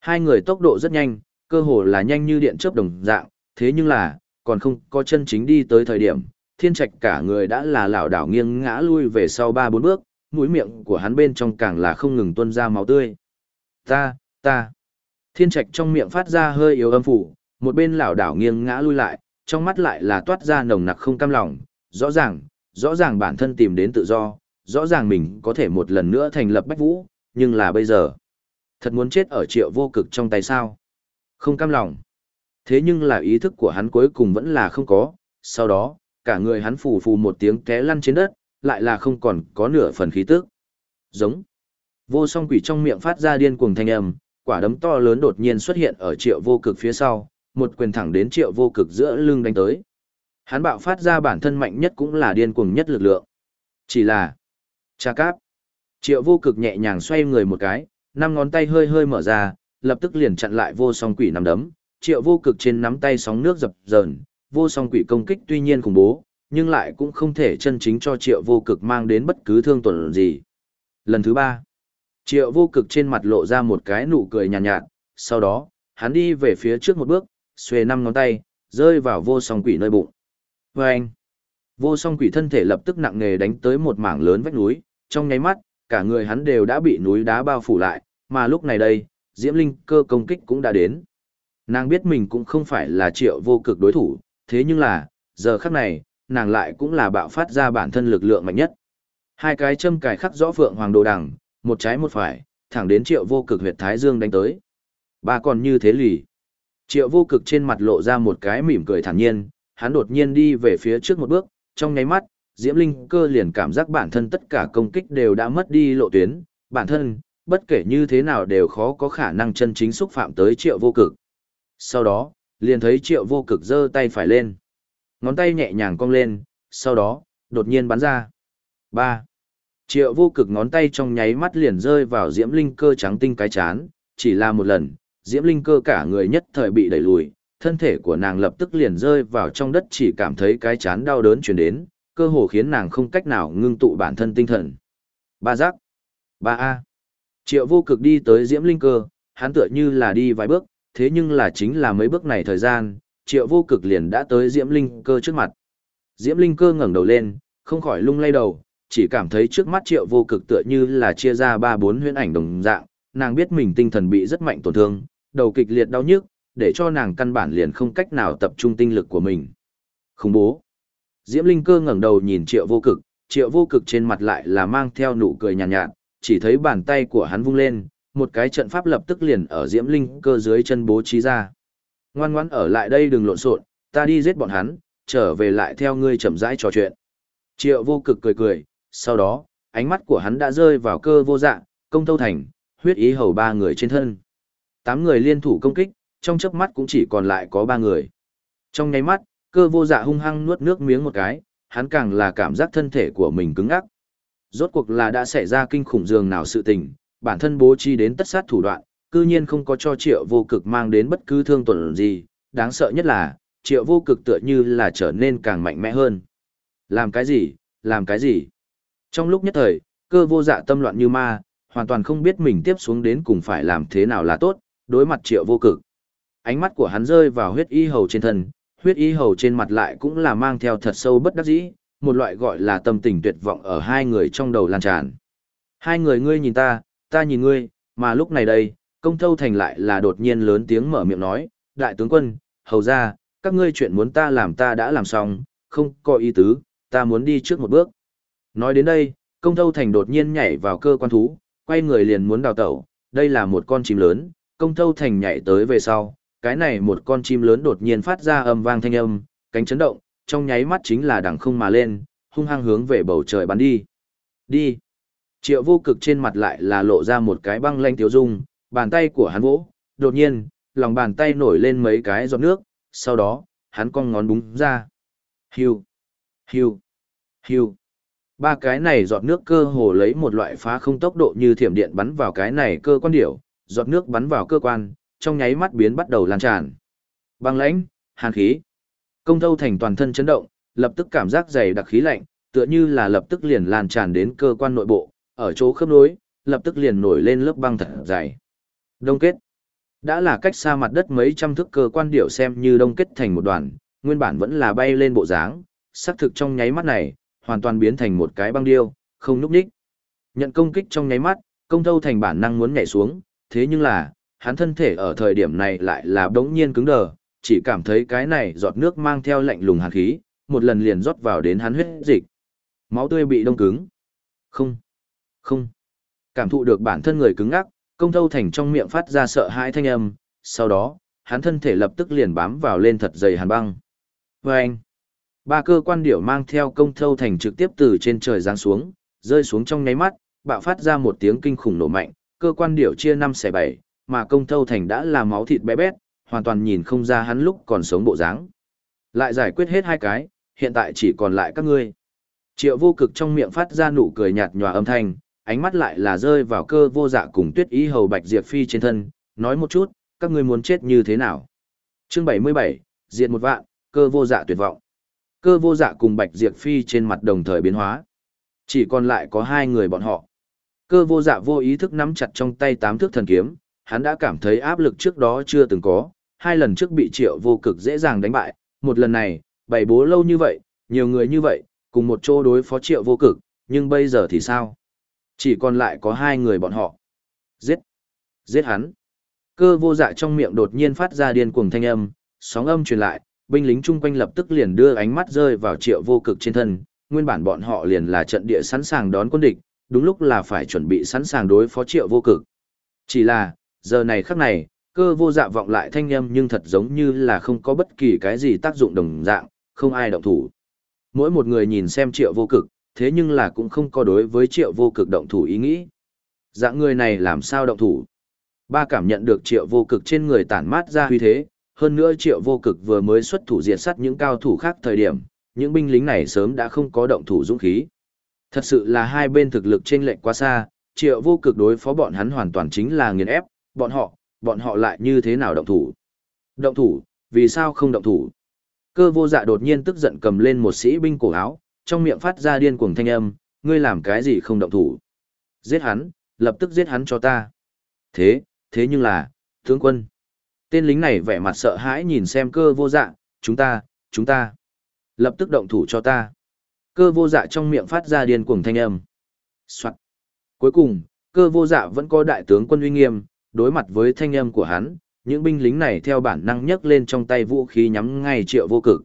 Hai người tốc độ rất nhanh, cơ hồ là nhanh như điện chớp đồng dạng, thế nhưng là, còn không có chân chính đi tới thời điểm, thiên trạch cả người đã là lảo đảo nghiêng ngã lui về sau ba bốn bước, mũi miệng của hắn bên trong càng là không ngừng tuôn ra máu tươi. Ta, ta. Thiên trạch trong miệng phát ra hơi yếu âm phủ, một bên lảo đảo nghiêng ngã lui lại, trong mắt lại là toát ra nồng nặc không cam lòng, rõ ràng, rõ ràng bản thân tìm đến tự do, rõ ràng mình có thể một lần nữa thành lập Bách Vũ, nhưng là bây giờ, thật muốn chết ở triệu vô cực trong tay sao. Không cam lòng. Thế nhưng là ý thức của hắn cuối cùng vẫn là không có, sau đó, cả người hắn phù phù một tiếng té lăn trên đất, lại là không còn có nửa phần khí tức. Giống. Vô song quỷ trong miệng phát ra điên cuồng thanh âm, quả đấm to lớn đột nhiên xuất hiện ở triệu vô cực phía sau, một quyền thẳng đến triệu vô cực giữa lưng đánh tới. Hắn bạo phát ra bản thân mạnh nhất cũng là điên cuồng nhất lực lượng. Chỉ là, cha cáp. Triệu vô cực nhẹ nhàng xoay người một cái, năm ngón tay hơi hơi mở ra, lập tức liền chặn lại vô song quỷ nắm đấm. Triệu vô cực trên nắm tay sóng nước dập dờn, vô song quỷ công kích tuy nhiên khủng bố, nhưng lại cũng không thể chân chính cho triệu vô cực mang đến bất cứ thương tổn gì. Lần thứ ba, triệu vô cực trên mặt lộ ra một cái nụ cười nhàn nhạt, nhạt, sau đó, hắn đi về phía trước một bước, xuề năm ngón tay, rơi vào vô song quỷ nơi bụng. Và anh, vô song quỷ thân thể lập tức nặng nề đánh tới một mảng lớn vách núi, trong nháy mắt, cả người hắn đều đã bị núi đá bao phủ lại, mà lúc này đây, Diễm Linh cơ công kích cũng đã đến. Nàng biết mình cũng không phải là triệu vô cực đối thủ, thế nhưng là, giờ khắc này, nàng lại cũng là bạo phát ra bản thân lực lượng mạnh nhất. Hai cái châm cài khắc rõ phượng hoàng đồ đằng, một trái một phải, thẳng đến triệu vô cực huyệt thái dương đánh tới. Ba còn như thế lì. Triệu vô cực trên mặt lộ ra một cái mỉm cười thản nhiên, hắn đột nhiên đi về phía trước một bước, trong nháy mắt, Diễm Linh cơ liền cảm giác bản thân tất cả công kích đều đã mất đi lộ tuyến, bản thân, bất kể như thế nào đều khó có khả năng chân chính xúc phạm tới triệu vô cực. Sau đó, liền thấy triệu vô cực giơ tay phải lên. Ngón tay nhẹ nhàng cong lên, sau đó, đột nhiên bắn ra. ba Triệu vô cực ngón tay trong nháy mắt liền rơi vào diễm linh cơ trắng tinh cái chán, chỉ là một lần, diễm linh cơ cả người nhất thời bị đẩy lùi, thân thể của nàng lập tức liền rơi vào trong đất chỉ cảm thấy cái chán đau đớn chuyển đến, cơ hồ khiến nàng không cách nào ngưng tụ bản thân tinh thần. Ba giác. Ba A. Triệu vô cực đi tới diễm linh cơ, hắn tựa như là đi vài bước, thế nhưng là chính là mấy bước này thời gian, triệu vô cực liền đã tới diễm linh cơ trước mặt. Diễm linh cơ ngẩng đầu lên, không khỏi lung lay đầu, chỉ cảm thấy trước mắt triệu vô cực tựa như là chia ra ba bốn huyễn ảnh đồng dạng, nàng biết mình tinh thần bị rất mạnh tổn thương, đầu kịch liệt đau nhức, để cho nàng căn bản liền không cách nào tập trung tinh lực của mình. Khủng bố. Diễm Linh Cơ ngẩng đầu nhìn Triệu Vô Cực, Triệu Vô Cực trên mặt lại là mang theo nụ cười nhàn nhạt, nhạt, chỉ thấy bàn tay của hắn vung lên, một cái trận pháp lập tức liền ở Diễm Linh Cơ dưới chân bố trí ra. Ngoan ngoãn ở lại đây đừng lộn xộn, ta đi giết bọn hắn, trở về lại theo ngươi chậm rãi trò chuyện. Triệu Vô Cực cười cười, sau đó, ánh mắt của hắn đã rơi vào cơ vô dạng, công thâu thành, huyết ý hầu ba người trên thân. Tám người liên thủ công kích, trong chớp mắt cũng chỉ còn lại có ba người. Trong nháy mắt, cơ vô dạ hung hăng nuốt nước miếng một cái, hắn càng là cảm giác thân thể của mình cứng ngắc. Rốt cuộc là đã xảy ra kinh khủng dường nào sự tình, bản thân bố trí đến tất sát thủ đoạn, cư nhiên không có cho triệu vô cực mang đến bất cứ thương tổn gì, đáng sợ nhất là, triệu vô cực tựa như là trở nên càng mạnh mẽ hơn. Làm cái gì, làm cái gì? Trong lúc nhất thời, cơ vô dạ tâm loạn như ma, hoàn toàn không biết mình tiếp xuống đến cùng phải làm thế nào là tốt, đối mặt triệu vô cực. Ánh mắt của hắn rơi vào huyết y hầu trên thân, huyết y hầu trên mặt lại cũng là mang theo thật sâu bất đắc dĩ, một loại gọi là tâm tình tuyệt vọng ở hai người trong đầu lan tràn. Hai người ngươi nhìn ta, ta nhìn ngươi, mà lúc này đây, công thâu thành lại là đột nhiên lớn tiếng mở miệng nói, đại tướng quân, hầu ra, các ngươi chuyện muốn ta làm ta đã làm xong, không có ý tứ, ta muốn đi trước một bước. Nói đến đây, công thâu thành đột nhiên nhảy vào cơ quan thú, quay người liền muốn đào tẩu, đây là một con chim lớn, công thâu thành nhảy tới về sau, cái này một con chim lớn đột nhiên phát ra âm vang thanh âm, cánh chấn động, trong nháy mắt chính là đằng không mà lên, hung hăng hướng về bầu trời bắn đi. Đi. Triệu vô cực trên mặt lại là lộ ra một cái băng lanh tiếu dung, bàn tay của hắn vỗ, đột nhiên, lòng bàn tay nổi lên mấy cái giọt nước, sau đó, hắn cong ngón búng ra. Hiu, hiu, hiu. Ba cái này giọt nước cơ hồ lấy một loại phá không tốc độ như thiểm điện bắn vào cái này cơ quan điểu, giọt nước bắn vào cơ quan, trong nháy mắt biến bắt đầu lan tràn. Băng lãnh, hàn khí. Công thâu thành toàn thân chấn động, lập tức cảm giác dày đặc khí lạnh, tựa như là lập tức liền lan tràn đến cơ quan nội bộ, ở chỗ khớp nối, lập tức liền nổi lên lớp băng thật dày. Đông kết. Đã là cách xa mặt đất mấy trăm thước cơ quan điểu xem như đông kết thành một đoàn, nguyên bản vẫn là bay lên bộ dáng, xác thực trong nháy mắt này, hoàn toàn biến thành một cái băng điêu, không núp đích. Nhận công kích trong nháy mắt, công thâu thành bản năng muốn nhảy xuống, thế nhưng là, hắn thân thể ở thời điểm này lại là đống nhiên cứng đờ, chỉ cảm thấy cái này giọt nước mang theo lạnh lùng hàn khí, một lần liền rót vào đến hắn huyết dịch. Máu tươi bị đông cứng. Không, không. Cảm thụ được bản thân người cứng ngắc, công thâu thành trong miệng phát ra sợ hãi thanh âm, sau đó, hắn thân thể lập tức liền bám vào lên thật dày hàn băng. Và anh, ba cơ quan điểu mang theo công thâu thành trực tiếp từ trên trời giáng xuống, rơi xuống trong nháy mắt, bạo phát ra một tiếng kinh khủng nổ mạnh, cơ quan điểu chia năm xẻ bảy, mà công thâu thành đã là máu thịt bé bét, hoàn toàn nhìn không ra hắn lúc còn sống bộ dáng. Lại giải quyết hết hai cái, hiện tại chỉ còn lại các ngươi. Triệu vô cực trong miệng phát ra nụ cười nhạt nhòa âm thanh, ánh mắt lại là rơi vào cơ vô dạ cùng tuyết ý hầu bạch diệp phi trên thân, nói một chút, các ngươi muốn chết như thế nào. Chương 77, diệt một vạn, cơ vô dạ tuyệt vọng. Cơ vô dạ cùng bạch diệp phi trên mặt đồng thời biến hóa. Chỉ còn lại có hai người bọn họ. Cơ vô dạ vô ý thức nắm chặt trong tay tám thước thần kiếm, hắn đã cảm thấy áp lực trước đó chưa từng có, hai lần trước bị triệu vô cực dễ dàng đánh bại, một lần này, bảy bố lâu như vậy, nhiều người như vậy, cùng một chỗ đối phó triệu vô cực, nhưng bây giờ thì sao? Chỉ còn lại có hai người bọn họ. Giết! Giết hắn! Cơ vô dạ trong miệng đột nhiên phát ra điên cuồng thanh âm, sóng âm truyền lại, binh lính chung quanh lập tức liền đưa ánh mắt rơi vào triệu vô cực trên thân, nguyên bản bọn họ liền là trận địa sẵn sàng đón quân địch, đúng lúc là phải chuẩn bị sẵn sàng đối phó triệu vô cực. Chỉ là, giờ này khắc này, cơ vô dạ vọng lại thanh âm nhưng thật giống như là không có bất kỳ cái gì tác dụng đồng dạng, không ai động thủ. Mỗi một người nhìn xem triệu vô cực, thế nhưng là cũng không có đối với triệu vô cực động thủ ý nghĩ. Dạng người này làm sao động thủ? Ba cảm nhận được triệu vô cực trên người tản mát ra huy thế, hơn nữa triệu vô cực vừa mới xuất thủ diệt sát những cao thủ khác thời điểm, những binh lính này sớm đã không có động thủ dũng khí. Thật sự là hai bên thực lực trên lệch quá xa, triệu vô cực đối phó bọn hắn hoàn toàn chính là nghiền ép, bọn họ, bọn họ lại như thế nào động thủ? Động thủ, vì sao không động thủ? Cơ vô dạ đột nhiên tức giận cầm lên một sĩ binh cổ áo, trong miệng phát ra điên cuồng thanh âm, ngươi làm cái gì không động thủ? Giết hắn, lập tức giết hắn cho ta. Thế, thế nhưng là, tướng quân. Tên lính này vẻ mặt sợ hãi nhìn xem cơ vô dạ, chúng ta, chúng ta. Lập tức động thủ cho ta. Cơ vô dạ trong miệng phát ra điên cuồng thanh âm. Soạn. Cuối cùng, cơ vô dạ vẫn có đại tướng quân uy nghiêm, đối mặt với thanh âm của hắn, những binh lính này theo bản năng nhấc lên trong tay vũ khí nhắm ngay triệu vô cực.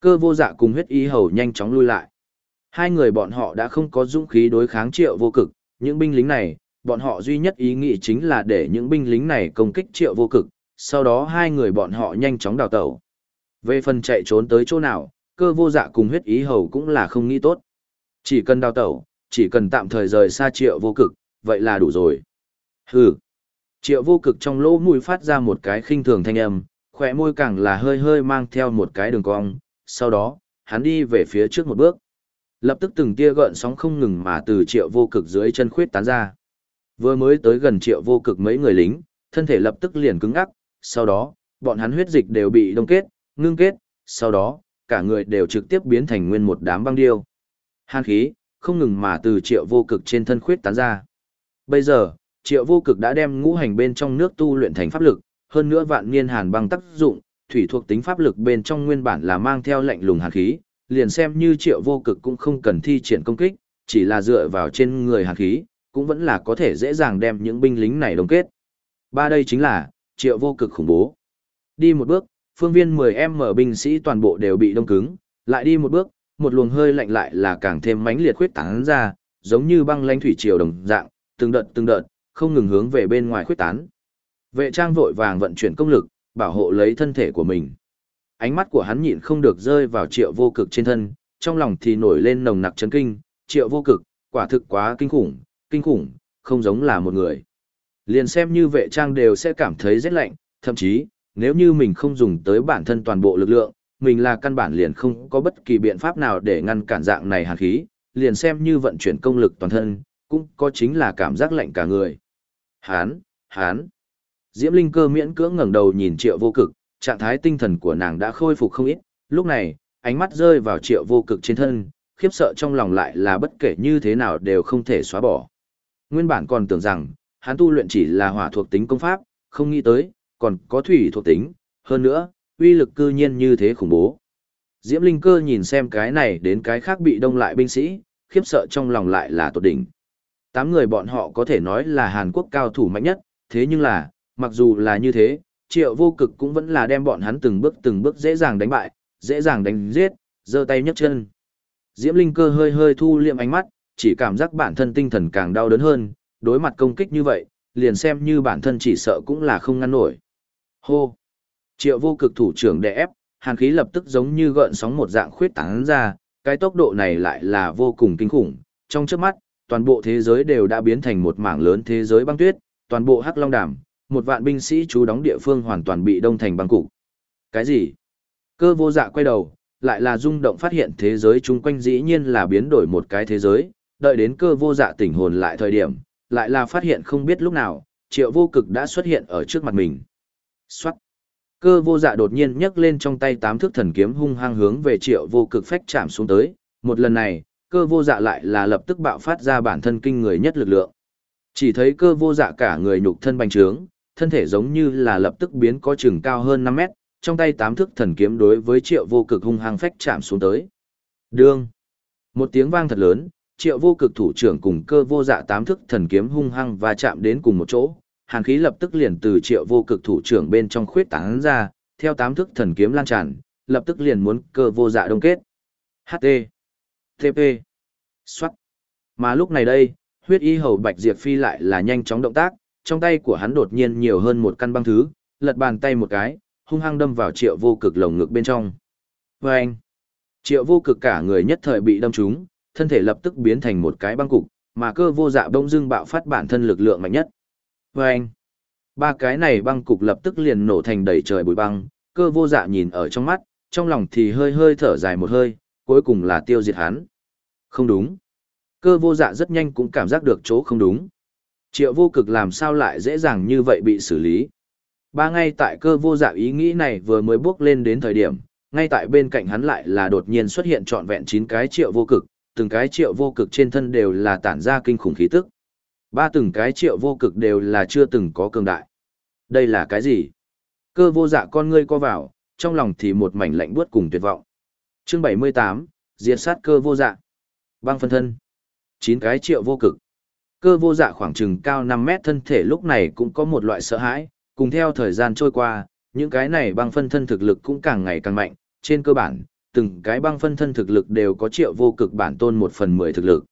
Cơ vô dạ cùng huyết ý hầu nhanh chóng lui lại. Hai người bọn họ đã không có dũng khí đối kháng triệu vô cực, những binh lính này, bọn họ duy nhất ý nghĩ chính là để những binh lính này công kích triệu vô cực, sau đó hai người bọn họ nhanh chóng đào tẩu. Về phần chạy trốn tới chỗ nào, cơ vô dạ cùng huyết ý hầu cũng là không nghĩ tốt. Chỉ cần đào tẩu, chỉ cần tạm thời rời xa triệu vô cực, vậy là đủ rồi. Hừ. Triệu vô cực trong lỗ mũi phát ra một cái khinh thường thanh âm, khỏe môi càng là hơi hơi mang theo một cái đường cong, sau đó, hắn đi về phía trước một bước. Lập tức từng tia gợn sóng không ngừng mà từ triệu vô cực dưới chân khuyết tán ra. Vừa mới tới gần triệu vô cực mấy người lính, thân thể lập tức liền cứng ngắc, sau đó, bọn hắn huyết dịch đều bị đông kết, ngưng kết, sau đó, cả người đều trực tiếp biến thành nguyên một đám băng điêu. Hàn khí, không ngừng mà từ triệu vô cực trên thân khuyết tán ra. Bây giờ, triệu vô cực đã đem ngũ hành bên trong nước tu luyện thành pháp lực, hơn nữa vạn niên hàn băng tác dụng, thủy thuộc tính pháp lực bên trong nguyên bản là mang theo lệnh lùng hàn khí, liền xem như triệu vô cực cũng không cần thi triển công kích, chỉ là dựa vào trên người hàn khí, cũng vẫn là có thể dễ dàng đem những binh lính này đồng kết. Ba đây chính là, triệu vô cực khủng bố. Đi một bước, phương viên 10M binh sĩ toàn bộ đều bị đông cứng, lại đi một bước, một luồng hơi lạnh lại là càng thêm mãnh liệt khuyết tán ra, giống như băng lãnh thủy triều đồng dạng, từng đợt từng đợt, không ngừng hướng về bên ngoài khuyết tán. Vệ trang vội vàng vận chuyển công lực, bảo hộ lấy thân thể của mình. ánh mắt của hắn nhịn không được rơi vào triệu vô cực trên thân, trong lòng thì nổi lên nồng nặc chấn kinh, triệu vô cực, quả thực quá kinh khủng, kinh khủng, không giống là một người. Liền xem như vệ trang đều sẽ cảm thấy rất lạnh, thậm chí, nếu như mình không dùng tới bản thân toàn bộ lực lượng, mình là căn bản liền không có bất kỳ biện pháp nào để ngăn cản dạng này hàn khí, liền xem như vận chuyển công lực toàn thân, cũng có chính là cảm giác lạnh cả người. Hán, hán. Diễm Linh cơ miễn cưỡng ngẩng đầu nhìn triệu vô cực, trạng thái tinh thần của nàng đã khôi phục không ít, lúc này, ánh mắt rơi vào triệu vô cực trên thân, khiếp sợ trong lòng lại là bất kể như thế nào đều không thể xóa bỏ. Nguyên bản còn tưởng rằng, hắn tu luyện chỉ là hỏa thuộc tính công pháp, không nghĩ tới, còn có thủy thuộc tính, hơn nữa, uy lực cư nhiên như thế khủng bố. Diễm Linh Cơ nhìn xem cái này đến cái khác bị đông lại binh sĩ, khiếp sợ trong lòng lại là tột đỉnh. Tám người bọn họ có thể nói là Hàn Quốc cao thủ mạnh nhất, thế nhưng là, mặc dù là như thế, triệu vô cực cũng vẫn là đem bọn hắn từng bước từng bước dễ dàng đánh bại, dễ dàng đánh giết, giơ tay nhấc chân. Diễm Linh Cơ hơi hơi thu liệm ánh mắt, chỉ cảm giác bản thân tinh thần càng đau đớn hơn, đối mặt công kích như vậy, liền xem như bản thân chỉ sợ cũng là không ngăn nổi. Hô! Triệu vô cực thủ trưởng đè ép, hàn khí lập tức giống như gợn sóng một dạng khuyết tán ra, cái tốc độ này lại là vô cùng kinh khủng. Trong trước mắt, toàn bộ thế giới đều đã biến thành một mảng lớn thế giới băng tuyết, toàn bộ Hắc Long Đàm, một vạn binh sĩ trú đóng địa phương hoàn toàn bị đông thành băng cục. Cái gì? Cơ vô dạ quay đầu, lại là rung động phát hiện thế giới chung quanh dĩ nhiên là biến đổi một cái thế giới, đợi đến cơ vô dạ tỉnh hồn lại thời điểm, lại là phát hiện không biết lúc nào, triệu vô cực đã xuất hiện ở trước mặt mình. Xoát! Cơ vô dạ đột nhiên nhấc lên trong tay tám thước thần kiếm hung hăng hướng về triệu vô cực phách chạm xuống tới, một lần này, cơ vô dạ lại là lập tức bạo phát ra bản thân kinh người nhất lực lượng. Chỉ thấy cơ vô dạ cả người nhục thân bành trướng, thân thể giống như là lập tức biến có chừng cao hơn 5 mét, trong tay tám thước thần kiếm đối với triệu vô cực hung hăng phách chạm xuống tới. Đương! Một tiếng vang thật lớn, triệu vô cực thủ trưởng cùng cơ vô dạ tám thước thần kiếm hung hăng và chạm đến cùng một chỗ, hàn khí lập tức liền từ triệu vô cực thủ trưởng bên trong khuyết tán ra, theo tám thức thần kiếm lan tràn, lập tức liền muốn cơ vô dạ đông kết. HT. TP. Xoát. Mà lúc này đây, huyết y hầu bạch diệp phi lại là nhanh chóng động tác, trong tay của hắn đột nhiên nhiều hơn một căn băng thứ, lật bàn tay một cái, hung hăng đâm vào triệu vô cực lồng ngực bên trong. Vâng! Triệu vô cực cả người nhất thời bị đâm trúng, thân thể lập tức biến thành một cái băng cục, mà cơ vô dạ bông dưng bạo phát bản thân lực lượng mạnh nhất. Và anh, ba cái này băng cục lập tức liền nổ thành đầy trời bụi băng, cơ vô dạ nhìn ở trong mắt, trong lòng thì hơi hơi thở dài một hơi, cuối cùng là tiêu diệt hắn. Không đúng. Cơ vô dạ rất nhanh cũng cảm giác được chỗ không đúng. Triệu vô cực làm sao lại dễ dàng như vậy bị xử lý. Ba ngay tại cơ vô dạ ý nghĩ này vừa mới bước lên đến thời điểm, ngay tại bên cạnh hắn lại là đột nhiên xuất hiện trọn vẹn 9 cái triệu vô cực, từng cái triệu vô cực trên thân đều là tản ra kinh khủng khí tức. Ba từng cái triệu vô cực đều là chưa từng có cường đại. Đây là cái gì? Cơ vô dạ con ngươi co vào, trong lòng thì một mảnh lạnh buốt cùng tuyệt vọng. Chương 78, diệt sát cơ vô dạ. Băng phân thân. chín cái triệu vô cực. Cơ vô dạ khoảng chừng cao 5 mét thân thể lúc này cũng có một loại sợ hãi, cùng theo thời gian trôi qua, những cái này băng phân thân thực lực cũng càng ngày càng mạnh, trên cơ bản, từng cái băng phân thân thực lực đều có triệu vô cực bản tôn một phần mười thực lực.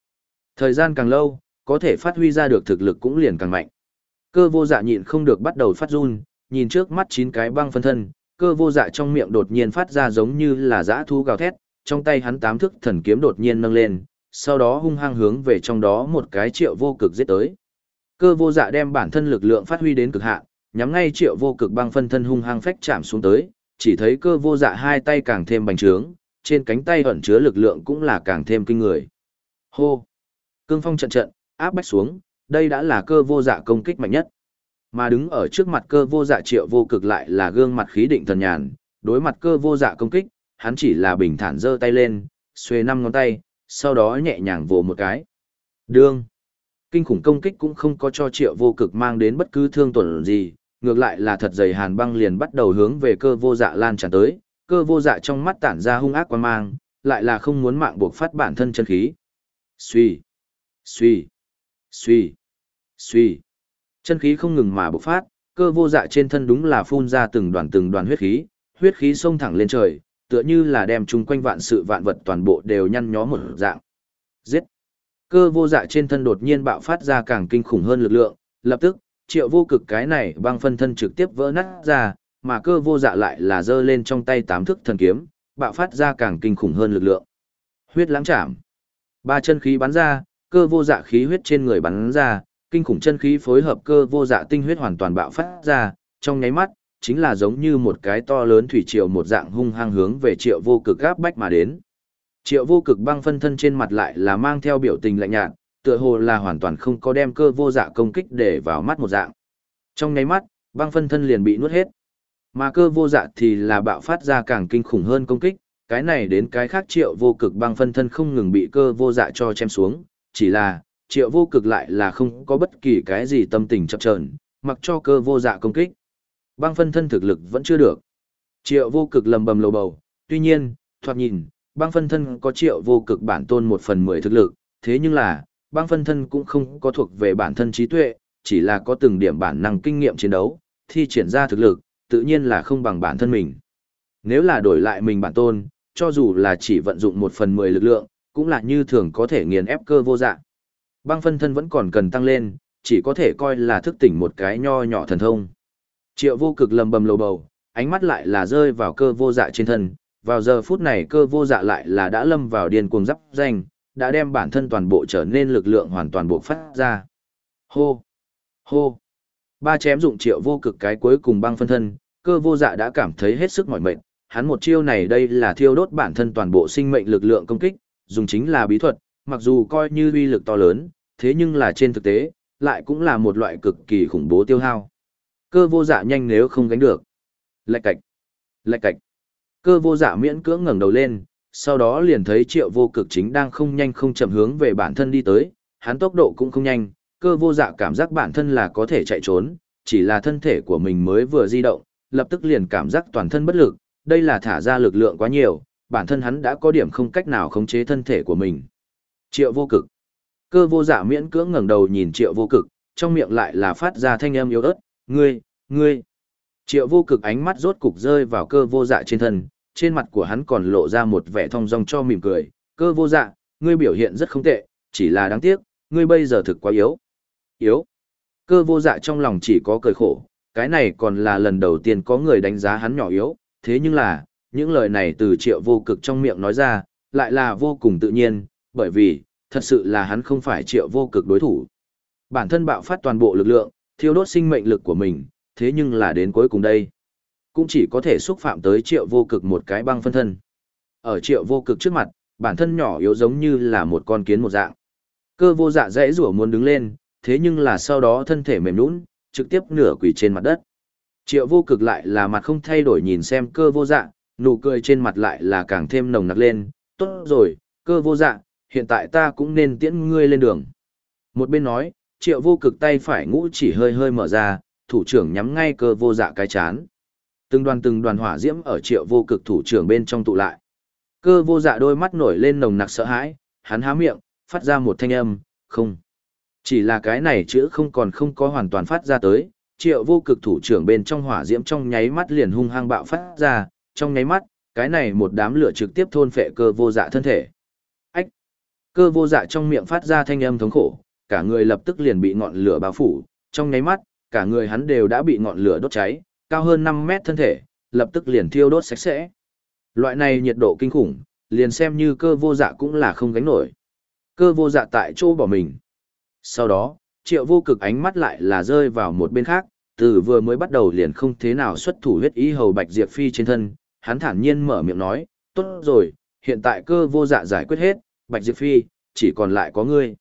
Thời gian càng lâu, có thể phát huy ra được thực lực cũng liền càng mạnh. Cơ vô dạ nhịn không được bắt đầu phát run, nhìn trước mắt chín cái băng phân thân, cơ vô dạ trong miệng đột nhiên phát ra giống như là dã thú gào thét, trong tay hắn tám thức thần kiếm đột nhiên nâng lên, sau đó hung hăng hướng về trong đó một cái triệu vô cực giết tới. Cơ vô dạ đem bản thân lực lượng phát huy đến cực hạn, nhắm ngay triệu vô cực băng phân thân hung hăng phách chạm xuống tới, chỉ thấy cơ vô dạ hai tay càng thêm bành trướng, trên cánh tay ẩn chứa lực lượng cũng là càng thêm kinh người. Hô! Cương phong trận trận, áp bách xuống, đây đã là cơ vô dạ công kích mạnh nhất. Mà đứng ở trước mặt cơ vô dạ triệu vô cực lại là gương mặt khí định thần nhàn, đối mặt cơ vô dạ công kích, hắn chỉ là bình thản giơ tay lên, xuê năm ngón tay, sau đó nhẹ nhàng vồ một cái. Đương. Kinh khủng công kích cũng không có cho triệu vô cực mang đến bất cứ thương tổn gì, ngược lại là thật dày hàn băng liền bắt đầu hướng về cơ vô dạ lan tràn tới, cơ vô dạ trong mắt tản ra hung ác quan mang, lại là không muốn mạng buộc phát bản thân chân khí. Xuy, xuy, suy, suy, Chân khí không ngừng mà bộc phát, cơ vô dạ trên thân đúng là phun ra từng đoàn từng đoàn huyết khí, huyết khí xông thẳng lên trời, tựa như là đem chung quanh vạn sự vạn vật toàn bộ đều nhăn nhó một dạng. Giết. Cơ vô dạ trên thân đột nhiên bạo phát ra càng kinh khủng hơn lực lượng, lập tức, triệu vô cực cái này băng phân thân trực tiếp vỡ nát ra, mà cơ vô dạ lại là giơ lên trong tay tám thức thần kiếm, bạo phát ra càng kinh khủng hơn lực lượng. Huyết lãng chạm. Ba chân khí bắn ra, cơ vô dạ khí huyết trên người bắn ra, kinh khủng chân khí phối hợp cơ vô dạ tinh huyết hoàn toàn bạo phát ra, trong nháy mắt, chính là giống như một cái to lớn thủy triều một dạng hung hăng hướng về triệu vô cực gáp bách mà đến. Triệu vô cực băng phân thân trên mặt lại là mang theo biểu tình lạnh nhạt, tựa hồ là hoàn toàn không có đem cơ vô dạ công kích để vào mắt một dạng. Trong nháy mắt, băng phân thân liền bị nuốt hết. Mà cơ vô dạ thì là bạo phát ra càng kinh khủng hơn công kích, cái này đến cái khác triệu vô cực băng phân thân không ngừng bị cơ vô dạ cho chém xuống, chỉ là, triệu vô cực lại là không có bất kỳ cái gì tâm tình chập chờn mặc cho cơ vô dạ công kích. Băng phân thân thực lực vẫn chưa được. Triệu vô cực lầm bầm lầu bầu, tuy nhiên, thoạt nhìn, băng phân thân có triệu vô cực bản tôn một phần mười thực lực, thế nhưng là, băng phân thân cũng không có thuộc về bản thân trí tuệ, chỉ là có từng điểm bản năng kinh nghiệm chiến đấu, thi triển ra thực lực, tự nhiên là không bằng bản thân mình. Nếu là đổi lại mình bản tôn, cho dù là chỉ vận dụng một phần mười lực lượng, cũng là như thường có thể nghiền ép cơ vô dạng. Băng phân thân vẫn còn cần tăng lên, chỉ có thể coi là thức tỉnh một cái nho nhỏ thần thông. Triệu vô cực lầm bầm lầu bầu, ánh mắt lại là rơi vào cơ vô dạ trên thân, vào giờ phút này cơ vô dạ lại là đã lâm vào điên cuồng dắp danh, đã đem bản thân toàn bộ trở nên lực lượng hoàn toàn bộc phát ra. Hô! Hô! Ba chém dụng triệu vô cực cái cuối cùng băng phân thân, cơ vô dạ đã cảm thấy hết sức mỏi mệt, hắn một chiêu này đây là thiêu đốt bản thân toàn bộ sinh mệnh lực lượng công kích, dùng chính là bí thuật, mặc dù coi như uy lực to lớn, thế nhưng là trên thực tế, lại cũng là một loại cực kỳ khủng bố tiêu hao. Cơ vô dạ nhanh nếu không gánh được. Lạch cạch. Lạch cạch. Cơ vô dạ miễn cưỡng ngẩng đầu lên, sau đó liền thấy triệu vô cực chính đang không nhanh không chậm hướng về bản thân đi tới, hắn tốc độ cũng không nhanh, cơ vô dạ cảm giác bản thân là có thể chạy trốn, chỉ là thân thể của mình mới vừa di động, lập tức liền cảm giác toàn thân bất lực, đây là thả ra lực lượng quá nhiều, bản thân hắn đã có điểm không cách nào khống chế thân thể của mình. Triệu vô cực. Cơ vô dạ miễn cưỡng ngẩng đầu nhìn triệu vô cực, trong miệng lại là phát ra thanh âm yếu ớt, ngươi, ngươi. Triệu vô cực ánh mắt rốt cục rơi vào cơ vô dạ trên thân, trên mặt của hắn còn lộ ra một vẻ thong dong cho mỉm cười, cơ vô dạ, ngươi biểu hiện rất không tệ, chỉ là đáng tiếc, ngươi bây giờ thực quá yếu. Yếu. Cơ vô dạ trong lòng chỉ có cười khổ, cái này còn là lần đầu tiên có người đánh giá hắn nhỏ yếu, thế nhưng là, những lời này từ triệu vô cực trong miệng nói ra, lại là vô cùng tự nhiên, bởi vì, thật sự là hắn không phải triệu vô cực đối thủ. Bản thân bạo phát toàn bộ lực lượng, thiêu đốt sinh mệnh lực của mình, thế nhưng là đến cuối cùng đây. Cũng chỉ có thể xúc phạm tới triệu vô cực một cái băng phân thân. Ở triệu vô cực trước mặt, bản thân nhỏ yếu giống như là một con kiến một dạng. Cơ vô dạ dễ rủa muốn đứng lên, thế nhưng là sau đó thân thể mềm nũng, trực tiếp nửa quỳ trên mặt đất. Triệu vô cực lại là mặt không thay đổi nhìn xem cơ vô dạ, nụ cười trên mặt lại là càng thêm nồng nặc lên, tốt rồi, cơ vô dạ, hiện tại ta cũng nên tiễn ngươi lên đường. Một bên nói, triệu vô cực tay phải ngũ chỉ hơi hơi mở ra, thủ trưởng nhắm ngay cơ vô dạ cái chán. Từng đoàn từng đoàn hỏa diễm ở triệu vô cực thủ trưởng bên trong tụ lại. Cơ vô dạ đôi mắt nổi lên nồng nặc sợ hãi, hắn há miệng, phát ra một thanh âm, không. Chỉ là cái này chữ không còn không có hoàn toàn phát ra tới, triệu vô cực thủ trưởng bên trong hỏa diễm trong nháy mắt liền hung hăng bạo phát ra, trong nháy mắt, cái này một đám lửa trực tiếp thôn phệ cơ vô dạ thân thể. Ách! Cơ vô dạ trong miệng phát ra thanh âm thống khổ, cả người lập tức liền bị ngọn lửa bao phủ, trong nháy mắt, cả người hắn đều đã bị ngọn lửa đốt cháy, cao hơn 5 mét thân thể, lập tức liền thiêu đốt sạch sẽ. Loại này nhiệt độ kinh khủng, liền xem như cơ vô dạ cũng là không gánh nổi. Cơ vô dạ tại chỗ bỏ mình. Sau đó, triệu vô cực ánh mắt lại là rơi vào một bên khác, từ vừa mới bắt đầu liền không thế nào xuất thủ huyết ý hầu Bạch Diệp Phi trên thân, hắn thản nhiên mở miệng nói, tốt rồi, hiện tại cơ vô dạ giải quyết hết, Bạch Diệp Phi, chỉ còn lại có ngươi.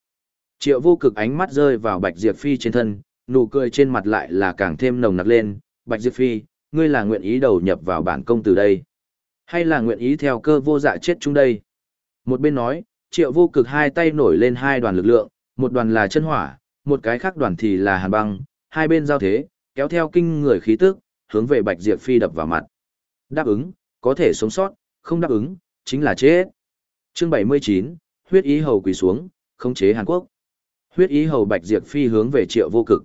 Triệu vô cực ánh mắt rơi vào Bạch Diệp Phi trên thân, nụ cười trên mặt lại là càng thêm nồng nặc lên, Bạch Diệp Phi, ngươi là nguyện ý đầu nhập vào bản công từ đây, hay là nguyện ý theo cơ vô dạ chết chung đây. Một bên nói, triệu vô cực hai tay nổi lên hai đoàn lực lượng, một đoàn là chân hỏa, một cái khác đoàn thì là hàn băng, hai bên giao thế, kéo theo kinh người khí tức, hướng về Bạch Diệp Phi đập vào mặt. Đáp ứng, có thể sống sót, không đáp ứng, chính là chết. Chương 79, huyết ý hầu quỳ xuống, khống chế Hàn Quốc. Huyết ý hầu Bạch Diệp Phi hướng về Triệu Vô Cực.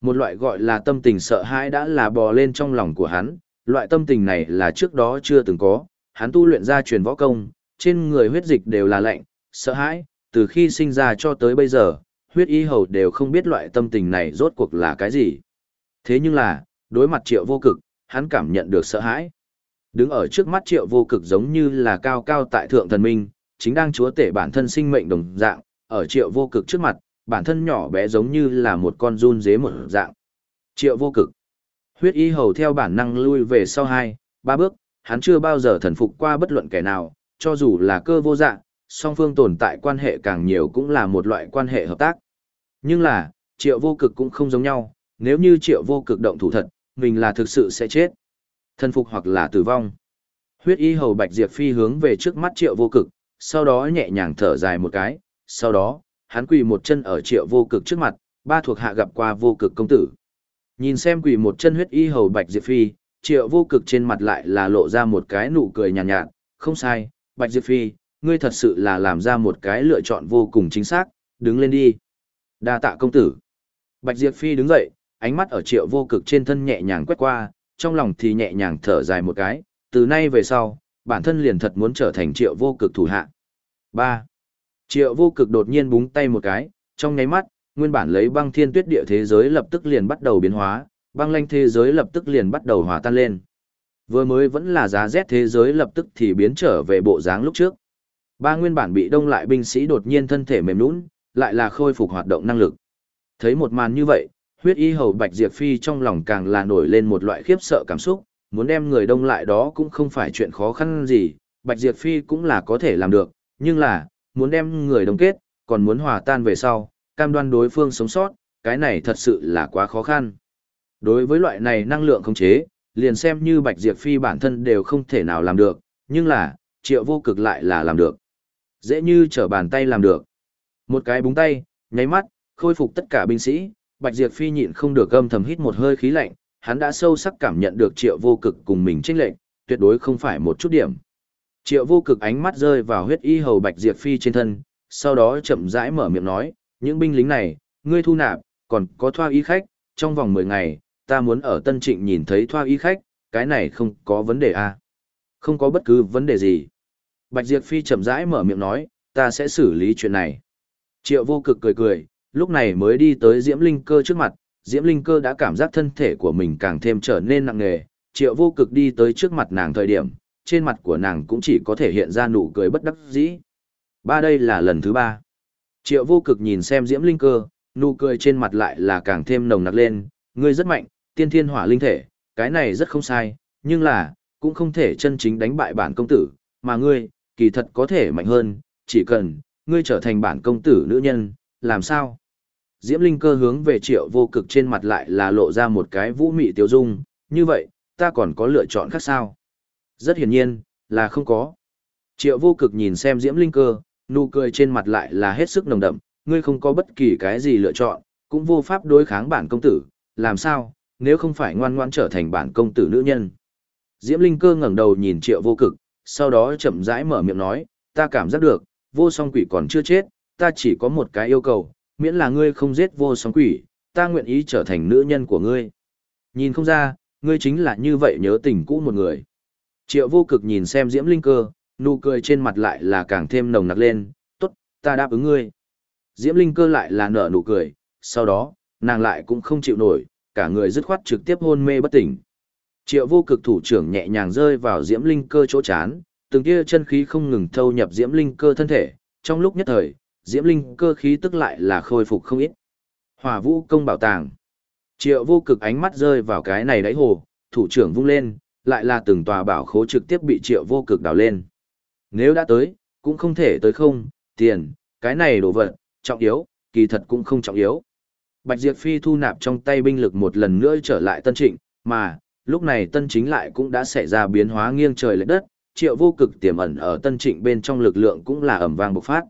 Một loại gọi là tâm tình sợ hãi đã là bò lên trong lòng của hắn, loại tâm tình này là trước đó chưa từng có, hắn tu luyện ra truyền võ công, trên người huyết dịch đều là lạnh, sợ hãi, từ khi sinh ra cho tới bây giờ, huyết ý hầu đều không biết loại tâm tình này rốt cuộc là cái gì. Thế nhưng là, đối mặt triệu vô cực, hắn cảm nhận được sợ hãi. Đứng ở trước mắt triệu vô cực giống như là cao cao tại thượng thần minh, chính đang chúa tể bản thân sinh mệnh đồng dạng, ở triệu vô cực trước mặt, bản thân nhỏ bé giống như là một con run dế một dạng. Triệu vô cực. Huyết y hầu theo bản năng lui về sau hai, ba bước, hắn chưa bao giờ thần phục qua bất luận kẻ nào, cho dù là cơ vô dạng, song phương tồn tại quan hệ càng nhiều cũng là một loại quan hệ hợp tác. Nhưng là, triệu vô cực cũng không giống nhau, nếu như triệu vô cực động thủ thật, mình là thực sự sẽ chết. Thần phục hoặc là tử vong. Huyết y hầu bạch diệp phi hướng về trước mắt triệu vô cực, sau đó nhẹ nhàng thở dài một cái, sau đó, hắn quỳ một chân ở triệu vô cực trước mặt, ba thuộc hạ gặp qua vô cực công tử. Nhìn xem quỳ một chân huyết y hầu bạch diệp phi, triệu vô cực trên mặt lại là lộ ra một cái nụ cười nhàn nhạt, nhạt, không sai, bạch diệp phi, ngươi thật sự là làm ra một cái lựa chọn vô cùng chính xác, đứng lên đi. đa tạ công tử. Bạch diệp phi đứng dậy, ánh mắt ở triệu vô cực trên thân nhẹ nhàng quét qua, trong lòng thì nhẹ nhàng thở dài một cái, từ nay về sau, bản thân liền thật muốn trở thành triệu vô cực thủ hạ. 3. Triệu vô cực đột nhiên búng tay một cái, trong nháy mắt, nguyên bản lấy băng thiên tuyết địa thế giới lập tức liền bắt đầu biến hóa, băng lanh thế giới lập tức liền bắt đầu hòa tan lên. Vừa mới vẫn là giá rét thế giới lập tức thì biến trở về bộ dáng lúc trước. Ba nguyên bản bị đông lại binh sĩ đột nhiên thân thể mềm nhũn, lại là khôi phục hoạt động năng lực. Thấy một màn như vậy, huyết y hầu Bạch Diệp Phi trong lòng càng là nổi lên một loại khiếp sợ cảm xúc, muốn đem người đông lại đó cũng không phải chuyện khó khăn gì, Bạch Diệp Phi cũng là có thể làm được, nhưng là, muốn đem người đông kết, còn muốn hòa tan về sau, cam đoan đối phương sống sót, cái này thật sự là quá khó khăn. Đối với loại này năng lượng khống chế, liền xem như Bạch Diệp Phi bản thân đều không thể nào làm được, nhưng là, triệu vô cực lại là làm được. Dễ như trở bàn tay làm được. Một cái búng tay, nháy mắt, khôi phục tất cả binh sĩ, Bạch Diệp Phi nhịn không được âm thầm hít một hơi khí lạnh, hắn đã sâu sắc cảm nhận được triệu vô cực cùng mình chênh lệnh, tuyệt đối không phải một chút điểm. Triệu vô cực ánh mắt rơi vào huyết y hầu Bạch Diệp Phi trên thân, sau đó chậm rãi mở miệng nói, những binh lính này, ngươi thu nạp, còn có thoa y khách, trong vòng 10 ngày, ta muốn ở Tân Trịnh nhìn thấy thoa y khách, cái này không có vấn đề à? Không có bất cứ vấn đề gì. Bạch Diệp Phi chậm rãi mở miệng nói, ta sẽ xử lý chuyện này. Triệu vô cực cười cười, lúc này mới đi tới Diễm Linh cơ trước mặt, Diễm Linh cơ đã cảm giác thân thể của mình càng thêm trở nên nặng nề, triệu vô cực đi tới trước mặt nàng thời điểm, trên mặt của nàng cũng chỉ có thể hiện ra nụ cười bất đắc dĩ. Ba đây là lần thứ ba. Triệu vô cực nhìn xem Diễm Linh cơ, nụ cười trên mặt lại là càng thêm nồng nặc lên, ngươi rất mạnh, tiên thiên hỏa linh thể, cái này rất không sai, nhưng là, cũng không thể chân chính đánh bại bản công tử, mà ngươi, kỳ thật có thể mạnh hơn, chỉ cần, ngươi trở thành bản công tử nữ nhân, làm sao? Diễm Linh cơ hướng về triệu vô cực trên mặt lại là lộ ra một cái vũ mị tiêu dung, như vậy, ta còn có lựa chọn khác sao? Rất hiển nhiên, là không có. Triệu vô cực nhìn xem Diễm Linh cơ, nụ cười trên mặt lại là hết sức nồng đậm, ngươi không có bất kỳ cái gì lựa chọn, cũng vô pháp đối kháng bản công tử, làm sao, nếu không phải ngoan ngoan trở thành bản công tử nữ nhân. Diễm Linh cơ ngẩng đầu nhìn triệu vô cực, sau đó chậm rãi mở miệng nói, ta cảm giác được, vô song quỷ còn chưa chết, ta chỉ có một cái yêu cầu, miễn là ngươi không giết vô song quỷ, ta nguyện ý trở thành nữ nhân của ngươi. Nhìn không ra, ngươi chính là như vậy nhớ tình cũ một người. Triệu vô cực nhìn xem Diễm Linh cơ, nụ cười trên mặt lại là càng thêm nồng nặc lên, tốt, ta đáp ứng ngươi. Diễm Linh cơ lại là nở nụ cười, sau đó, nàng lại cũng không chịu nổi, cả người dứt khoát trực tiếp hôn mê bất tỉnh. Triệu vô cực thủ trưởng nhẹ nhàng rơi vào Diễm Linh cơ chỗ chán, từng tia chân khí không ngừng thâu nhập Diễm Linh cơ thân thể, trong lúc nhất thời, Diễm Linh cơ khí tức lại là khôi phục không ít. Hỏa vũ công bảo tàng. Triệu vô cực ánh mắt rơi vào cái này đáy hồ, thủ trưởng vung lên, lại là từng tòa bảo khố trực tiếp bị triệu vô cực đào lên. Nếu đã tới, cũng không thể tới không, tiền, cái này đồ vật, trọng yếu, kỳ thật cũng không trọng yếu. Bạch Diệp Phi thu nạp trong tay binh lực một lần nữa trở lại tân trịnh, mà, lúc này tân chính lại cũng đã xảy ra biến hóa nghiêng trời lệch đất, triệu vô cực tiềm ẩn ở tân trịnh bên trong lực lượng cũng là ẩm vang bộc phát.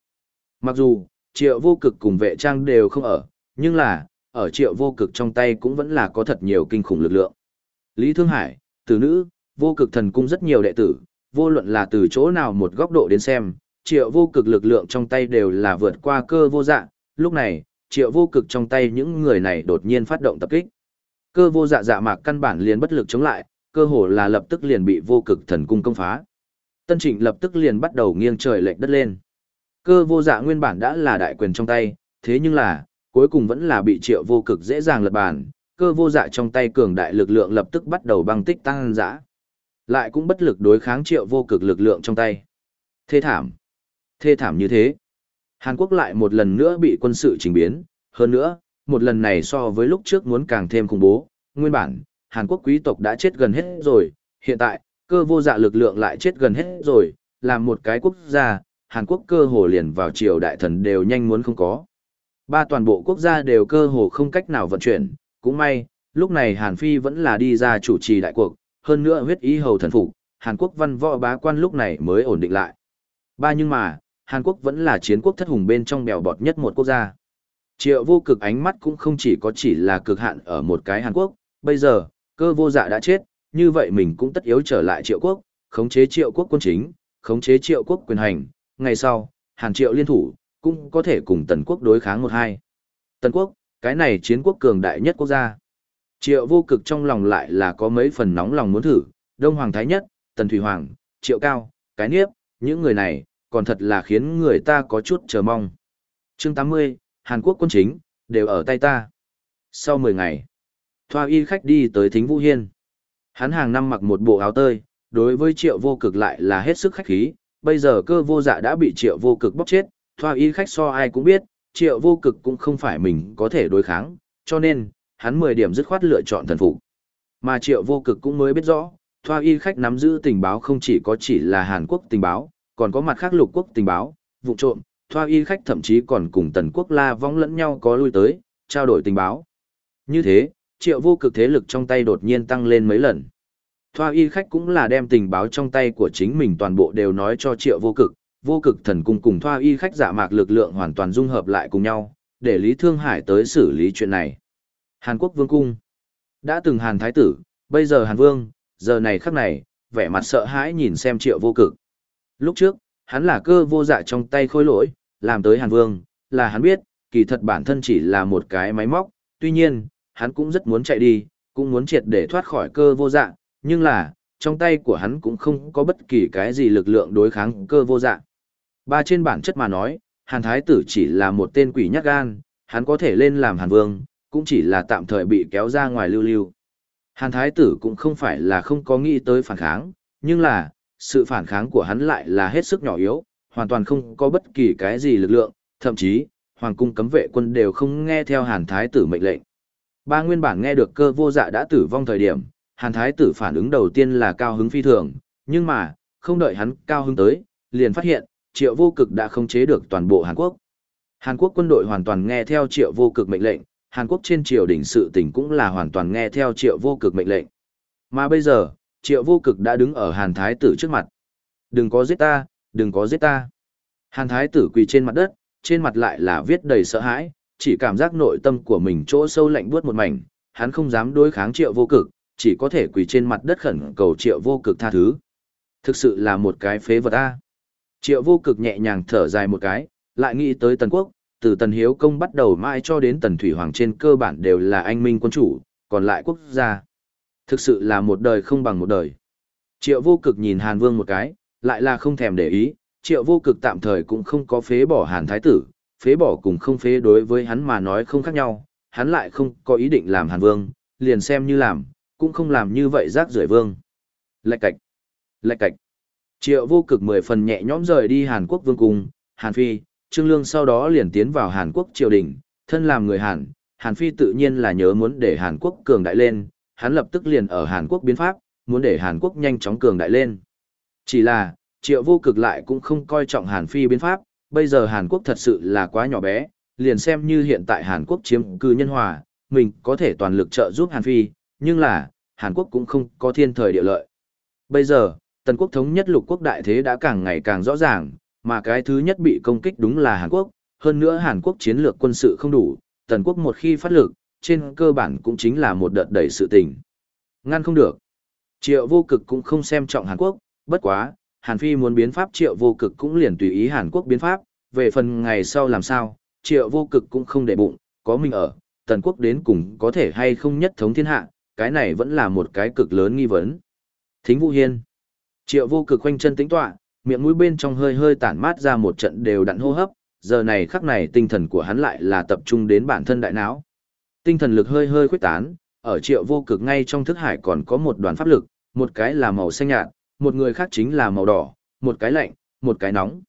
Mặc dù, triệu vô cực cùng vệ trang đều không ở, nhưng là, ở triệu vô cực trong tay cũng vẫn là có thật nhiều kinh khủng lực lượng. Lý Thương Hải, tử nữ, vô cực thần cung rất nhiều đệ tử, vô luận là từ chỗ nào một góc độ đến xem, triệu vô cực lực lượng trong tay đều là vượt qua cơ vô dạ, lúc này, triệu vô cực trong tay những người này đột nhiên phát động tập kích. Cơ vô dạ dạ mạc căn bản liền bất lực chống lại, cơ hồ là lập tức liền bị vô cực thần cung công phá. Tân Trịnh lập tức liền bắt đầu nghiêng trời lệch đất lên. Cơ vô dạ nguyên bản đã là đại quyền trong tay, thế nhưng là, cuối cùng vẫn là bị triệu vô cực dễ dàng lật bàn, cơ vô dạ trong tay cường đại lực lượng lập tức bắt đầu băng tích tăng dã. Lại cũng bất lực đối kháng triệu vô cực lực lượng trong tay. Thê thảm. Thê thảm như thế. Hàn Quốc lại một lần nữa bị quân sự trình biến, hơn nữa, một lần này so với lúc trước muốn càng thêm khủng bố. Nguyên bản, Hàn Quốc quý tộc đã chết gần hết rồi, hiện tại, cơ vô dạ lực lượng lại chết gần hết rồi, làm một cái quốc gia, Hàn Quốc cơ hồ liền vào triều đại thần đều nhanh muốn không có. Ba toàn bộ quốc gia đều cơ hồ không cách nào vận chuyển, cũng may, lúc này Hàn Phi vẫn là đi ra chủ trì đại cuộc, hơn nữa huyết ý hầu thần phục, Hàn Quốc văn võ bá quan lúc này mới ổn định lại. Ba nhưng mà, Hàn Quốc vẫn là chiến quốc thất hùng bên trong bèo bọt nhất một quốc gia. Triệu vô cực ánh mắt cũng không chỉ có chỉ là cực hạn ở một cái Hàn Quốc, bây giờ, cơ vô dạ đã chết, như vậy mình cũng tất yếu trở lại triệu quốc, khống chế triệu quốc quân chính, khống chế triệu quốc quyền hành, ngày sau, Hàn triệu liên thủ, cũng có thể cùng tần quốc đối kháng một hai. Tần quốc, cái này chiến quốc cường đại nhất quốc gia. Triệu vô cực trong lòng lại là có mấy phần nóng lòng muốn thử, Đông Hoàng Thái Nhất, Tần Thủy Hoàng, Triệu Cao, Cái Niếp, những người này, còn thật là khiến người ta có chút chờ mong. chương 80, Hàn Quốc quân chính, đều ở tay ta. Sau 10 ngày, Thoa y khách đi tới Thính Vũ Hiên. Hắn hàng năm mặc một bộ áo tơi, đối với triệu vô cực lại là hết sức khách khí, bây giờ cơ vô dạ đã bị triệu vô cực bóc chết, thoa y khách so ai cũng biết, triệu vô cực cũng không phải mình có thể đối kháng, cho nên, hắn 10 điểm dứt khoát lựa chọn thần phục. Mà triệu vô cực cũng mới biết rõ, thoa y khách nắm giữ tình báo không chỉ có chỉ là Hàn Quốc tình báo, còn có mặt khác lục quốc tình báo, vụ trộm, thoa y khách thậm chí còn cùng tần quốc la vong lẫn nhau có lui tới, trao đổi tình báo. Như thế, triệu vô cực thế lực trong tay đột nhiên tăng lên mấy lần. Thoa y khách cũng là đem tình báo trong tay của chính mình toàn bộ đều nói cho triệu vô cực, vô cực thần cung cùng thoa y khách giả mạc lực lượng hoàn toàn dung hợp lại cùng nhau, để Lý Thương Hải tới xử lý chuyện này. Hàn Quốc Vương Cung Đã từng Hàn Thái Tử, bây giờ Hàn Vương, giờ này khắc này, vẻ mặt sợ hãi nhìn xem triệu vô cực. Lúc trước, hắn là cơ vô dạ trong tay khôi lỗi, làm tới Hàn Vương, là hắn biết, kỳ thật bản thân chỉ là một cái máy móc, tuy nhiên, hắn cũng rất muốn chạy đi, cũng muốn triệt để thoát khỏi cơ vô dạ, nhưng là, trong tay của hắn cũng không có bất kỳ cái gì lực lượng đối kháng cơ vô dạng. Ba trên bản chất mà nói, Hàn Thái tử chỉ là một tên quỷ nhát gan, hắn có thể lên làm Hàn Vương, cũng chỉ là tạm thời bị kéo ra ngoài lưu lưu. Hàn Thái tử cũng không phải là không có nghĩ tới phản kháng, nhưng là, sự phản kháng của hắn lại là hết sức nhỏ yếu, hoàn toàn không có bất kỳ cái gì lực lượng, thậm chí, Hoàng cung cấm vệ quân đều không nghe theo Hàn Thái tử mệnh lệnh. Ba nguyên bản nghe được cơ vô dạ đã tử vong thời điểm, Hàn Thái tử phản ứng đầu tiên là cao hứng phi thường, nhưng mà, không đợi hắn cao hứng tới, liền phát hiện, triệu vô cực đã không chế được toàn bộ Hàn Quốc. Hàn Quốc quân đội hoàn toàn nghe theo triệu vô cực mệnh lệnh, Hàn Quốc trên triều đình sự tình cũng là hoàn toàn nghe theo triệu vô cực mệnh lệnh. Mà bây giờ, triệu vô cực đã đứng ở Hàn Thái tử trước mặt. Đừng có giết ta, đừng có giết ta. Hàn Thái tử quỳ trên mặt đất, trên mặt lại là viết đầy sợ hãi, chỉ cảm giác nội tâm của mình chỗ sâu lạnh buốt một mảnh, hắn không dám đối kháng triệu vô cực, chỉ có thể quỳ trên mặt đất khẩn cầu triệu vô cực tha thứ. Thực sự là một cái phế vật a. Triệu vô cực nhẹ nhàng thở dài một cái, lại nghĩ tới Tần Quốc, từ Tần Hiếu Công bắt đầu mãi cho đến Tần Thủy Hoàng trên cơ bản đều là anh minh quân chủ, còn lại quốc gia. Thực sự là một đời không bằng một đời. Triệu vô cực nhìn Hàn Vương một cái, lại là không thèm để ý, triệu vô cực tạm thời cũng không có phế bỏ Hàn Thái Tử, phế bỏ cùng không phế đối với hắn mà nói không khác nhau, hắn lại không có ý định làm Hàn Vương, liền xem như làm, cũng không làm như vậy rác rưởi vương. Lạch cạch, lạch cạch. Triệu vô cực mười phần nhẹ nhõm rời đi Hàn Quốc vương cung, Hàn Phi, Trương Lương sau đó liền tiến vào Hàn Quốc triều đình, thân làm người Hàn, Hàn Phi tự nhiên là nhớ muốn để Hàn Quốc cường đại lên, hắn lập tức liền ở Hàn Quốc biến pháp, muốn để Hàn Quốc nhanh chóng cường đại lên. Chỉ là, triệu vô cực lại cũng không coi trọng Hàn Phi biến pháp, bây giờ Hàn Quốc thật sự là quá nhỏ bé, liền xem như hiện tại Hàn Quốc chiếm cư nhân hòa, mình có thể toàn lực trợ giúp Hàn Phi, nhưng là, Hàn Quốc cũng không có thiên thời địa lợi. Bây giờ, Tần quốc thống nhất lục quốc đại thế đã càng ngày càng rõ ràng, mà cái thứ nhất bị công kích đúng là Hàn Quốc, hơn nữa Hàn Quốc chiến lược quân sự không đủ, Tần quốc một khi phát lực, trên cơ bản cũng chính là một đợt đẩy sự tình. Ngăn không được. Triệu vô cực cũng không xem trọng Hàn Quốc, bất quá, Hàn Phi muốn biến pháp triệu vô cực cũng liền tùy ý Hàn Quốc biến pháp, về phần ngày sau làm sao, triệu vô cực cũng không để bụng, có mình ở, tần quốc đến cùng có thể hay không nhất thống thiên hạ, cái này vẫn là một cái cực lớn nghi vấn. Thính Vũ Hiên Triệu vô cực quanh chân tĩnh tọa, miệng mũi bên trong hơi hơi tản mát ra một trận đều đặn hô hấp, giờ này khắc này tinh thần của hắn lại là tập trung đến bản thân đại não. Tinh thần lực hơi hơi khuếch tán, ở triệu vô cực ngay trong thức hải còn có một đoàn pháp lực, một cái là màu xanh nhạt, một người khác chính là màu đỏ, một cái lạnh, một cái nóng.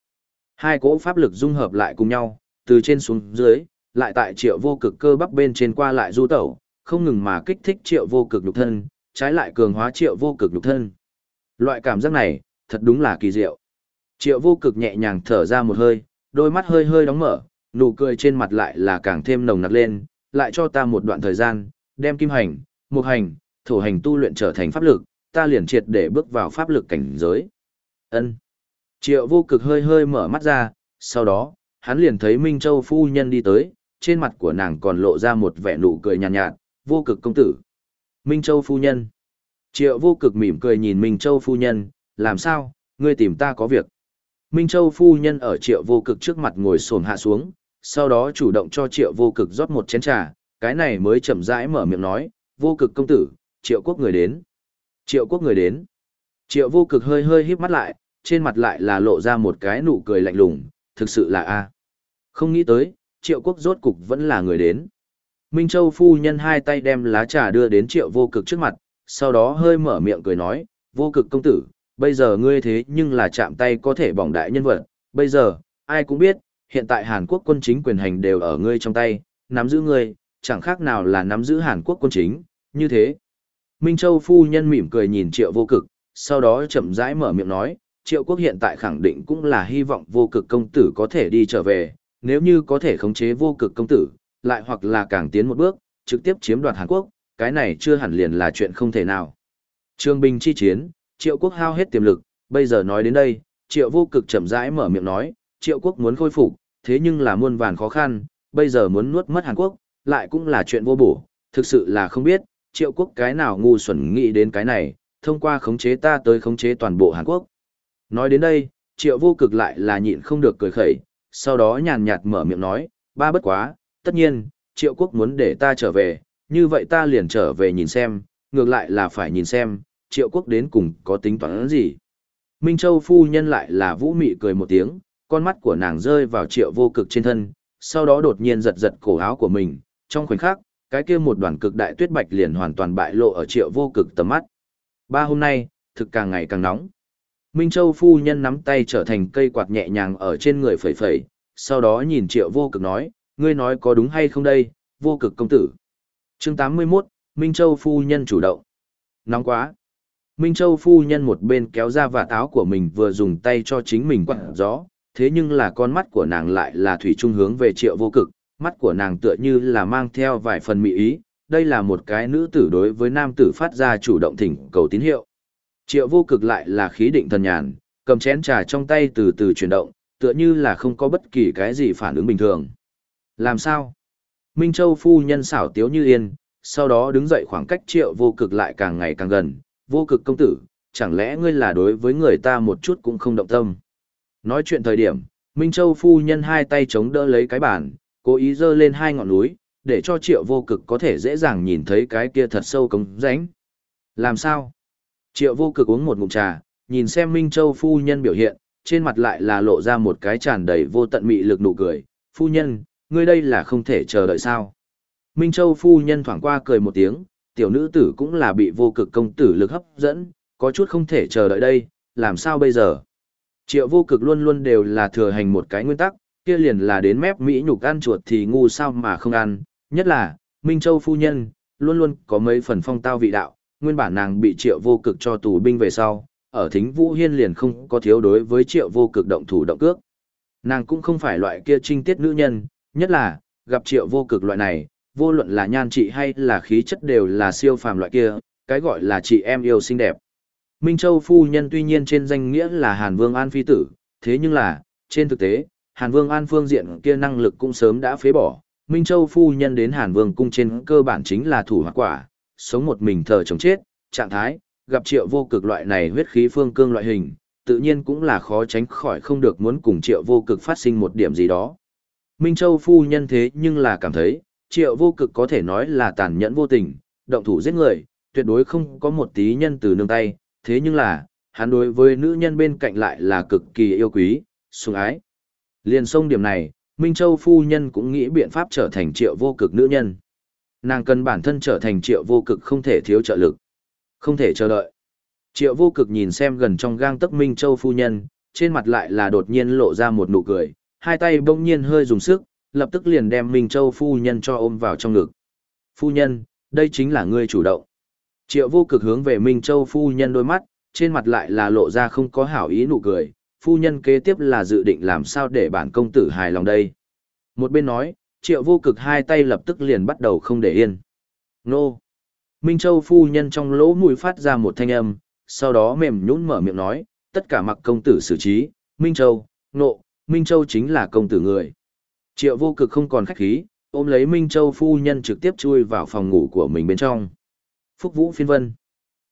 Hai cỗ pháp lực dung hợp lại cùng nhau, từ trên xuống dưới, lại tại triệu vô cực cơ bắp bên trên qua lại du tẩu, không ngừng mà kích thích triệu vô cực nhục thân, trái lại cường hóa triệu vô cực nhục thân. Loại cảm giác này, thật đúng là kỳ diệu. Triệu vô cực nhẹ nhàng thở ra một hơi, đôi mắt hơi hơi đóng mở, nụ cười trên mặt lại là càng thêm nồng nặc lên, lại cho ta một đoạn thời gian, đem kim hành, mục hành, thổ hành tu luyện trở thành pháp lực, ta liền triệt để bước vào pháp lực cảnh giới. Ân. Triệu vô cực hơi hơi mở mắt ra, sau đó, hắn liền thấy Minh Châu phu nhân đi tới, trên mặt của nàng còn lộ ra một vẻ nụ cười nhàn nhạt, nhạt, vô cực công tử. Minh Châu phu nhân. Triệu vô cực mỉm cười nhìn Minh Châu phu nhân, làm sao, ngươi tìm ta có việc. Minh Châu phu nhân ở triệu vô cực trước mặt ngồi xổm hạ xuống, sau đó chủ động cho triệu vô cực rót một chén trà, cái này mới chậm rãi mở miệng nói, vô cực công tử, triệu quốc người đến. Triệu quốc người đến. Triệu vô cực hơi hơi híp mắt lại, trên mặt lại là lộ ra một cái nụ cười lạnh lùng, thực sự là a. Không nghĩ tới, triệu quốc rốt cục vẫn là người đến. Minh Châu phu nhân hai tay đem lá trà đưa đến triệu vô cực trước mặt, sau đó hơi mở miệng cười nói, vô cực công tử, bây giờ ngươi thế nhưng là chạm tay có thể bỏng đại nhân vật, bây giờ, ai cũng biết, hiện tại Hàn Quốc quân chính quyền hành đều ở ngươi trong tay, nắm giữ ngươi, chẳng khác nào là nắm giữ Hàn Quốc quân chính, như thế. Minh Châu phu nhân mỉm cười nhìn triệu vô cực, sau đó chậm rãi mở miệng nói, triệu quốc hiện tại khẳng định cũng là hy vọng vô cực công tử có thể đi trở về, nếu như có thể khống chế vô cực công tử, lại hoặc là càng tiến một bước, trực tiếp chiếm đoạt Hàn Quốc, cái này chưa hẳn liền là chuyện không thể nào. Trương Bình chi chiến, triệu quốc hao hết tiềm lực, bây giờ nói đến đây, triệu vô cực chậm rãi mở miệng nói, triệu quốc muốn khôi phục, thế nhưng là muôn vàn khó khăn, bây giờ muốn nuốt mất Hàn Quốc, lại cũng là chuyện vô bổ, thực sự là không biết, triệu quốc cái nào ngu xuẩn nghĩ đến cái này, thông qua khống chế ta tới khống chế toàn bộ Hàn Quốc. Nói đến đây, triệu vô cực lại là nhịn không được cười khẩy, sau đó nhàn nhạt mở miệng nói, ba bất quá, tất nhiên, triệu quốc muốn để ta trở về, như vậy ta liền trở về nhìn xem, ngược lại là phải nhìn xem, triệu quốc đến cùng có tính toán gì. Minh Châu phu nhân lại là vũ mị cười một tiếng, con mắt của nàng rơi vào triệu vô cực trên thân, sau đó đột nhiên giật giật cổ áo của mình, trong khoảnh khắc, cái kia một đoàn cực đại tuyết bạch liền hoàn toàn bại lộ ở triệu vô cực tầm mắt. Ba hôm nay, thực càng ngày càng nóng. Minh Châu phu nhân nắm tay trở thành cây quạt nhẹ nhàng ở trên người phẩy phẩy, sau đó nhìn triệu vô cực nói, ngươi nói có đúng hay không đây, vô cực công tử. chương 81, Minh Châu phu nhân chủ động. Nóng quá. Minh Châu phu nhân một bên kéo ra và áo của mình vừa dùng tay cho chính mình quặn gió, thế nhưng là con mắt của nàng lại là thủy trung hướng về triệu vô cực, mắt của nàng tựa như là mang theo vài phần mỹ ý, đây là một cái nữ tử đối với nam tử phát ra chủ động thỉnh cầu tín hiệu. Triệu vô cực lại là khí định thần nhàn, cầm chén trà trong tay từ từ chuyển động, tựa như là không có bất kỳ cái gì phản ứng bình thường. Làm sao? Minh Châu phu nhân xảo tiếu như yên, sau đó đứng dậy khoảng cách triệu vô cực lại càng ngày càng gần, vô cực công tử, chẳng lẽ ngươi là đối với người ta một chút cũng không động tâm. Nói chuyện thời điểm, Minh Châu phu nhân hai tay chống đỡ lấy cái bàn, cố ý dơ lên hai ngọn núi, để cho triệu vô cực có thể dễ dàng nhìn thấy cái kia thật sâu cống rãnh. Làm sao? Triệu vô cực uống một ngụm trà, nhìn xem Minh Châu phu nhân biểu hiện, trên mặt lại là lộ ra một cái tràn đầy vô tận mị lực nụ cười. Phu nhân, ngươi đây là không thể chờ đợi sao? Minh Châu phu nhân thoảng qua cười một tiếng, tiểu nữ tử cũng là bị vô cực công tử lực hấp dẫn, có chút không thể chờ đợi đây, làm sao bây giờ? Triệu vô cực luôn luôn đều là thừa hành một cái nguyên tắc, kia liền là đến mép Mỹ nhục ăn chuột thì ngu sao mà không ăn, nhất là, Minh Châu phu nhân, luôn luôn có mấy phần phong tao vị đạo, nguyên bản nàng bị triệu vô cực cho tù binh về sau, ở thính vũ hiên liền không có thiếu đối với triệu vô cực động thủ động cước. Nàng cũng không phải loại kia trinh tiết nữ nhân, nhất là, gặp triệu vô cực loại này, vô luận là nhan trị hay là khí chất đều là siêu phàm loại kia, cái gọi là chị em yêu xinh đẹp. Minh Châu phu nhân tuy nhiên trên danh nghĩa là Hàn Vương An Phi tử, thế nhưng là, trên thực tế, Hàn Vương An phương diện kia năng lực cũng sớm đã phế bỏ. Minh Châu phu nhân đến Hàn Vương cung trên cơ bản chính là thủ hoặc quả, sống một mình thờ chồng chết, trạng thái, gặp triệu vô cực loại này huyết khí phương cương loại hình, tự nhiên cũng là khó tránh khỏi không được muốn cùng triệu vô cực phát sinh một điểm gì đó. Minh Châu phu nhân thế nhưng là cảm thấy, triệu vô cực có thể nói là tàn nhẫn vô tình, động thủ giết người, tuyệt đối không có một tí nhân từ nương tay, thế nhưng là, hắn đối với nữ nhân bên cạnh lại là cực kỳ yêu quý, sủng ái. Liền sông điểm này, Minh Châu phu nhân cũng nghĩ biện pháp trở thành triệu vô cực nữ nhân. Nàng cần bản thân trở thành triệu vô cực không thể thiếu trợ lực. Không thể chờ đợi. Triệu vô cực nhìn xem gần trong gang tấc Minh Châu phu nhân, trên mặt lại là đột nhiên lộ ra một nụ cười, hai tay bỗng nhiên hơi dùng sức, lập tức liền đem Minh Châu phu nhân cho ôm vào trong ngực. Phu nhân, đây chính là ngươi chủ động. Triệu vô cực hướng về Minh Châu phu nhân đôi mắt, trên mặt lại là lộ ra không có hảo ý nụ cười, phu nhân kế tiếp là dự định làm sao để bản công tử hài lòng đây. Một bên nói, triệu vô cực hai tay lập tức liền bắt đầu không để yên. Nô! Minh Châu phu nhân trong lỗ mũi phát ra một thanh âm, sau đó mềm nhũn mở miệng nói, tất cả mặc công tử xử trí, Minh Châu, nộ, Minh Châu chính là công tử người. Triệu vô cực không còn khách khí, ôm lấy Minh Châu phu nhân trực tiếp chui vào phòng ngủ của mình bên trong. Phúc Vũ phiên vân.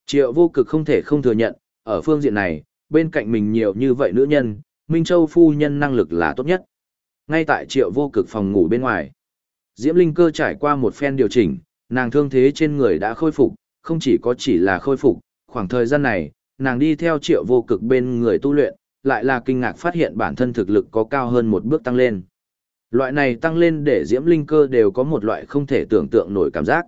Triệu vô cực không thể không thừa nhận, ở phương diện này, bên cạnh mình nhiều như vậy nữ nhân, Minh Châu phu nhân năng lực là tốt nhất. Ngay tại triệu vô cực phòng ngủ bên ngoài, Diễm Linh cơ trải qua một phen điều chỉnh, nàng thương thế trên người đã khôi phục, không chỉ có chỉ là khôi phục, khoảng thời gian này, nàng đi theo triệu vô cực bên người tu luyện, lại là kinh ngạc phát hiện bản thân thực lực có cao hơn một bước tăng lên. Loại này tăng lên để Diễm Linh cơ đều có một loại không thể tưởng tượng nổi cảm giác.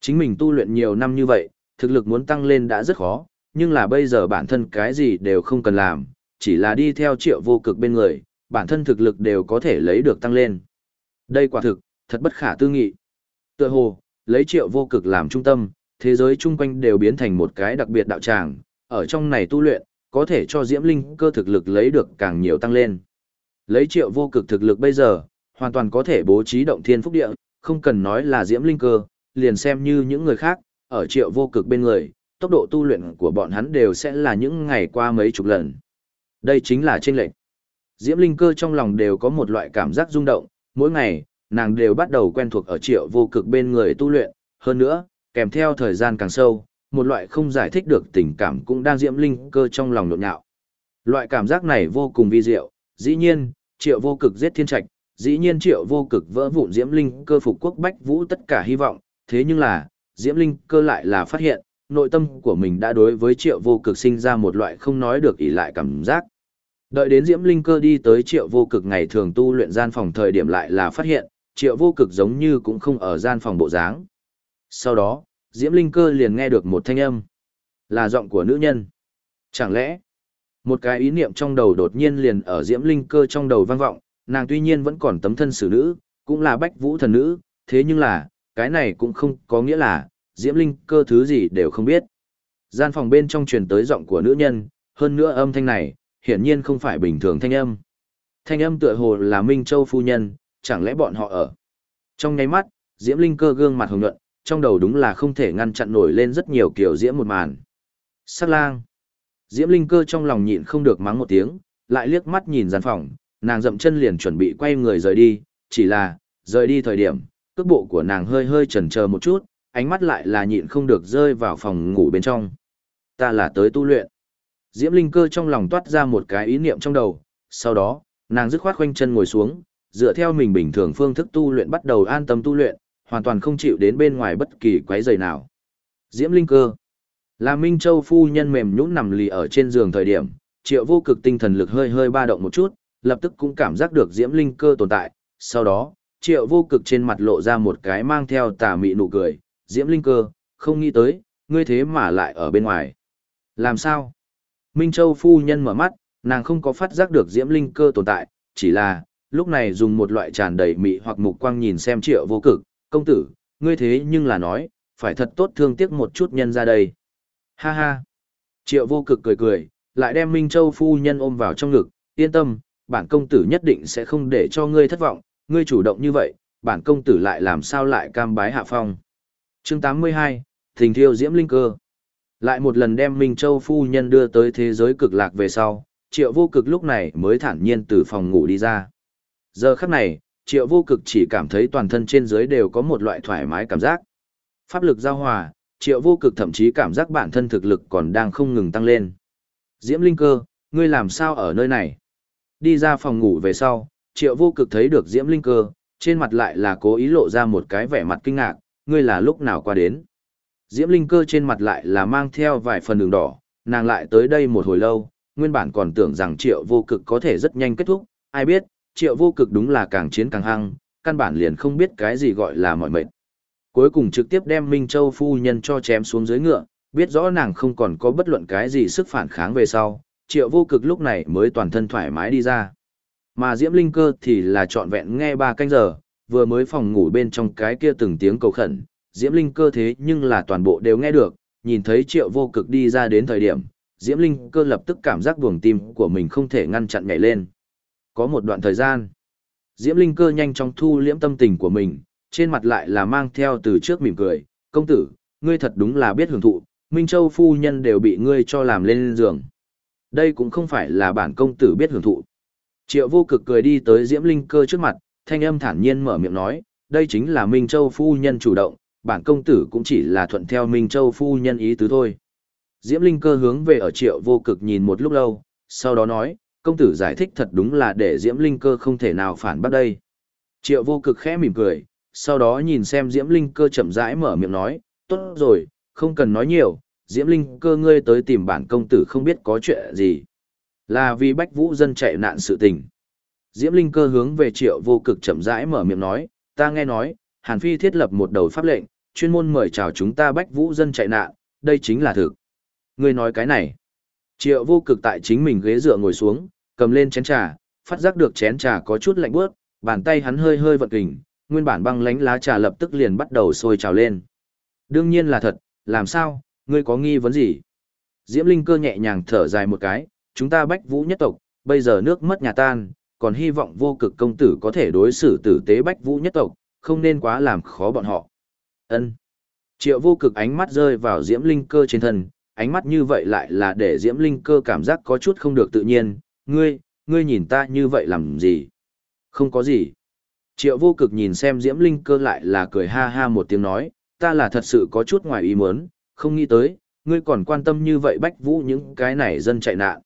Chính mình tu luyện nhiều năm như vậy, thực lực muốn tăng lên đã rất khó, nhưng là bây giờ bản thân cái gì đều không cần làm, chỉ là đi theo triệu vô cực bên người, bản thân thực lực đều có thể lấy được tăng lên. Đây quả thực, thật bất khả tư nghị. Tựa hồ, lấy triệu vô cực làm trung tâm, thế giới chung quanh đều biến thành một cái đặc biệt đạo tràng, ở trong này tu luyện, có thể cho diễm linh cơ thực lực lấy được càng nhiều tăng lên. Lấy triệu vô cực thực lực bây giờ, hoàn toàn có thể bố trí động thiên phúc địa, không cần nói là diễm linh cơ, liền xem như những người khác, ở triệu vô cực bên người, tốc độ tu luyện của bọn hắn đều sẽ là những ngày qua mấy chục lần. Đây chính là chênh lệch. Diễm Linh Cơ trong lòng đều có một loại cảm giác rung động, mỗi ngày, nàng đều bắt đầu quen thuộc ở triệu vô cực bên người tu luyện, hơn nữa, kèm theo thời gian càng sâu, một loại không giải thích được tình cảm cũng đang Diễm Linh Cơ trong lòng nhộn nhạo. Loại cảm giác này vô cùng vi diệu, dĩ nhiên, triệu vô cực giết thiên trạch, dĩ nhiên triệu vô cực vỡ vụn Diễm Linh Cơ phục quốc bách vũ tất cả hy vọng, thế nhưng là, Diễm Linh Cơ lại là phát hiện, nội tâm của mình đã đối với triệu vô cực sinh ra một loại không nói được ỷ lại cảm giác. Đợi đến Diễm Linh Cơ đi tới triệu vô cực ngày thường tu luyện gian phòng thời điểm lại là phát hiện, triệu vô cực giống như cũng không ở gian phòng bộ dáng. Sau đó, Diễm Linh Cơ liền nghe được một thanh âm. Là giọng của nữ nhân. Chẳng lẽ, một cái ý niệm trong đầu đột nhiên liền ở Diễm Linh Cơ trong đầu vang vọng, nàng tuy nhiên vẫn còn tấm thân xử nữ, cũng là bách vũ thần nữ, thế nhưng là, cái này cũng không có nghĩa là, Diễm Linh Cơ thứ gì đều không biết. Gian phòng bên trong truyền tới giọng của nữ nhân, hơn nữa âm thanh này, hiển nhiên không phải bình thường thanh âm. Thanh âm tựa hồ là Minh Châu phu nhân, chẳng lẽ bọn họ ở. Trong nháy mắt, Diễm Linh cơ gương mặt hồng nhuận, trong đầu đúng là không thể ngăn chặn nổi lên rất nhiều kiểu diễm một màn. Sắc lang. Diễm Linh cơ trong lòng nhịn không được mắng một tiếng, lại liếc mắt nhìn gian phòng, nàng dậm chân liền chuẩn bị quay người rời đi, chỉ là, rời đi thời điểm, cước bộ của nàng hơi hơi chần chờ một chút, ánh mắt lại là nhịn không được rơi vào phòng ngủ bên trong. Ta là tới tu luyện. Diễm Linh cơ trong lòng toát ra một cái ý niệm trong đầu, sau đó, nàng dứt khoát khoanh chân ngồi xuống, dựa theo mình bình thường phương thức tu luyện bắt đầu an tâm tu luyện, hoàn toàn không chịu đến bên ngoài bất kỳ quấy rầy nào. Diễm Linh cơ. Là Minh Châu phu nhân mềm nhũn nằm lì ở trên giường thời điểm, Triệu Vô Cực tinh thần lực hơi hơi ba động một chút, lập tức cũng cảm giác được Diễm Linh cơ tồn tại, sau đó, Triệu Vô Cực trên mặt lộ ra một cái mang theo tà mị nụ cười, Diễm Linh cơ, không nghĩ tới, ngươi thế mà lại ở bên ngoài. Làm sao? Minh Châu phu nhân mở mắt, nàng không có phát giác được Diễm Linh cơ tồn tại, chỉ là, lúc này dùng một loại tràn đầy mị hoặc mục quang nhìn xem triệu vô cực, công tử, ngươi thế nhưng là nói, phải thật tốt thương tiếc một chút nhân ra đây. Ha ha. Triệu vô cực cười cười, lại đem Minh Châu phu nhân ôm vào trong ngực, yên tâm, bản công tử nhất định sẽ không để cho ngươi thất vọng, ngươi chủ động như vậy, bản công tử lại làm sao lại cam bái hạ phong. Chương 82, Thình thiêu diễm linh cơ. Lại một lần đem Minh Châu phu nhân đưa tới thế giới cực lạc về sau, triệu vô cực lúc này mới thản nhiên từ phòng ngủ đi ra. Giờ khắc này, triệu vô cực chỉ cảm thấy toàn thân trên dưới đều có một loại thoải mái cảm giác. Pháp lực giao hòa, triệu vô cực thậm chí cảm giác bản thân thực lực còn đang không ngừng tăng lên. Diễm Linh Cơ, ngươi làm sao ở nơi này? Đi ra phòng ngủ về sau, triệu vô cực thấy được Diễm Linh Cơ, trên mặt lại là cố ý lộ ra một cái vẻ mặt kinh ngạc, ngươi là lúc nào qua đến? Diễm Linh Cơ trên mặt lại là mang theo vài phần đường đỏ, nàng lại tới đây một hồi lâu, nguyên bản còn tưởng rằng triệu vô cực có thể rất nhanh kết thúc, ai biết, triệu vô cực đúng là càng chiến càng hăng, căn bản liền không biết cái gì gọi là mọi mệt. Cuối cùng trực tiếp đem Minh Châu phu nhân cho chém xuống dưới ngựa, biết rõ nàng không còn có bất luận cái gì sức phản kháng về sau, triệu vô cực lúc này mới toàn thân thoải mái đi ra. Mà Diễm Linh Cơ thì là trọn vẹn nghe ba canh giờ, vừa mới phòng ngủ bên trong cái kia từng tiếng cầu khẩn, Diễm Linh Cơ thế nhưng là toàn bộ đều nghe được, nhìn thấy triệu vô cực đi ra đến thời điểm, Diễm Linh Cơ lập tức cảm giác buồng tim của mình không thể ngăn chặn nhảy lên. Có một đoạn thời gian, Diễm Linh Cơ nhanh chóng thu liễm tâm tình của mình, trên mặt lại là mang theo từ trước mỉm cười, công tử, ngươi thật đúng là biết hưởng thụ, Minh Châu phu nhân đều bị ngươi cho làm lên giường. Đây cũng không phải là bản công tử biết hưởng thụ. Triệu vô cực cười đi tới Diễm Linh cơ trước mặt, thanh âm thản nhiên mở miệng nói, đây chính là Minh Châu phu nhân chủ động, bản công tử cũng chỉ là thuận theo Minh Châu phu nhân ý tứ thôi. Diễm Linh cơ hướng về ở triệu vô cực nhìn một lúc lâu, sau đó nói, công tử giải thích thật đúng là để Diễm Linh cơ không thể nào phản bác đây. Triệu vô cực khẽ mỉm cười, sau đó nhìn xem Diễm Linh cơ chậm rãi mở miệng nói, tốt rồi, không cần nói nhiều, Diễm Linh cơ ngươi tới tìm bản công tử không biết có chuyện gì. Là vì Bách Vũ dân chạy nạn sự tình. Diễm Linh cơ hướng về triệu vô cực chậm rãi mở miệng nói, ta nghe nói, Hàn Phi thiết lập một đầu pháp lệnh, chuyên môn mời chào chúng ta Bách Vũ dân chạy nạn, đây chính là thực. Ngươi nói cái này. Triệu vô cực tại chính mình ghế dựa ngồi xuống, cầm lên chén trà, phát giác được chén trà có chút lạnh bước, bàn tay hắn hơi hơi vận kình, nguyên bản băng lánh lá trà lập tức liền bắt đầu sôi trào lên. Đương nhiên là thật, làm sao, ngươi có nghi vấn gì? Diễm Linh cơ nhẹ nhàng thở dài một cái, chúng ta bách vũ nhất tộc, bây giờ nước mất nhà tan, còn hy vọng vô cực công tử có thể đối xử tử tế bách vũ nhất tộc, không nên quá làm khó bọn họ. Ân. Triệu vô cực ánh mắt rơi vào Diễm Linh cơ trên thân, ánh mắt như vậy lại là để Diễm Linh cơ cảm giác có chút không được tự nhiên, ngươi, ngươi nhìn ta như vậy làm gì? Không có gì. Triệu vô cực nhìn xem Diễm Linh cơ lại là cười ha ha một tiếng nói, ta là thật sự có chút ngoài ý muốn, không nghĩ tới, ngươi còn quan tâm như vậy bách vũ những cái này dân chạy nạn.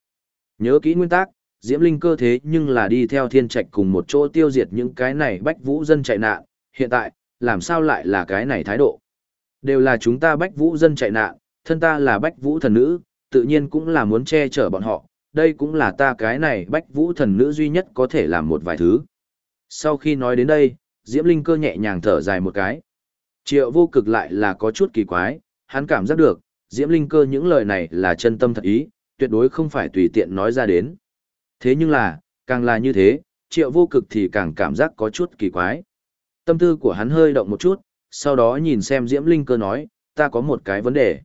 Nhớ kỹ nguyên tắc, Diễm Linh cơ thế nhưng là đi theo thiên trạch cùng một chỗ tiêu diệt những cái này bách vũ dân chạy nạn, hiện tại, làm sao lại là cái này thái độ? Đều là chúng ta bách vũ dân chạy nạn, thân ta là bách vũ thần nữ, tự nhiên cũng là muốn che chở bọn họ, đây cũng là ta cái này bách vũ thần nữ duy nhất có thể làm một vài thứ. Sau khi nói đến đây, Diễm Linh cơ nhẹ nhàng thở dài một cái. Triệu vô cực lại là có chút kỳ quái, hắn cảm giác được, Diễm Linh cơ những lời này là chân tâm thật ý, tuyệt đối không phải tùy tiện nói ra đến. Thế nhưng là, càng là như thế, triệu vô cực thì càng cảm giác có chút kỳ quái. Tâm tư của hắn hơi động một chút, sau đó nhìn xem Diễm Linh cơ nói, ta có một cái vấn đề.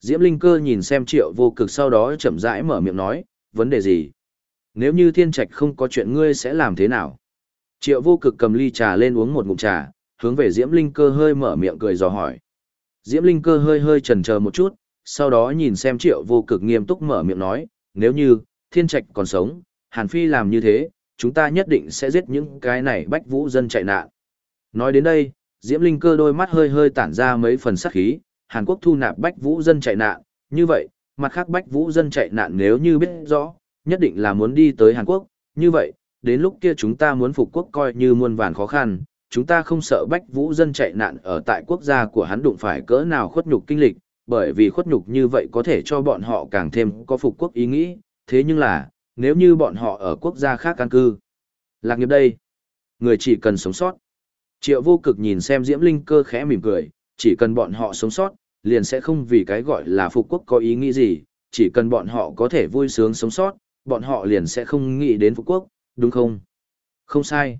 Diễm Linh cơ nhìn xem triệu vô cực sau đó chậm rãi mở miệng nói, vấn đề gì? Nếu như thiên trạch không có chuyện ngươi sẽ làm thế nào? Triệu vô cực cầm ly trà lên uống một ngụm trà, hướng về Diễm Linh cơ hơi mở miệng cười dò hỏi. Diễm Linh cơ hơi hơi chần chờ một chút, sau đó nhìn xem triệu vô cực nghiêm túc mở miệng nói, nếu như, thiên trạch còn sống, Hàn Phi làm như thế, chúng ta nhất định sẽ giết những cái này bách vũ dân chạy nạn. Nói đến đây, Diễm Linh cơ đôi mắt hơi hơi tản ra mấy phần sắc khí, Hàn Quốc thu nạp bách vũ dân chạy nạn, như vậy, mặt khác bách vũ dân chạy nạn nếu như biết rõ, nhất định là muốn đi tới Hàn Quốc, như vậy, đến lúc kia chúng ta muốn phục quốc coi như muôn vàn khó khăn, chúng ta không sợ bách vũ dân chạy nạn ở tại quốc gia của hắn đụng phải cỡ nào khuất nhục kinh lịch, bởi vì khuất nhục như vậy có thể cho bọn họ càng thêm có phục quốc ý nghĩ, thế nhưng là, nếu như bọn họ ở quốc gia khác căn cư. Lạc nghiệp đây, người chỉ cần sống sót. Triệu vô cực nhìn xem Diễm Linh cơ khẽ mỉm cười, chỉ cần bọn họ sống sót, liền sẽ không vì cái gọi là phục quốc có ý nghĩ gì, chỉ cần bọn họ có thể vui sướng sống sót, bọn họ liền sẽ không nghĩ đến phục quốc, đúng không? Không sai.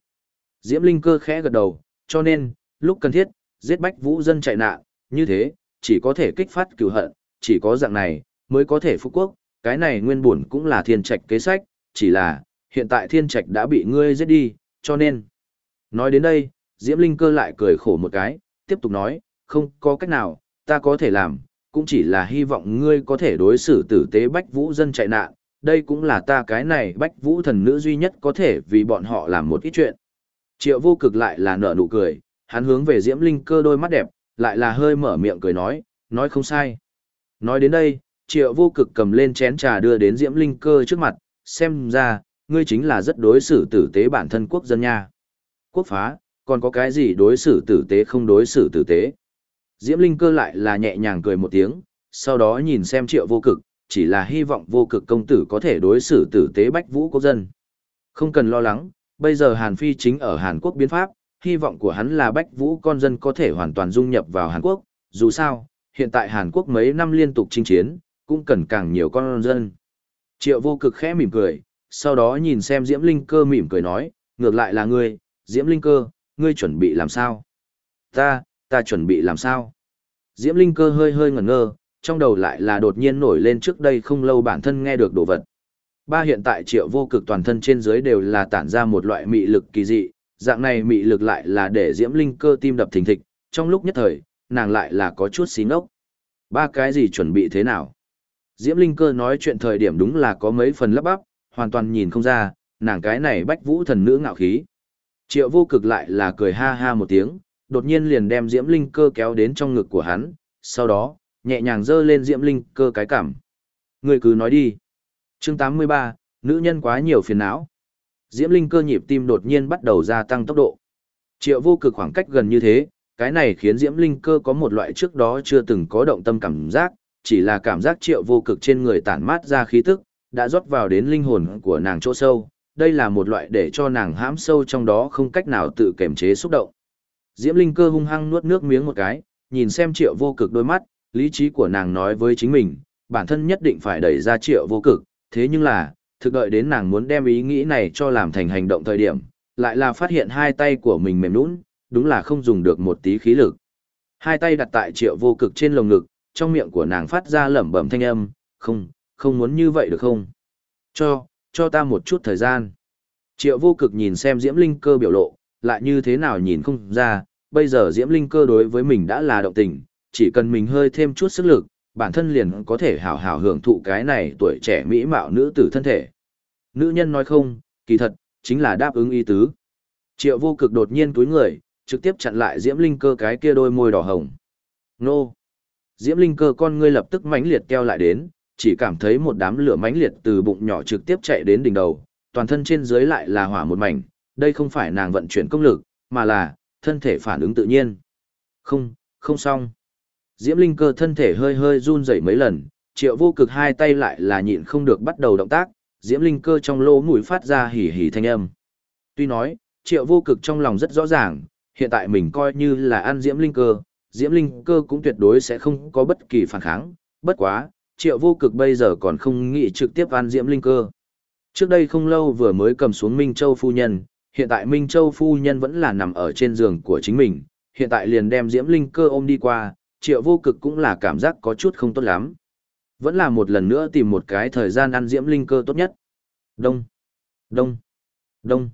Diễm Linh cơ khẽ gật đầu, cho nên, lúc cần thiết, giết bách vũ dân chạy nạn, như thế, chỉ có thể kích phát cửu hận, chỉ có dạng này, mới có thể phục quốc, cái này nguyên buồn cũng là thiên trạch kế sách, chỉ là, hiện tại thiên trạch đã bị ngươi giết đi, cho nên. Nói đến đây, Diễm Linh cơ lại cười khổ một cái, tiếp tục nói, không có cách nào, ta có thể làm, cũng chỉ là hy vọng ngươi có thể đối xử tử tế bách vũ dân chạy nạn, đây cũng là ta cái này bách vũ thần nữ duy nhất có thể vì bọn họ làm một ít chuyện. Triệu vô cực lại là nở nụ cười, hắn hướng về Diễm Linh cơ đôi mắt đẹp, lại là hơi mở miệng cười nói, nói không sai. Nói đến đây, triệu vô cực cầm lên chén trà đưa đến Diễm Linh cơ trước mặt, xem ra, ngươi chính là rất đối xử tử tế bản thân quốc dân nha. Quốc phá, còn có cái gì đối xử tử tế không đối xử tử tế. Diễm Linh cơ lại là nhẹ nhàng cười một tiếng, sau đó nhìn xem triệu vô cực, chỉ là hy vọng vô cực công tử có thể đối xử tử tế bách vũ quốc dân. Không cần lo lắng, bây giờ Hàn Phi chính ở Hàn Quốc biến pháp, hy vọng của hắn là Bách Vũ con dân có thể hoàn toàn dung nhập vào Hàn Quốc, dù sao, hiện tại Hàn Quốc mấy năm liên tục chinh chiến, cũng cần càng nhiều con dân. Triệu vô cực khẽ mỉm cười, sau đó nhìn xem Diễm Linh cơ mỉm cười nói, ngược lại là ngươi, Diễm Linh cơ, ngươi chuẩn bị làm sao? Ta, ta chuẩn bị làm sao? Diễm Linh cơ hơi hơi ngẩn ngơ, trong đầu lại là đột nhiên nổi lên trước đây không lâu bản thân nghe được đồ vật. Ba hiện tại triệu vô cực toàn thân trên dưới đều là tản ra một loại mị lực kỳ dị, dạng này mị lực lại là để Diễm Linh cơ tim đập thình thịch, trong lúc nhất thời, nàng lại là có chút xí ngốc. Ba cái gì chuẩn bị thế nào? Diễm Linh cơ nói chuyện thời điểm đúng là có mấy phần lấp bắp, hoàn toàn nhìn không ra, nàng cái này bách vũ thần nữ ngạo khí. Triệu vô cực lại là cười ha ha một tiếng, đột nhiên liền đem Diễm Linh cơ kéo đến trong ngực của hắn, sau đó, nhẹ nhàng dơ lên Diễm Linh cơ cái cảm. Người cứ nói đi. chương 83, nữ nhân quá nhiều phiền não. Diễm Linh cơ nhịp tim đột nhiên bắt đầu gia tăng tốc độ. Triệu vô cực khoảng cách gần như thế, cái này khiến Diễm Linh cơ có một loại trước đó chưa từng có động tâm cảm giác, chỉ là cảm giác triệu vô cực trên người tản mát ra khí tức, đã rót vào đến linh hồn của nàng chỗ sâu, đây là một loại để cho nàng hãm sâu trong đó không cách nào tự kiềm chế xúc động. Diễm Linh cơ hung hăng nuốt nước miếng một cái, nhìn xem triệu vô cực đôi mắt, lý trí của nàng nói với chính mình, bản thân nhất định phải đẩy ra triệu vô cực, thế nhưng là, thực đợi đến nàng muốn đem ý nghĩ này cho làm thành hành động thời điểm, lại là phát hiện hai tay của mình mềm nũng, đúng là không dùng được một tí khí lực. Hai tay đặt tại triệu vô cực trên lồng ngực, trong miệng của nàng phát ra lẩm bẩm thanh âm, không, không muốn như vậy được không? Cho, cho ta một chút thời gian. Triệu vô cực nhìn xem Diễm Linh cơ biểu lộ, lại như thế nào nhìn không ra, bây giờ Diễm Linh cơ đối với mình đã là động tình, chỉ cần mình hơi thêm chút sức lực, bản thân liền có thể hào hào hưởng thụ cái này tuổi trẻ mỹ mạo nữ tử thân thể. Nữ nhân nói không, kỳ thật, chính là đáp ứng ý tứ. Triệu vô cực đột nhiên túi người, trực tiếp chặn lại Diễm Linh cơ cái kia đôi môi đỏ hồng. Nô! Diễm Linh cơ con ngươi lập tức mãnh liệt keo lại đến, chỉ cảm thấy một đám lửa mãnh liệt từ bụng nhỏ trực tiếp chạy đến đỉnh đầu, toàn thân trên dưới lại là hỏa một mảnh, đây không phải nàng vận chuyển công lực, mà là thân thể phản ứng tự nhiên. Không, không xong. Diễm Linh cơ thân thể hơi hơi run rẩy mấy lần, triệu vô cực hai tay lại là nhịn không được bắt đầu động tác, Diễm Linh cơ trong lỗ mũi phát ra hỉ hỉ thanh âm. Tuy nói, triệu vô cực trong lòng rất rõ ràng, hiện tại mình coi như là ăn Diễm Linh cơ, Diễm Linh cơ cũng tuyệt đối sẽ không có bất kỳ phản kháng, bất quá, triệu vô cực bây giờ còn không nghĩ trực tiếp ăn Diễm Linh cơ. Trước đây không lâu vừa mới cầm xuống Minh Châu phu nhân, hiện tại Minh Châu phu nhân vẫn là nằm ở trên giường của chính mình, hiện tại liền đem Diễm Linh cơ ôm đi qua, triệu vô cực cũng là cảm giác có chút không tốt lắm. Vẫn là một lần nữa tìm một cái thời gian ăn Diễm Linh cơ tốt nhất. Đông, đông, đông.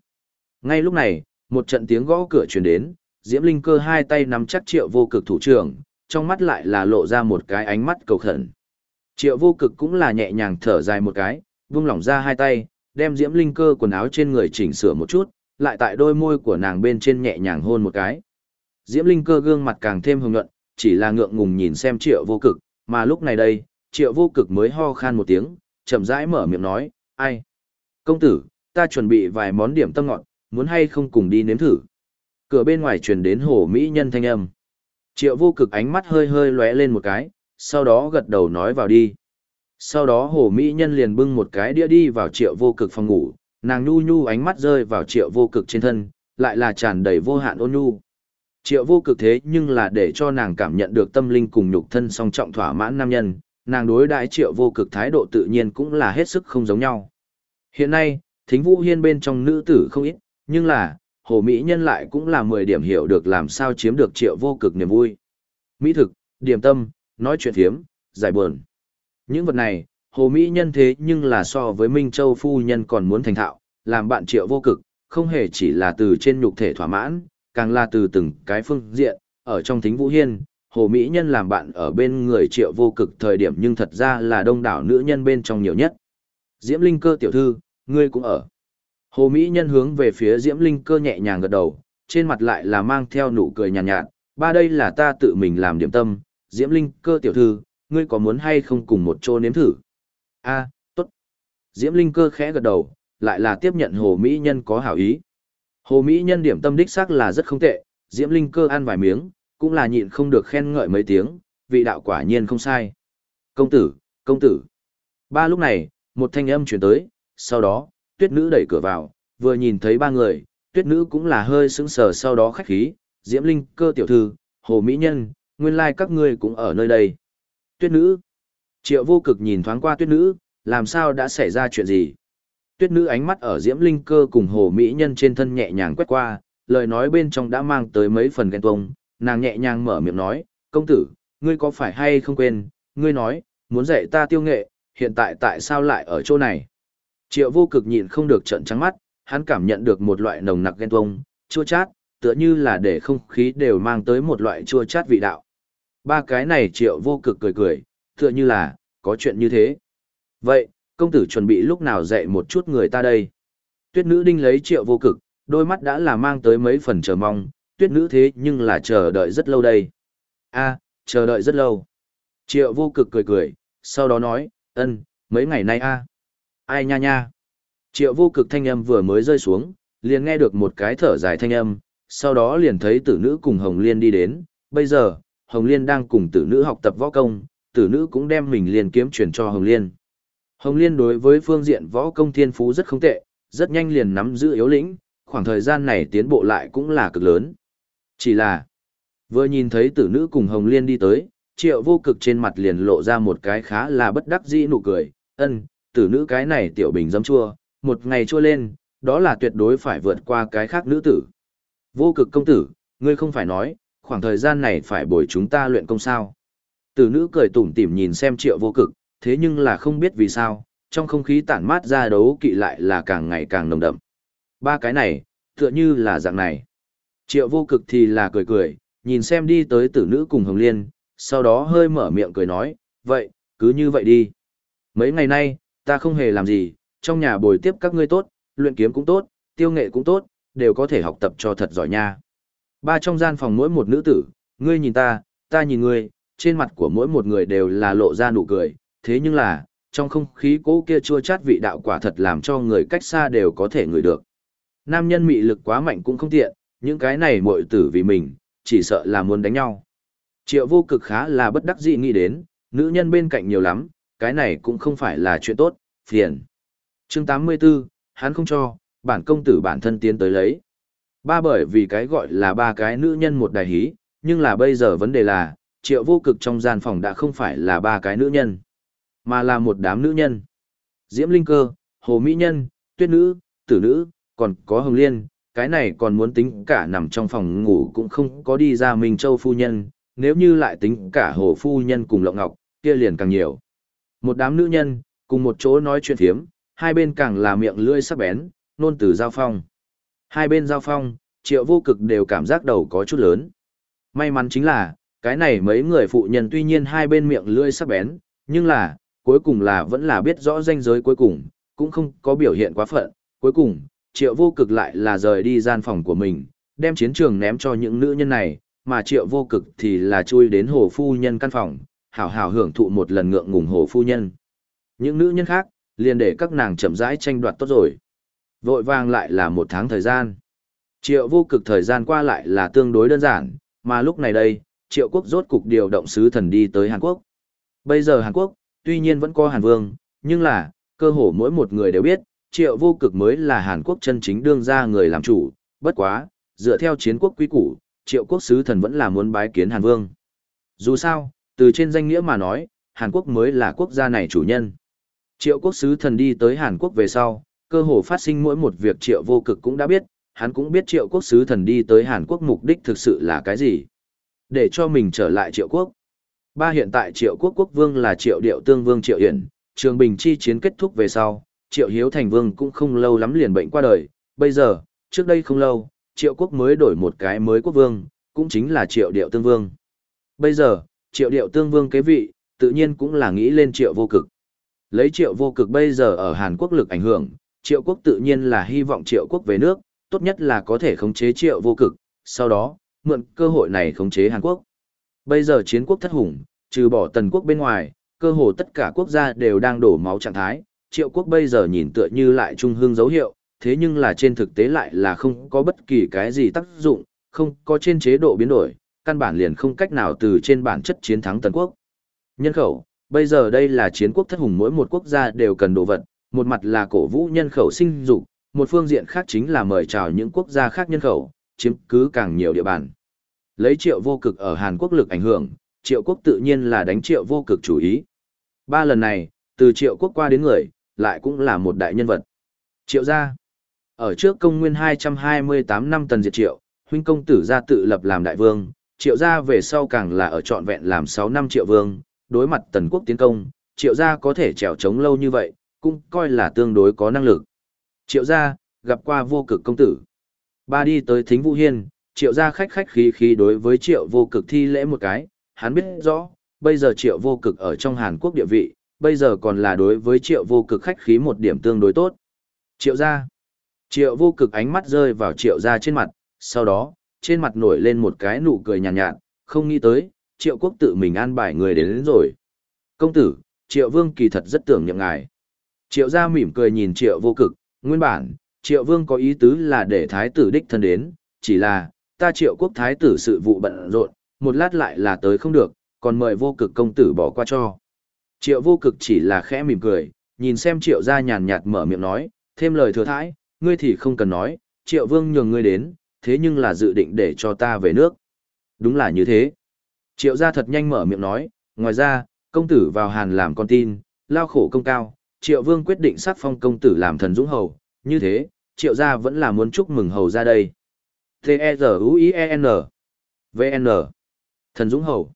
Ngay lúc này, một trận tiếng gõ cửa truyền đến, Diễm Linh cơ hai tay nắm chắc triệu vô cực thủ trưởng, trong mắt lại là lộ ra một cái ánh mắt cầu khẩn. Triệu vô cực cũng là nhẹ nhàng thở dài một cái, vung lỏng ra hai tay, đem Diễm Linh cơ quần áo trên người chỉnh sửa một chút, lại tại đôi môi của nàng bên trên nhẹ nhàng hôn một cái. Diễm Linh cơ gương mặt càng thêm hồng nhuận, chỉ là ngượng ngùng nhìn xem triệu vô cực, mà lúc này đây, triệu vô cực mới ho khan một tiếng, chậm rãi mở miệng nói, ai? Công tử, ta chuẩn bị vài món điểm tâm ngọt, muốn hay không cùng đi nếm thử. Cửa bên ngoài truyền đến hồ mỹ nhân thanh âm. Triệu vô cực ánh mắt hơi hơi lóe lên một cái, sau đó gật đầu nói vào đi. Sau đó hồ mỹ nhân liền bưng một cái đĩa đi vào triệu vô cực phòng ngủ, nàng nhu nhu ánh mắt rơi vào triệu vô cực trên thân, lại là tràn đầy vô hạn ôn nhu. Triệu vô cực thế nhưng là để cho nàng cảm nhận được tâm linh cùng nhục thân song trọng thỏa mãn nam nhân, nàng đối đãi triệu vô cực thái độ tự nhiên cũng là hết sức không giống nhau. Hiện nay, thính vũ hiên bên trong nữ tử không ít, nhưng là, hồ mỹ nhân lại cũng là 10 điểm hiểu được làm sao chiếm được triệu vô cực niềm vui. Mỹ thực, điểm tâm, nói chuyện thiếm, giải buồn. Những vật này, hồ mỹ nhân thế nhưng là so với Minh Châu phu nhân còn muốn thành thạo, làm bạn triệu vô cực, không hề chỉ là từ trên nhục thể thỏa mãn, càng là từ từng cái phương diện, ở trong thính vũ hiên, hồ mỹ nhân làm bạn ở bên người triệu vô cực thời điểm nhưng thật ra là đông đảo nữ nhân bên trong nhiều nhất. Diễm Linh cơ tiểu thư, ngươi cũng ở. Hồ Mỹ Nhân hướng về phía Diễm Linh cơ nhẹ nhàng gật đầu, trên mặt lại là mang theo nụ cười nhàn nhạt, nhạt, ba đây là ta tự mình làm điểm tâm, Diễm Linh cơ tiểu thư, ngươi có muốn hay không cùng một chỗ nếm thử? A tốt. Diễm Linh cơ khẽ gật đầu, lại là tiếp nhận Hồ Mỹ Nhân có hảo ý. Hồ Mỹ Nhân điểm tâm đích xác là rất không tệ, Diễm Linh cơ ăn vài miếng, cũng là nhịn không được khen ngợi mấy tiếng, vị đạo quả nhiên không sai. Công tử, công tử. Ba lúc này, một thanh âm chuyển tới, sau đó, tuyết nữ đẩy cửa vào, vừa nhìn thấy ba người, tuyết nữ cũng là hơi sững sờ sau đó khách khí, diễm linh cơ tiểu thư, hồ mỹ nhân, nguyên lai các ngươi cũng ở nơi đây. Tuyết nữ. Triệu vô cực nhìn thoáng qua tuyết nữ, làm sao đã xảy ra chuyện gì? Tuyết nữ ánh mắt ở diễm linh cơ cùng hồ mỹ nhân trên thân nhẹ nhàng quét qua, lời nói bên trong đã mang tới mấy phần ghen tuông, nàng nhẹ nhàng mở miệng nói, công tử, ngươi có phải hay không quên, ngươi nói, muốn dạy ta tiêu nghệ, hiện tại tại sao lại ở chỗ này? Triệu vô cực nhịn không được trận trắng mắt, hắn cảm nhận được một loại nồng nặc ghen tuông, chua chát, tựa như là để không khí đều mang tới một loại chua chát vị đạo. Ba cái này triệu vô cực cười cười, tựa như là, có chuyện như thế. Vậy, công tử chuẩn bị lúc nào dạy một chút người ta đây? Tuyết nữ đinh lấy triệu vô cực, đôi mắt đã là mang tới mấy phần chờ mong, tuyết nữ thế nhưng là chờ đợi rất lâu đây. a chờ đợi rất lâu. Triệu vô cực cười cười, sau đó nói, ân, mấy ngày nay a Ai nha nha. Triệu vô cực thanh âm vừa mới rơi xuống, liền nghe được một cái thở dài thanh âm, sau đó liền thấy tử nữ cùng Hồng Liên đi đến, bây giờ, Hồng Liên đang cùng tử nữ học tập võ công, tử nữ cũng đem mình liền kiếm chuyển cho Hồng Liên. Hồng Liên đối với phương diện võ công thiên phú rất không tệ, rất nhanh liền nắm giữ yếu lĩnh, khoảng thời gian này tiến bộ lại cũng là cực lớn. Chỉ là, vừa nhìn thấy tử nữ cùng Hồng Liên đi tới, triệu vô cực trên mặt liền lộ ra một cái khá là bất đắc dĩ nụ cười, ân, tử nữ cái này tiểu bình dấm chua, một ngày chua lên, đó là tuyệt đối phải vượt qua cái khác nữ tử. Vô cực công tử, ngươi không phải nói, khoảng thời gian này phải bồi chúng ta luyện công sao. Tử nữ cười tủm tỉm nhìn xem triệu vô cực, thế nhưng là không biết vì sao, trong không khí tản mát ra đấu kỵ lại là càng ngày càng nồng đậm. Ba cái này, tựa như là dạng này. Triệu vô cực thì là cười cười, nhìn xem đi tới tử nữ cùng Hồng Liên, sau đó hơi mở miệng cười nói, vậy, cứ như vậy đi. Mấy ngày nay, ta không hề làm gì, trong nhà bồi tiếp các ngươi tốt, luyện kiếm cũng tốt, tiêu nghệ cũng tốt, đều có thể học tập cho thật giỏi nha. Ba trong gian phòng mỗi một nữ tử, ngươi nhìn ta, ta nhìn ngươi, trên mặt của mỗi một người đều là lộ ra nụ cười, thế nhưng là, trong không khí cố kia chua chát vị đạo quả thật làm cho người cách xa đều có thể ngửi được. Nam nhân mị lực quá mạnh cũng không tiện, những cái này muội tử vì mình, chỉ sợ là muốn đánh nhau. Triệu vô cực khá là bất đắc dĩ nghĩ đến, nữ nhân bên cạnh nhiều lắm, cái này cũng không phải là chuyện tốt, phiền. chương 84, hắn không cho, bản công tử bản thân tiến tới lấy. Ba bởi vì cái gọi là ba cái nữ nhân một đài hí, nhưng là bây giờ vấn đề là, triệu vô cực trong gian phòng đã không phải là ba cái nữ nhân, mà là một đám nữ nhân. Diễm Linh Cơ, Hồ Mỹ Nhân, Tuyết Nữ, Tử Nữ, còn có Hồng Liên, cái này còn muốn tính cả nằm trong phòng ngủ cũng không có đi ra Minh Châu Phu Nhân, nếu như lại tính cả Hồ Phu Nhân cùng Lộng Ngọc, kia liền càng nhiều. Một đám nữ nhân, cùng một chỗ nói chuyện thiếm, hai bên càng là miệng lưỡi sắc bén, nôn từ giao phong. Hai bên giao phong, triệu vô cực đều cảm giác đầu có chút lớn. May mắn chính là, cái này mấy người phụ nhân tuy nhiên hai bên miệng lưỡi sắc bén, nhưng là, cuối cùng là vẫn là biết rõ danh giới cuối cùng, cũng không có biểu hiện quá phận. Cuối cùng, triệu vô cực lại là rời đi gian phòng của mình, đem chiến trường ném cho những nữ nhân này, mà triệu vô cực thì là chui đến hồ phu nhân căn phòng, hảo hảo hưởng thụ một lần ngượng ngùng hồ phu nhân. Những nữ nhân khác, liền để các nàng chậm rãi tranh đoạt tốt rồi. Vội vàng lại là một tháng thời gian. Triệu vô cực thời gian qua lại là tương đối đơn giản, mà lúc này đây, triệu quốc rốt cục điều động sứ thần đi tới Hàn Quốc. Bây giờ Hàn Quốc, tuy nhiên vẫn có Hàn Vương, nhưng là, cơ hồ mỗi một người đều biết, triệu vô cực mới là Hàn Quốc chân chính đương ra người làm chủ, bất quá, dựa theo chiến quốc quý củ, triệu quốc sứ thần vẫn là muốn bái kiến Hàn Vương. Dù sao, từ trên danh nghĩa mà nói, Hàn Quốc mới là quốc gia này chủ nhân. Triệu quốc sứ thần đi tới Hàn Quốc về sau, cơ hồ phát sinh mỗi một việc triệu vô cực cũng đã biết, hắn cũng biết triệu quốc sứ thần đi tới Hàn Quốc mục đích thực sự là cái gì. Để cho mình trở lại triệu quốc. Ba hiện tại triệu quốc quốc vương là triệu điệu tương vương triệu hiển, trường bình chi chiến kết thúc về sau, triệu hiếu thành vương cũng không lâu lắm liền bệnh qua đời. Bây giờ, trước đây không lâu, triệu quốc mới đổi một cái mới quốc vương, cũng chính là triệu điệu tương vương. Bây giờ, triệu điệu tương vương kế vị, tự nhiên cũng là nghĩ lên triệu vô cực. Lấy triệu vô cực bây giờ ở Hàn Quốc lực ảnh hưởng, triệu quốc tự nhiên là hy vọng triệu quốc về nước, tốt nhất là có thể khống chế triệu vô cực, sau đó, mượn cơ hội này khống chế Hàn Quốc. Bây giờ chiến quốc thất hùng, trừ bỏ tần quốc bên ngoài, cơ hồ tất cả quốc gia đều đang đổ máu trạng thái, triệu quốc bây giờ nhìn tựa như lại trung hương dấu hiệu, thế nhưng là trên thực tế lại là không có bất kỳ cái gì tác dụng, không có trên chế độ biến đổi, căn bản liền không cách nào từ trên bản chất chiến thắng tần quốc. Nhân khẩu, bây giờ đây là chiến quốc thất hùng mỗi một quốc gia đều cần đồ vật, một mặt là cổ vũ nhân khẩu sinh dục, một phương diện khác chính là mời chào những quốc gia khác nhân khẩu, chiếm cứ càng nhiều địa bàn. Lấy triệu vô cực ở Hàn Quốc lực ảnh hưởng, triệu quốc tự nhiên là đánh triệu vô cực chủ ý. Ba lần này, từ triệu quốc qua đến người, lại cũng là một đại nhân vật. Triệu gia. Ở trước công nguyên 228 năm tần diệt triệu, huynh công tử gia tự lập làm đại vương, triệu gia về sau càng là ở trọn vẹn làm 6 năm triệu vương, đối mặt tần quốc tiến công, triệu gia có thể trèo chống lâu như vậy, cũng coi là tương đối có năng lực. Triệu gia, gặp qua vô cực công tử. Ba đi tới thính vũ hiên, triệu gia khách khách khí khí đối với triệu vô cực thi lễ một cái, hắn biết rõ, bây giờ triệu vô cực ở trong Hàn Quốc địa vị, bây giờ còn là đối với triệu vô cực khách khí một điểm tương đối tốt. Triệu gia. Triệu vô cực ánh mắt rơi vào triệu gia trên mặt, sau đó, trên mặt nổi lên một cái nụ cười nhàn nhạt, nhạt, không nghĩ tới, triệu quốc tự mình an bài người đến, đến rồi. Công tử, triệu vương kỳ thật rất tưởng nhậm ngài. Triệu gia mỉm cười nhìn triệu vô cực, nguyên bản, triệu vương có ý tứ là để thái tử đích thân đến, chỉ là, ta triệu quốc thái tử sự vụ bận rộn, một lát lại là tới không được, còn mời vô cực công tử bỏ qua cho. Triệu vô cực chỉ là khẽ mỉm cười, nhìn xem triệu gia nhàn nhạt mở miệng nói, thêm lời thừa thãi, ngươi thì không cần nói, triệu vương nhường ngươi đến, thế nhưng là dự định để cho ta về nước. Đúng là như thế. Triệu gia thật nhanh mở miệng nói, ngoài ra, công tử vào hàn làm con tin, lao khổ công cao, triệu vương quyết định sát phong công tử làm thần dũng hầu, như thế, triệu gia vẫn là muốn chúc mừng hầu ra đây. T-E-Z-U-I-E-N V-N Thần dũng hầu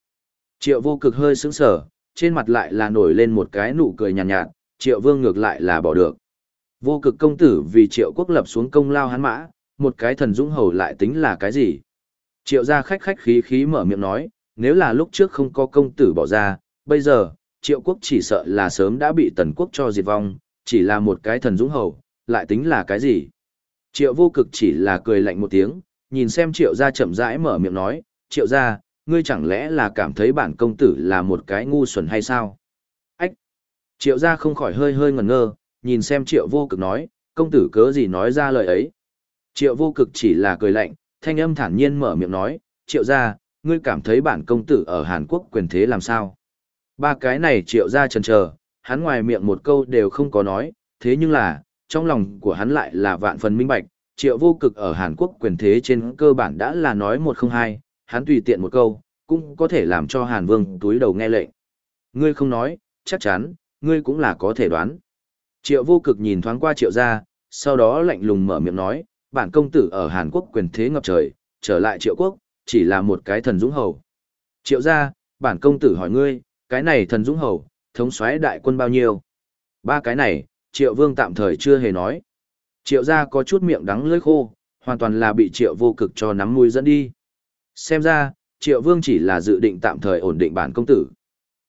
Triệu vô cực hơi sững sở, trên mặt lại là nổi lên một cái nụ cười nhàn nhạt, nhạt, triệu vương ngược lại là bỏ được. Vô cực công tử vì triệu quốc lập xuống công lao hắn mã, một cái thần dũng hầu lại tính là cái gì? Triệu gia khách khách khí khí mở miệng nói, nếu là lúc trước không có công tử bỏ ra, bây giờ, triệu quốc chỉ sợ là sớm đã bị tần quốc cho diệt vong, chỉ là một cái thần dũng hầu, lại tính là cái gì? Triệu vô cực chỉ là cười lạnh một tiếng, nhìn xem triệu gia chậm rãi mở miệng nói, triệu gia, ngươi chẳng lẽ là cảm thấy bản công tử là một cái ngu xuẩn hay sao? Ách! Triệu gia không khỏi hơi hơi ngẩn ngơ, nhìn xem triệu vô cực nói, công tử cớ gì nói ra lời ấy. Triệu vô cực chỉ là cười lạnh, thanh âm thản nhiên mở miệng nói, triệu gia, ngươi cảm thấy bản công tử ở Hàn Quốc quyền thế làm sao? Ba cái này triệu gia chần chờ, hắn ngoài miệng một câu đều không có nói, thế nhưng là, trong lòng của hắn lại là vạn phần minh bạch, triệu vô cực ở Hàn Quốc quyền thế trên cơ bản đã là nói một không hai, hắn tùy tiện một câu, cũng có thể làm cho Hàn Vương túi đầu nghe lệnh. Ngươi không nói, chắc chắn, ngươi cũng là có thể đoán. Triệu vô cực nhìn thoáng qua triệu gia, sau đó lạnh lùng mở miệng nói, bản công tử ở Hàn Quốc quyền thế ngập trời, trở lại triệu quốc, chỉ là một cái thần dũng hầu. Triệu gia, bản công tử hỏi ngươi, cái này thần dũng hầu, thống soái đại quân bao nhiêu? Ba cái này, triệu vương tạm thời chưa hề nói. Triệu gia có chút miệng đắng lưỡi khô, hoàn toàn là bị triệu vô cực cho nắm mũi dẫn đi. Xem ra, triệu vương chỉ là dự định tạm thời ổn định bản công tử.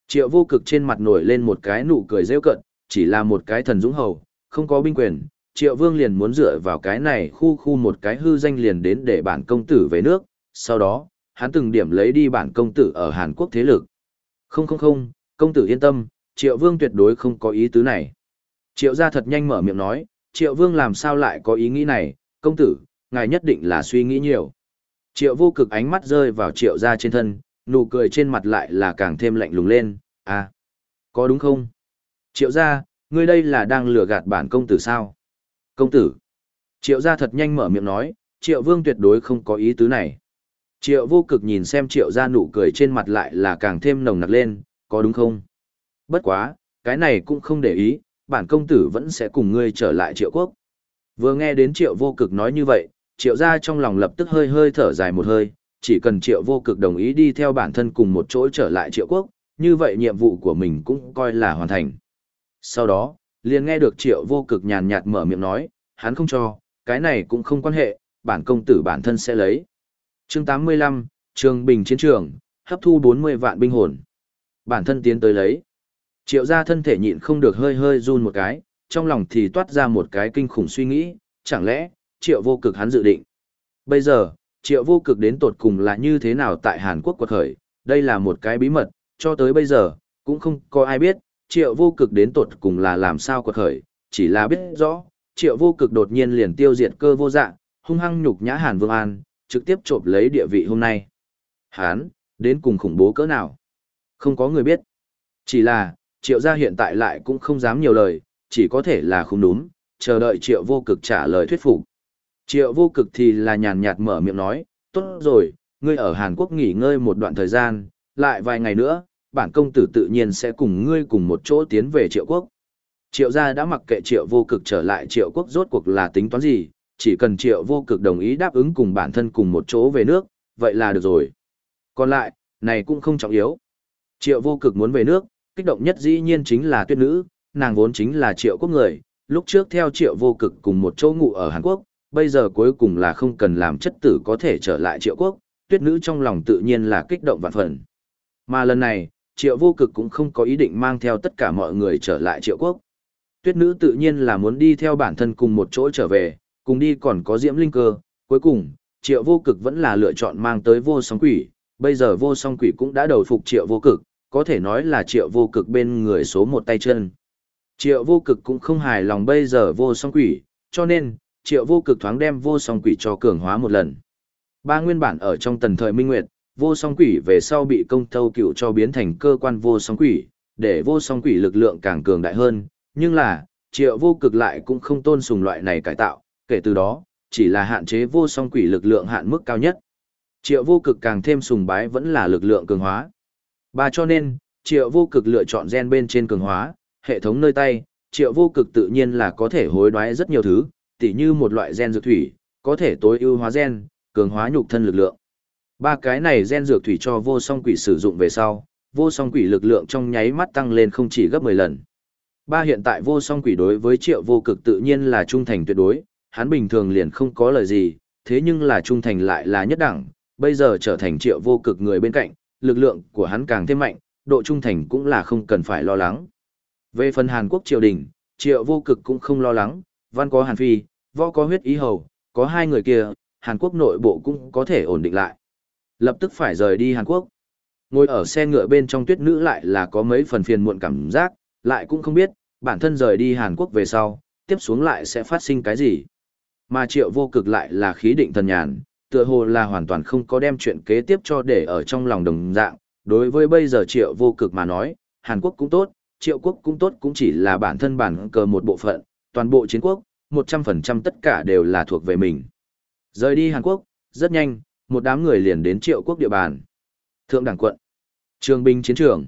Triệu vô cực trên mặt nổi lên một cái nụ cười rêu cận, chỉ là một cái thần dũng hầu, không có binh quyền. Triệu vương liền muốn dựa vào cái này khu khu một cái hư danh liền đến để bản công tử về nước, sau đó, hắn từng điểm lấy đi bản công tử ở Hàn Quốc thế lực. Không không không, công tử yên tâm, triệu vương tuyệt đối không có ý tứ này. Triệu gia thật nhanh mở miệng nói, triệu vương làm sao lại có ý nghĩ này, công tử, ngài nhất định là suy nghĩ nhiều. Triệu vô cực ánh mắt rơi vào triệu gia trên thân, nụ cười trên mặt lại là càng thêm lạnh lùng lên, à, có đúng không? Triệu gia, ngươi đây là đang lừa gạt bản công tử sao? Công tử. Triệu gia thật nhanh mở miệng nói, triệu vương tuyệt đối không có ý tứ này. Triệu vô cực nhìn xem triệu gia nụ cười trên mặt lại là càng thêm nồng nặc lên, có đúng không? Bất quá, cái này cũng không để ý, bản công tử vẫn sẽ cùng ngươi trở lại triệu quốc. Vừa nghe đến triệu vô cực nói như vậy, triệu gia trong lòng lập tức hơi hơi thở dài một hơi, chỉ cần triệu vô cực đồng ý đi theo bản thân cùng một chỗ trở lại triệu quốc, như vậy nhiệm vụ của mình cũng coi là hoàn thành. Sau đó, liền nghe được triệu vô cực nhàn nhạt mở miệng nói, hắn không cho, cái này cũng không quan hệ, bản công tử bản thân sẽ lấy. chương 85, Trường Bình Chiến Trường, hấp thu 40 vạn binh hồn. Bản thân tiến tới lấy. Triệu gia thân thể nhịn không được hơi hơi run một cái, trong lòng thì toát ra một cái kinh khủng suy nghĩ, chẳng lẽ, triệu vô cực hắn dự định. Bây giờ, triệu vô cực đến tột cùng là như thế nào tại Hàn Quốc quật khởi, đây là một cái bí mật, cho tới bây giờ, cũng không có ai biết, triệu vô cực đến tột cùng là làm sao quật khởi, chỉ là biết rõ, triệu vô cực đột nhiên liền tiêu diệt cơ vô dạng, hung hăng nhục nhã Hàn Vương An, trực tiếp trộm lấy địa vị hôm nay. Hán, đến cùng khủng bố cỡ nào? Không có người biết. Chỉ là, triệu gia hiện tại lại cũng không dám nhiều lời, chỉ có thể là không đúng, chờ đợi triệu vô cực trả lời thuyết phục. Triệu vô cực thì là nhàn nhạt mở miệng nói, tốt rồi, ngươi ở Hàn Quốc nghỉ ngơi một đoạn thời gian, lại vài ngày nữa, bản công tử tự nhiên sẽ cùng ngươi cùng một chỗ tiến về triệu quốc. Triệu gia đã mặc kệ triệu vô cực trở lại triệu quốc rốt cuộc là tính toán gì, chỉ cần triệu vô cực đồng ý đáp ứng cùng bản thân cùng một chỗ về nước, vậy là được rồi. Còn lại, này cũng không trọng yếu. Triệu vô cực muốn về nước, kích động nhất dĩ nhiên chính là tuyết nữ, nàng vốn chính là triệu quốc người, lúc trước theo triệu vô cực cùng một chỗ ngụ ở Hàn Quốc, bây giờ cuối cùng là không cần làm chất tử có thể trở lại triệu quốc, tuyết nữ trong lòng tự nhiên là kích động vạn phần. Mà lần này, triệu vô cực cũng không có ý định mang theo tất cả mọi người trở lại triệu quốc. Tuyết nữ tự nhiên là muốn đi theo bản thân cùng một chỗ trở về, cùng đi còn có diễm linh cơ, cuối cùng, triệu vô cực vẫn là lựa chọn mang tới vô song quỷ, bây giờ vô song quỷ cũng đã đầu phục triệu vô cực, có thể nói là triệu vô cực bên người số một tay chân. Triệu vô cực cũng không hài lòng bây giờ vô song quỷ, cho nên, triệu vô cực thoáng đem vô song quỷ cho cường hóa một lần. Ba nguyên bản ở trong tần thời minh nguyệt, vô song quỷ về sau bị công thâu cựu cho biến thành cơ quan vô song quỷ, để vô song quỷ lực lượng càng cường đại hơn, nhưng là, triệu vô cực lại cũng không tôn sùng loại này cải tạo, kể từ đó, chỉ là hạn chế vô song quỷ lực lượng hạn mức cao nhất. Triệu vô cực càng thêm sùng bái vẫn là lực lượng cường hóa. Ba cho nên, triệu vô cực lựa chọn gen bên trên cường hóa, hệ thống nơi tay, triệu vô cực tự nhiên là có thể hối đoái rất nhiều thứ, tỉ như một loại gen dược thủy, có thể tối ưu hóa gen, cường hóa nhục thân lực lượng. Ba cái này gen dược thủy cho vô song quỷ sử dụng về sau, vô song quỷ lực lượng trong nháy mắt tăng lên không chỉ gấp 10 lần. Ba hiện tại vô song quỷ đối với triệu vô cực tự nhiên là trung thành tuyệt đối, hắn bình thường liền không có lời gì, thế nhưng là trung thành lại là nhất đẳng, bây giờ trở thành triệu vô cực người bên cạnh, lực lượng của hắn càng thêm mạnh, độ trung thành cũng là không cần phải lo lắng. Về phần Hàn Quốc triều đình, triệu vô cực cũng không lo lắng, văn có Hàn Phi, võ có huyết ý hầu, có hai người kia, Hàn Quốc nội bộ cũng có thể ổn định lại. Lập tức phải rời đi Hàn Quốc. Ngồi ở xe ngựa bên trong tuyết nữ lại là có mấy phần phiền muộn cảm giác, lại cũng không biết, bản thân rời đi Hàn Quốc về sau, tiếp xuống lại sẽ phát sinh cái gì. Mà triệu vô cực lại là khí định thần nhàn, tựa hồ là hoàn toàn không có đem chuyện kế tiếp cho để ở trong lòng đồng dạng. Đối với bây giờ triệu vô cực mà nói, Hàn Quốc cũng tốt, triệu quốc cũng tốt cũng chỉ là bản thân bản cờ một bộ phận, toàn bộ chiến quốc, 100% tất cả đều là thuộc về mình. Rời đi Hàn Quốc, rất nhanh, một đám người liền đến triệu quốc địa bàn. Thượng đẳng quận, Trường binh chiến trường.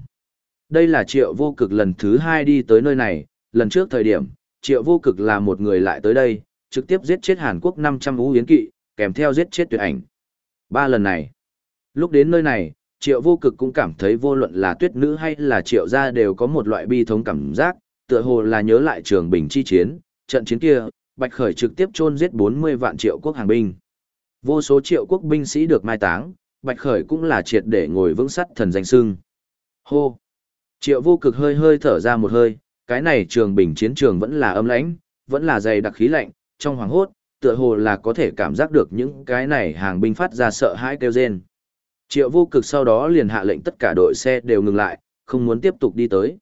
Đây là triệu vô cực lần thứ hai đi tới nơi này, lần trước thời điểm, triệu vô cực là một người lại tới đây, trực tiếp giết chết Hàn Quốc 500 ú yến kỵ, kèm theo giết chết tuyệt ảnh. Ba lần này, lúc đến nơi này, triệu vô cực cũng cảm thấy vô luận là tuyết nữ hay là triệu gia đều có một loại bi thống cảm giác, tựa hồ là nhớ lại trường bình chi chiến, trận chiến kia, Bạch Khởi trực tiếp chôn giết 40 vạn triệu quốc hàng binh. Vô số triệu quốc binh sĩ được mai táng, Bạch Khởi cũng là triệt để ngồi vững sắt thần danh sưng. Hô! Triệu vô cực hơi hơi thở ra một hơi, cái này trường bình chiến trường vẫn là âm lãnh, vẫn là dày đặc khí lạnh, trong hoàng hốt, tựa hồ là có thể cảm giác được những cái này hàng binh phát ra sợ hãi kêu rên. Triệu vô cực sau đó liền hạ lệnh tất cả đội xe đều ngừng lại, không muốn tiếp tục đi tới.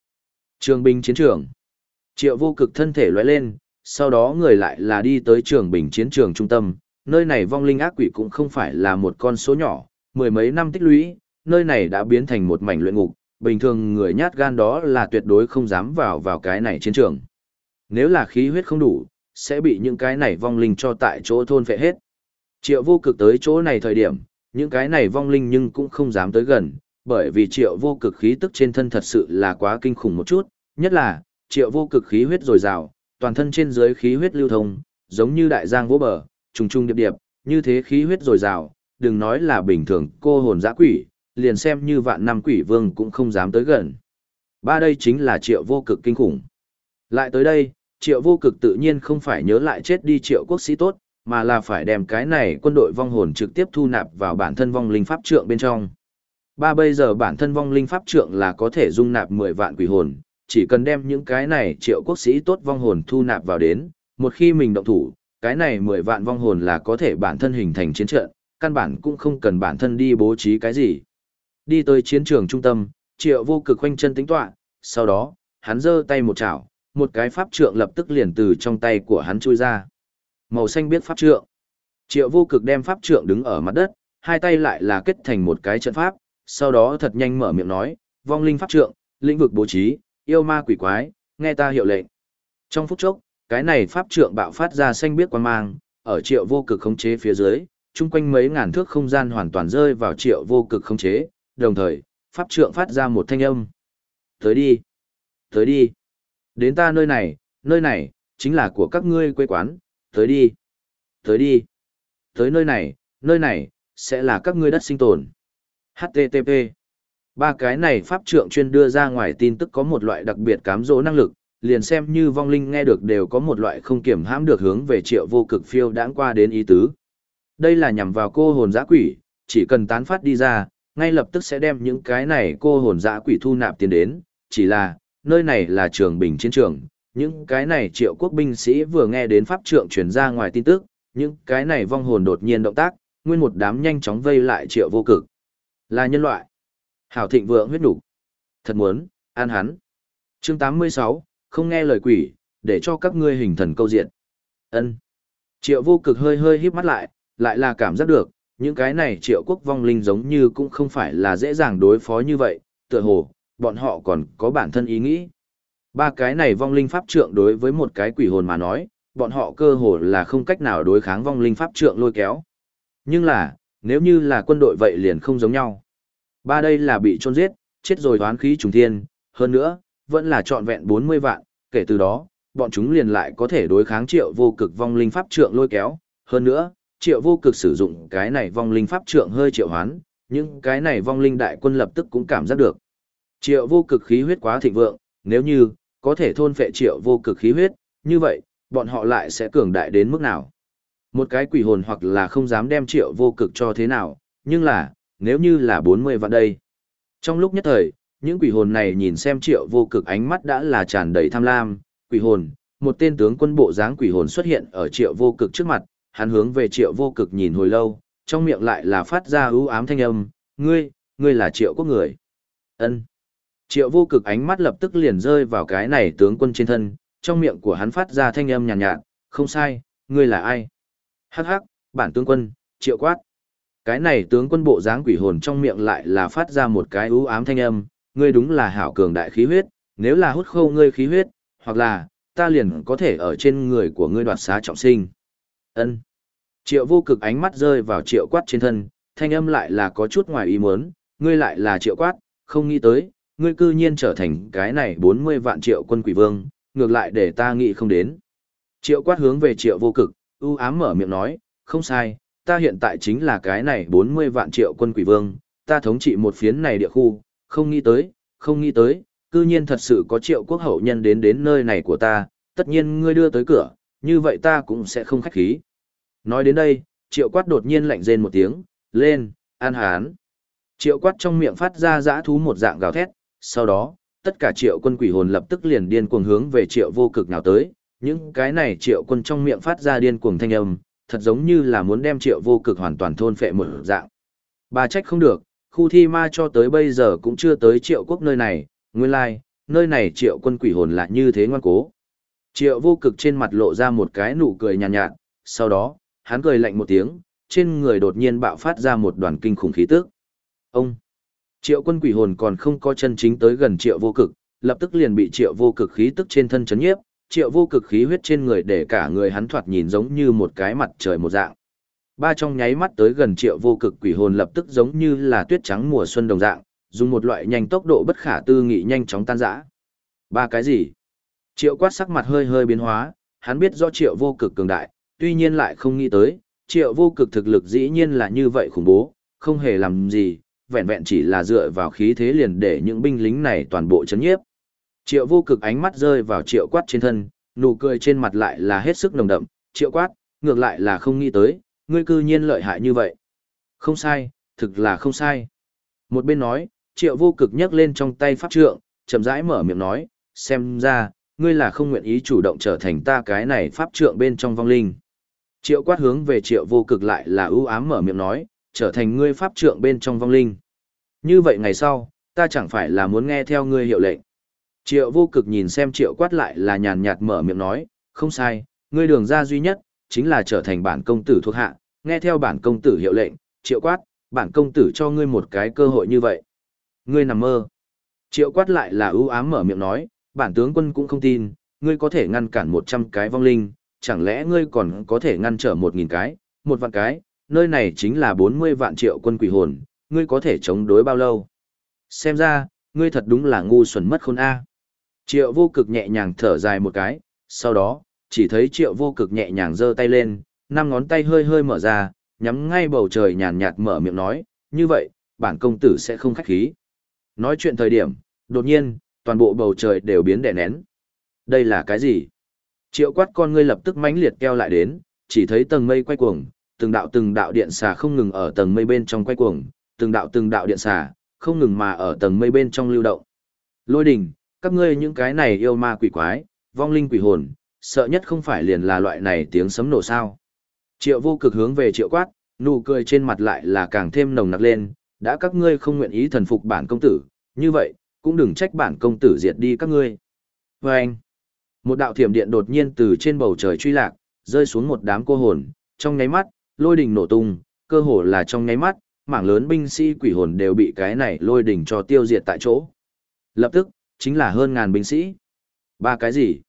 Trường binh chiến trường. Triệu vô cực thân thể lóe lên, sau đó người lại là đi tới trường bình chiến trường trung tâm, nơi này vong linh ác quỷ cũng không phải là một con số nhỏ, mười mấy năm tích lũy, nơi này đã biến thành một mảnh luyện ngục, bình thường người nhát gan đó là tuyệt đối không dám vào vào cái này chiến trường. Nếu là khí huyết không đủ, sẽ bị những cái này vong linh cho tại chỗ thôn phệ hết. Triệu vô cực tới chỗ này thời điểm, những cái này vong linh nhưng cũng không dám tới gần, bởi vì triệu vô cực khí tức trên thân thật sự là quá kinh khủng một chút, nhất là, triệu vô cực khí huyết dồi dào, toàn thân trên dưới khí huyết lưu thông, giống như đại giang vỗ bờ, trùng trùng điệp điệp, như thế khí huyết dồi dào, đừng nói là bình thường cô hồn dã quỷ, liền xem như vạn năm quỷ vương cũng không dám tới gần. Ba đây chính là triệu vô cực kinh khủng. Lại tới đây, triệu vô cực tự nhiên không phải nhớ lại chết đi triệu quốc sĩ tốt, mà là phải đem cái này quân đội vong hồn trực tiếp thu nạp vào bản thân vong linh pháp trượng bên trong. Ba bây giờ bản thân vong linh pháp trượng là có thể dung nạp 10 vạn quỷ hồn, chỉ cần đem những cái này triệu quốc sĩ tốt vong hồn thu nạp vào đến, một khi mình động thủ, cái này 10 vạn vong hồn là có thể bản thân hình thành chiến trận, căn bản cũng không cần bản thân đi bố trí cái gì. Đi tới chiến trường trung tâm, triệu vô cực khoanh chân tính tọa, sau đó, hắn giơ tay một chảo, một cái pháp trượng lập tức liền từ trong tay của hắn chui ra. Màu xanh biết pháp trượng. Triệu vô cực đem pháp trượng đứng ở mặt đất, hai tay lại là kết thành một cái trận pháp, sau đó thật nhanh mở miệng nói, vong linh pháp trượng, lĩnh vực bố trí, yêu ma quỷ quái, nghe ta hiệu lệnh. Trong phút chốc, Cái này pháp trượng bạo phát ra xanh biếc quang mang, ở triệu vô cực khống chế phía dưới, chung quanh mấy ngàn thước không gian hoàn toàn rơi vào triệu vô cực khống chế, đồng thời, pháp trượng phát ra một thanh âm. Tới đi, tới đi, đến ta nơi này, nơi này, chính là của các ngươi quê quán, tới đi, tới đi, tới nơi này, nơi này, sẽ là các ngươi đất sinh tồn. HTTP Ba cái này pháp trượng chuyên đưa ra ngoài tin tức có một loại đặc biệt cám dỗ năng lực, liền xem như vong linh nghe được đều có một loại không kiểm hãm được hướng về triệu vô cực phiêu đãng qua đến ý tứ. Đây là nhằm vào cô hồn giã quỷ, chỉ cần tán phát đi ra, ngay lập tức sẽ đem những cái này cô hồn giã quỷ thu nạp tiền đến, chỉ là, nơi này là trường bình chiến trường, những cái này triệu quốc binh sĩ vừa nghe đến pháp trượng truyền ra ngoài tin tức, những cái này vong hồn đột nhiên động tác, nguyên một đám nhanh chóng vây lại triệu vô cực. Là nhân loại. Hảo thịnh vượng huyết đủ. Thật muốn, an hắn. chương 86, không nghe lời quỷ, để cho các ngươi hình thần câu diện. ân Triệu vô cực hơi hơi híp mắt lại, lại là cảm giác được, những cái này triệu quốc vong linh giống như cũng không phải là dễ dàng đối phó như vậy, tựa hồ, bọn họ còn có bản thân ý nghĩ. Ba cái này vong linh pháp trượng đối với một cái quỷ hồn mà nói, bọn họ cơ hồ là không cách nào đối kháng vong linh pháp trượng lôi kéo. Nhưng là, nếu như là quân đội vậy liền không giống nhau. Ba đây là bị trôn giết, chết rồi toán khí trùng thiên, hơn nữa, vẫn là trọn vẹn 40 vạn, kể từ đó, bọn chúng liền lại có thể đối kháng triệu vô cực vong linh pháp trượng lôi kéo. Hơn nữa, triệu vô cực sử dụng cái này vong linh pháp trượng hơi triệu hoán, nhưng cái này vong linh đại quân lập tức cũng cảm giác được. Triệu vô cực khí huyết quá thịnh vượng, nếu như, có thể thôn phệ triệu vô cực khí huyết, như vậy, bọn họ lại sẽ cường đại đến mức nào. Một cái quỷ hồn hoặc là không dám đem triệu vô cực cho thế nào, nhưng là, nếu như là 40 vạn đây. Trong lúc nhất thời, những quỷ hồn này nhìn xem triệu vô cực ánh mắt đã là tràn đầy tham lam, quỷ hồn, một tên tướng quân bộ dáng quỷ hồn xuất hiện ở triệu vô cực trước mặt, hắn hướng về triệu vô cực nhìn hồi lâu, trong miệng lại là phát ra ưu ám thanh âm, ngươi, ngươi là triệu quốc người. ân Triệu vô cực ánh mắt lập tức liền rơi vào cái này tướng quân trên thân, trong miệng của hắn phát ra thanh âm nhàn nhạt, nhạt, không sai, ngươi là ai? Hắc hắc, bản tướng quân, triệu quát. Cái này tướng quân bộ dáng quỷ hồn trong miệng lại là phát ra một cái ưu ám thanh âm, ngươi đúng là hảo cường đại khí huyết, nếu là hút khâu ngươi khí huyết, hoặc là, ta liền có thể ở trên người của ngươi đoạt xá trọng sinh. Ân. Triệu vô cực ánh mắt rơi vào triệu quát trên thân, thanh âm lại là có chút ngoài ý muốn, ngươi lại là triệu quát, không nghĩ tới, ngươi cư nhiên trở thành cái này 40 vạn triệu quân quỷ vương, ngược lại để ta nghĩ không đến. Triệu quát hướng về triệu vô cực, ưu ám mở miệng nói, không sai, ta hiện tại chính là cái này 40 vạn triệu quân quỷ vương, ta thống trị một phiến này địa khu, không nghĩ tới, không nghĩ tới, cư nhiên thật sự có triệu quốc hậu nhân đến đến nơi này của ta, tất nhiên ngươi đưa tới cửa, như vậy ta cũng sẽ không khách khí. Nói đến đây, triệu quát đột nhiên lạnh rên một tiếng, lên, an hán. Triệu quát trong miệng phát ra dã thú một dạng gào thét, sau đó, tất cả triệu quân quỷ hồn lập tức liền điên cuồng hướng về triệu vô cực nào tới, những cái này triệu quân trong miệng phát ra điên cuồng thanh âm, thật giống như là muốn đem triệu vô cực hoàn toàn thôn phệ một dạng. Bà trách không được, khu thi ma cho tới bây giờ cũng chưa tới triệu quốc nơi này, nguyên lai, like, nơi này triệu quân quỷ hồn lại như thế ngoan cố. Triệu vô cực trên mặt lộ ra một cái nụ cười nhàn nhạt, nhạt, sau đó, hắn cười lạnh một tiếng, trên người đột nhiên bạo phát ra một đoàn kinh khủng khí tức. Ông! Triệu quân quỷ hồn còn không có chân chính tới gần triệu vô cực, lập tức liền bị triệu vô cực khí tức trên thân chấn nhiếp, triệu vô cực khí huyết trên người để cả người hắn thoạt nhìn giống như một cái mặt trời một dạng. Ba trong nháy mắt tới gần triệu vô cực quỷ hồn lập tức giống như là tuyết trắng mùa xuân đồng dạng, dùng một loại nhanh tốc độ bất khả tư nghị nhanh chóng tan rã. Ba cái gì? Triệu quát sắc mặt hơi hơi biến hóa, hắn biết do triệu vô cực cường đại, tuy nhiên lại không nghĩ tới, triệu vô cực thực lực dĩ nhiên là như vậy khủng bố, không hề làm gì, vẹn vẹn chỉ là dựa vào khí thế liền để những binh lính này toàn bộ chấn nhiếp. Triệu vô cực ánh mắt rơi vào triệu quát trên thân, nụ cười trên mặt lại là hết sức nồng đậm, triệu quát, ngược lại là không nghĩ tới, ngươi cư nhiên lợi hại như vậy. Không sai, thực là không sai. Một bên nói, triệu vô cực nhấc lên trong tay pháp trượng, chậm rãi mở miệng nói, xem ra, ngươi là không nguyện ý chủ động trở thành ta cái này pháp trượng bên trong vong linh. Triệu quát hướng về triệu vô cực lại là ưu ám mở miệng nói, trở thành ngươi pháp trượng bên trong vong linh. Như vậy ngày sau, ta chẳng phải là muốn nghe theo ngươi hiệu lệnh. Triệu vô cực nhìn xem triệu quát lại là nhàn nhạt mở miệng nói, không sai, ngươi đường ra duy nhất, chính là trở thành bản công tử thuộc hạ, nghe theo bản công tử hiệu lệnh, triệu quát, bản công tử cho ngươi một cái cơ hội như vậy. Ngươi nằm mơ. Triệu quát lại là ưu ám mở miệng nói, bản tướng quân cũng không tin, ngươi có thể ngăn cản 100 cái vong linh, chẳng lẽ ngươi còn có thể ngăn trở 1.000 cái, một vạn cái, nơi này chính là 40 vạn triệu quân quỷ hồn, ngươi có thể chống đối bao lâu? Xem ra, ngươi thật đúng là ngu xuẩn mất khôn A. Triệu vô cực nhẹ nhàng thở dài một cái, sau đó, chỉ thấy triệu vô cực nhẹ nhàng giơ tay lên, năm ngón tay hơi hơi mở ra, nhắm ngay bầu trời nhàn nhạt mở miệng nói, như vậy, bản công tử sẽ không khách khí. Nói chuyện thời điểm, đột nhiên, toàn bộ bầu trời đều biến đè nén. Đây là cái gì? Triệu quát con ngươi lập tức mãnh liệt keo lại đến, chỉ thấy tầng mây quay cuồng, từng đạo từng đạo điện xà không ngừng ở tầng mây bên trong quay cuồng, từng đạo từng đạo điện xà, không ngừng mà ở tầng mây bên trong lưu động. Lôi đình, các ngươi những cái này yêu ma quỷ quái, vong linh quỷ hồn, sợ nhất không phải liền là loại này tiếng sấm nổ sao. Triệu vô cực hướng về triệu quát, nụ cười trên mặt lại là càng thêm nồng nặc lên, đã các ngươi không nguyện ý thần phục bản công tử, như vậy, cũng đừng trách bản công tử diệt đi các ngươi. Và anh, một đạo thiểm điện đột nhiên từ trên bầu trời truy lạc, rơi xuống một đám cô hồn, trong nháy mắt, lôi đình nổ tung, cơ hồ là trong nháy mắt, mảng lớn binh sĩ quỷ hồn đều bị cái này lôi đình cho tiêu diệt tại chỗ. Lập tức, chính là hơn ngàn binh sĩ. Ba cái gì?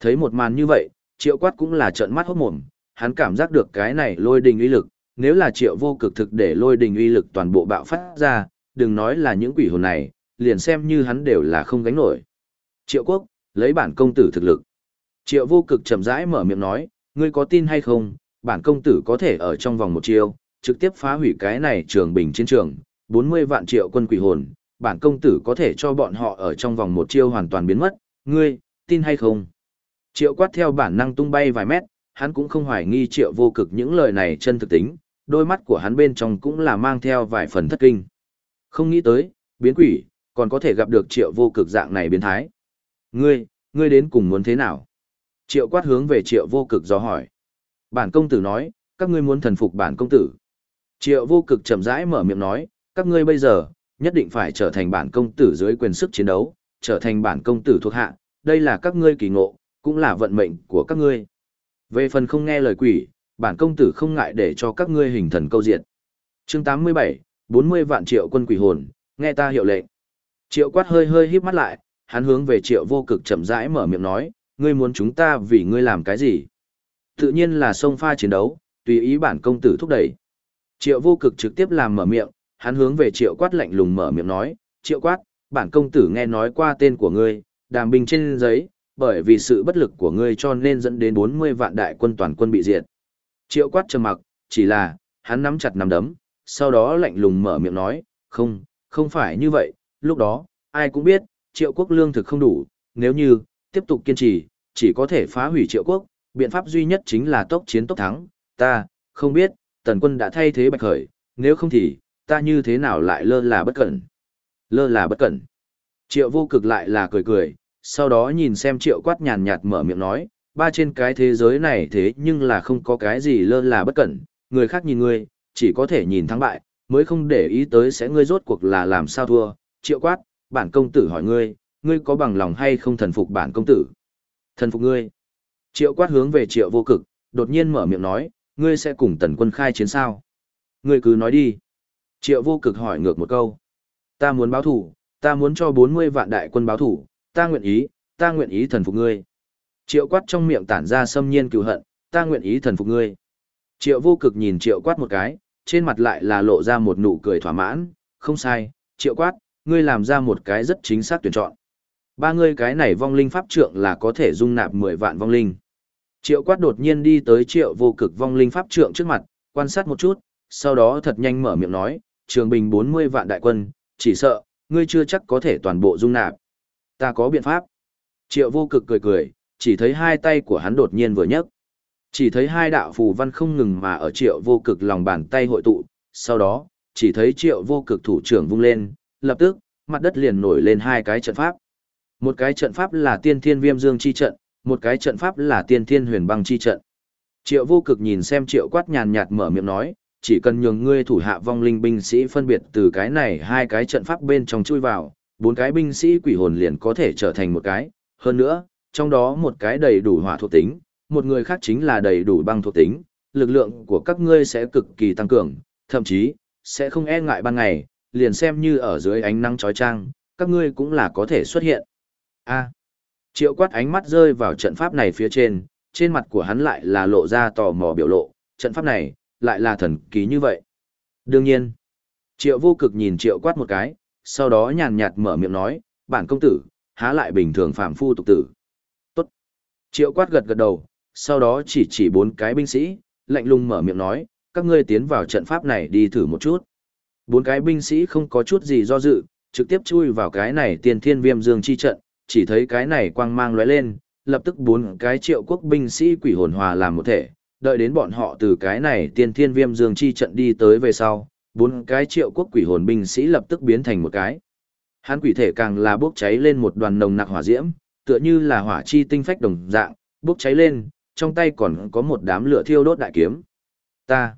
Thấy một màn như vậy, triệu quát cũng là trợn mắt hốt mồm, hắn cảm giác được cái này lôi đình uy lực, nếu là triệu vô cực thực để lôi đình uy lực toàn bộ bạo phát ra, đừng nói là những quỷ hồn này, liền xem như hắn đều là không gánh nổi. Triệu quốc, lấy bản công tử thực lực. Triệu vô cực chậm rãi mở miệng nói, ngươi có tin hay không, bản công tử có thể ở trong vòng một chiêu, trực tiếp phá hủy cái này trường bình chiến trường, 40 vạn triệu quân quỷ hồn, bản công tử có thể cho bọn họ ở trong vòng một chiêu hoàn toàn biến mất, ngươi, tin hay không? Triệu quát theo bản năng tung bay vài mét, hắn cũng không hoài nghi triệu vô cực những lời này chân thực tính, đôi mắt của hắn bên trong cũng là mang theo vài phần thất kinh. Không nghĩ tới, biến quỷ, còn có thể gặp được triệu vô cực dạng này biến thái. Ngươi, ngươi đến cùng muốn thế nào? Triệu quát hướng về triệu vô cực do hỏi. Bản công tử nói, các ngươi muốn thần phục bản công tử. Triệu vô cực chậm rãi mở miệng nói, các ngươi bây giờ, nhất định phải trở thành bản công tử dưới quyền sức chiến đấu, trở thành bản công tử thuộc hạ, đây là các ngươi kỳ ngộ, cũng là vận mệnh của các ngươi. Về phần không nghe lời quỷ, bản công tử không ngại để cho các ngươi hình thần câu diệt. Chương 87, 40 vạn triệu quân quỷ hồn, nghe ta hiệu lệnh. Triệu quát hơi hơi híp mắt lại, hắn hướng về triệu vô cực chậm rãi mở miệng nói, ngươi muốn chúng ta vì ngươi làm cái gì? Tự nhiên là sông pha chiến đấu, tùy ý bản công tử thúc đẩy. Triệu vô cực trực tiếp làm mở miệng, hắn hướng về triệu quát lạnh lùng mở miệng nói, triệu quát, bản công tử nghe nói qua tên của ngươi, đàm binh trên giấy, bởi vì sự bất lực của ngươi cho nên dẫn đến 40 vạn đại quân toàn quân bị diệt. Triệu quát trầm mặc, chỉ là, hắn nắm chặt nắm đấm, sau đó lạnh lùng mở miệng nói, không, không phải như vậy, lúc đó, ai cũng biết, triệu quốc lương thực không đủ, nếu như, tiếp tục kiên trì, chỉ có thể phá hủy triệu quốc, biện pháp duy nhất chính là tốc chiến tốc thắng, ta, không biết, tần quân đã thay thế bạch khởi, nếu không thì, ta như thế nào lại lơ là bất cẩn. Lơ là bất cẩn. Triệu vô cực lại là cười cười, sau đó nhìn xem triệu quát nhàn nhạt mở miệng nói, ba trên cái thế giới này thế nhưng là không có cái gì lơ là bất cẩn, người khác nhìn ngươi, chỉ có thể nhìn thắng bại, mới không để ý tới sẽ ngươi rốt cuộc là làm sao thua. Triệu quát, bản công tử hỏi ngươi, ngươi có bằng lòng hay không thần phục bản công tử? Thần phục ngươi. Triệu quát hướng về triệu vô cực, đột nhiên mở miệng nói, ngươi sẽ cùng tần quân khai chiến sao? Ngươi cứ nói đi. Triệu vô cực hỏi ngược một câu. Ta muốn báo thủ, ta muốn cho 40 vạn đại quân báo thủ, ta nguyện ý, ta nguyện ý thần phục ngươi. Triệu quát trong miệng tản ra xâm nhiên cừu hận, ta nguyện ý thần phục ngươi. Triệu vô cực nhìn triệu quát một cái, trên mặt lại là lộ ra một nụ cười thỏa mãn, không sai, triệu quát, ngươi làm ra một cái rất chính xác tuyển chọn. Ba ngươi cái này vong linh pháp trượng là có thể dung nạp 10 vạn vong linh. Triệu quát đột nhiên đi tới triệu vô cực vong linh pháp trượng trước mặt, quan sát một chút, sau đó thật nhanh mở miệng nói, trường bình 40 vạn đại quân, chỉ sợ, ngươi chưa chắc có thể toàn bộ dung nạp. Ta có biện pháp. Triệu vô cực cười cười, chỉ thấy hai tay của hắn đột nhiên vừa nhấc. Chỉ thấy hai đạo phù văn không ngừng mà ở triệu vô cực lòng bàn tay hội tụ, sau đó, chỉ thấy triệu vô cực thủ trưởng vung lên, lập tức, mặt đất liền nổi lên hai cái trận pháp. Một cái trận pháp là tiên thiên viêm dương chi trận, một cái trận pháp là tiên thiên huyền băng chi trận. Triệu vô cực nhìn xem triệu quát nhàn nhạt mở miệng nói, chỉ cần nhường ngươi thủ hạ vong linh binh sĩ phân biệt từ cái này hai cái trận pháp bên trong chui vào, bốn cái binh sĩ quỷ hồn liền có thể trở thành một cái. Hơn nữa, trong đó một cái đầy đủ hỏa thuộc tính, một người khác chính là đầy đủ băng thuộc tính, lực lượng của các ngươi sẽ cực kỳ tăng cường, thậm chí, sẽ không e ngại ban ngày, liền xem như ở dưới ánh nắng chói chang, các ngươi cũng là có thể xuất hiện. A. Triệu quát ánh mắt rơi vào trận pháp này phía trên, trên mặt của hắn lại là lộ ra tò mò biểu lộ, trận pháp này, lại là thần ký như vậy. Đương nhiên, triệu vô cực nhìn triệu quát một cái, sau đó nhàn nhạt mở miệng nói, bản công tử, há lại bình thường phạm phu tục tử. Tốt. Triệu quát gật gật đầu, sau đó chỉ chỉ bốn cái binh sĩ, lạnh lùng mở miệng nói, các ngươi tiến vào trận pháp này đi thử một chút. Bốn cái binh sĩ không có chút gì do dự, trực tiếp chui vào cái này tiền thiên viêm dương chi trận, chỉ thấy cái này quang mang lóe lên, lập tức bốn cái triệu quốc binh sĩ quỷ hồn hòa làm một thể, đợi đến bọn họ từ cái này tiên thiên viêm dương chi trận đi tới về sau, bốn cái triệu quốc quỷ hồn binh sĩ lập tức biến thành một cái. Hắn quỷ thể càng là bốc cháy lên một đoàn nồng nặc hỏa diễm, tựa như là hỏa chi tinh phách đồng dạng, bốc cháy lên, trong tay còn có một đám lửa thiêu đốt đại kiếm. Ta.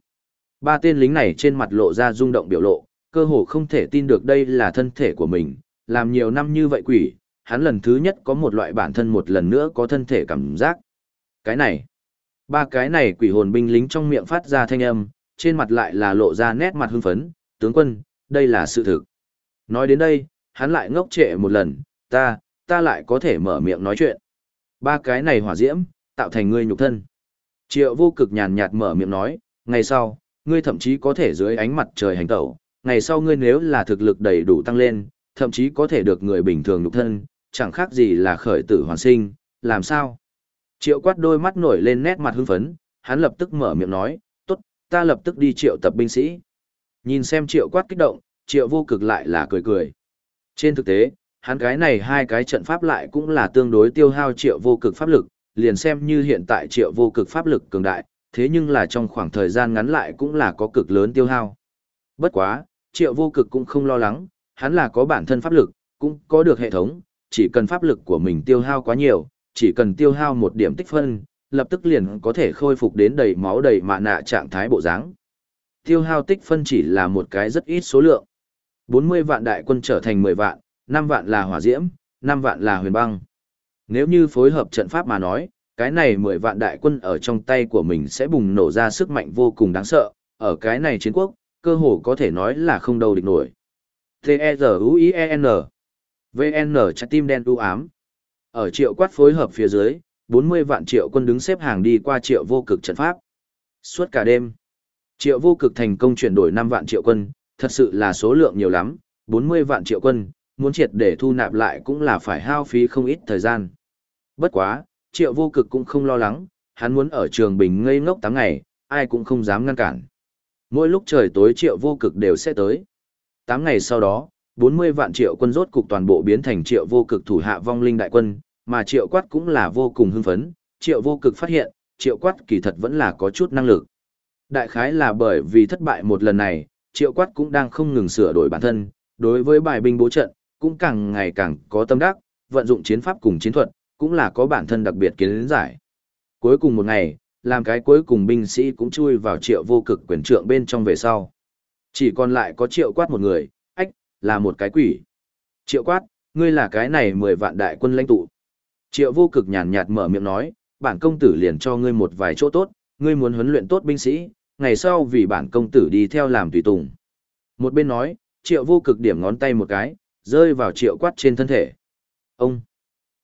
Ba tên lính này trên mặt lộ ra rung động biểu lộ, cơ hồ không thể tin được đây là thân thể của mình, làm nhiều năm như vậy quỷ, hắn lần thứ nhất có một loại bản thân một lần nữa có thân thể cảm giác. Cái này, ba cái này quỷ hồn binh lính trong miệng phát ra thanh âm, trên mặt lại là lộ ra nét mặt hưng phấn, tướng quân, đây là sự thực. Nói đến đây, hắn lại ngốc trệ một lần, ta, ta lại có thể mở miệng nói chuyện. Ba cái này hỏa diễm, tạo thành ngươi nhục thân. Triệu vô cực nhàn nhạt mở miệng nói, ngày sau, ngươi thậm chí có thể dưới ánh mặt trời hành tẩu, ngày sau ngươi nếu là thực lực đầy đủ tăng lên, thậm chí có thể được người bình thường nhục thân, chẳng khác gì là khởi tử hoàn sinh, làm sao? Triệu quát đôi mắt nổi lên nét mặt hưng phấn, hắn lập tức mở miệng nói, tốt, ta lập tức đi triệu tập binh sĩ. Nhìn xem triệu quát kích động, triệu vô cực lại là cười cười. Trên thực tế, hắn cái này hai cái trận pháp lại cũng là tương đối tiêu hao triệu vô cực pháp lực, liền xem như hiện tại triệu vô cực pháp lực cường đại, thế nhưng là trong khoảng thời gian ngắn lại cũng là có cực lớn tiêu hao. Bất quá, triệu vô cực cũng không lo lắng, hắn là có bản thân pháp lực, cũng có được hệ thống, chỉ cần pháp lực của mình tiêu hao quá nhiều, chỉ cần tiêu hao một điểm tích phân, lập tức liền có thể khôi phục đến đầy máu đầy mạ nạ trạng thái bộ dáng. Tiêu hao tích phân chỉ là một cái rất ít số lượng. 40 vạn đại quân trở thành 10 vạn, 5 vạn là hỏa diễm, 5 vạn là huyền băng. Nếu như phối hợp trận pháp mà nói, cái này 10 vạn đại quân ở trong tay của mình sẽ bùng nổ ra sức mạnh vô cùng đáng sợ, ở cái này chiến quốc, cơ hồ có thể nói là không đâu địch nổi. T-E-Z-U-I-E-N VN trái tim đen u ám. Ở triệu quát phối hợp phía dưới, 40 vạn triệu quân đứng xếp hàng đi qua triệu vô cực trận pháp. Suốt cả đêm, triệu vô cực thành công chuyển đổi 5 vạn triệu quân, thật sự là số lượng nhiều lắm, 40 vạn triệu quân, muốn triệt để thu nạp lại cũng là phải hao phí không ít thời gian. Bất quá, triệu vô cực cũng không lo lắng, hắn muốn ở trường bình ngây ngốc 8 ngày, ai cũng không dám ngăn cản. Mỗi lúc trời tối triệu vô cực đều sẽ tới. 8 ngày sau đó, 40 vạn triệu quân rốt cục toàn bộ biến thành triệu vô cực thủ hạ vong linh đại quân, mà triệu quát cũng là vô cùng hưng phấn, triệu vô cực phát hiện, triệu quát kỳ thật vẫn là có chút năng lực. Đại khái là bởi vì thất bại một lần này, triệu quát cũng đang không ngừng sửa đổi bản thân, đối với bài binh bố trận, cũng càng ngày càng có tâm đắc, vận dụng chiến pháp cùng chiến thuật, cũng là có bản thân đặc biệt kiến giải. Cuối cùng một ngày, làm cái cuối cùng binh sĩ cũng chui vào triệu vô cực quyền trượng bên trong về sau. Chỉ còn lại có triệu quát một người, ách là một cái quỷ. Triệu quát, ngươi là cái này mười vạn đại quân lãnh tụ. Triệu vô cực nhàn nhạt mở miệng nói, bản công tử liền cho ngươi một vài chỗ tốt, ngươi muốn huấn luyện tốt binh sĩ, ngày sau vì bản công tử đi theo làm tùy tùng. Một bên nói, triệu vô cực điểm ngón tay một cái, rơi vào triệu quát trên thân thể. Ông!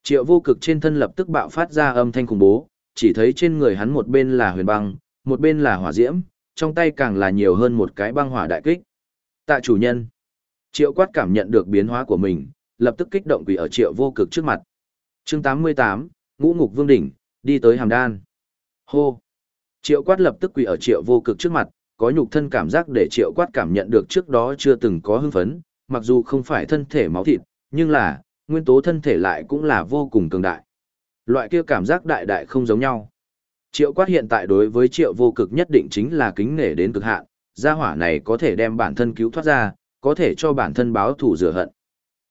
Triệu vô cực trên thân lập tức bạo phát ra âm thanh khủng bố, chỉ thấy trên người hắn một bên là huyền băng, một bên là hỏa diễm, trong tay càng là nhiều hơn một cái băng hỏa đại kích. Tạ chủ nhân! Triệu quát cảm nhận được biến hóa của mình, lập tức kích động quỷ ở triệu vô cực trước mặt. chương 88, ngũ ngục vương đỉnh, đi tới hàm đan. Hô! Triệu quát lập tức quỷ ở triệu vô cực trước mặt, có nhục thân cảm giác để triệu quát cảm nhận được trước đó chưa từng có hưng phấn, mặc dù không phải thân thể máu thịt, nhưng là, nguyên tố thân thể lại cũng là vô cùng cường đại. Loại kia cảm giác đại đại không giống nhau. Triệu quát hiện tại đối với triệu vô cực nhất định chính là kính nể đến cực hạn, gia hỏa này có thể đem bản thân cứu thoát ra, có thể cho bản thân báo thủ rửa hận.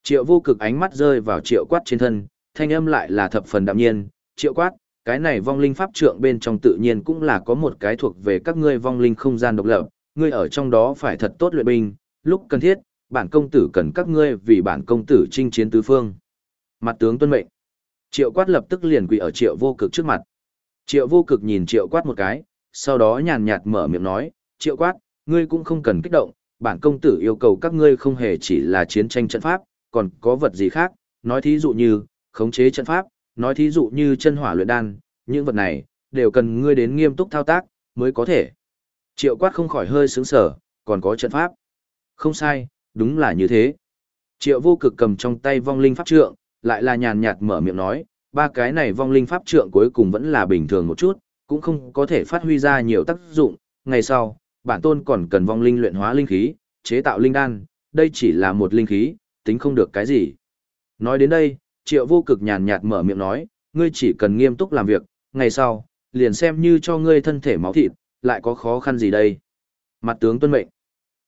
Triệu vô cực ánh mắt rơi vào triệu quát trên thân, thanh âm lại là thập phần đạm nhiên, triệu quát, cái này vong linh pháp trượng bên trong tự nhiên cũng là có một cái thuộc về các ngươi vong linh không gian độc lập, ngươi ở trong đó phải thật tốt luyện binh, lúc cần thiết, bản công tử cần các ngươi vì bản công tử chinh chiến tứ phương. Mặt tướng tuân mệnh. Triệu quát lập tức liền quỳ ở triệu vô cực trước mặt. Triệu vô cực nhìn triệu quát một cái, sau đó nhàn nhạt mở miệng nói, triệu quát, ngươi cũng không cần kích động, bản công tử yêu cầu các ngươi không hề chỉ là chiến tranh trận pháp, còn có vật gì khác, nói thí dụ như, khống chế trận pháp, nói thí dụ như chân hỏa luyện đan, những vật này, đều cần ngươi đến nghiêm túc thao tác, mới có thể. Triệu quát không khỏi hơi sướng sở, còn có trận pháp. Không sai, đúng là như thế. Triệu vô cực cầm trong tay vong linh pháp trượng, lại là nhàn nhạt mở miệng nói, ba cái này vong linh pháp trượng cuối cùng vẫn là bình thường một chút, cũng không có thể phát huy ra nhiều tác dụng. Ngày sau, bản tôn còn cần vong linh luyện hóa linh khí, chế tạo linh đan, đây chỉ là một linh khí, tính không được cái gì. Nói đến đây, triệu vô cực nhàn nhạt mở miệng nói, ngươi chỉ cần nghiêm túc làm việc, ngày sau, liền xem như cho ngươi thân thể máu thịt, lại có khó khăn gì đây. Mặt tướng tuân mệnh.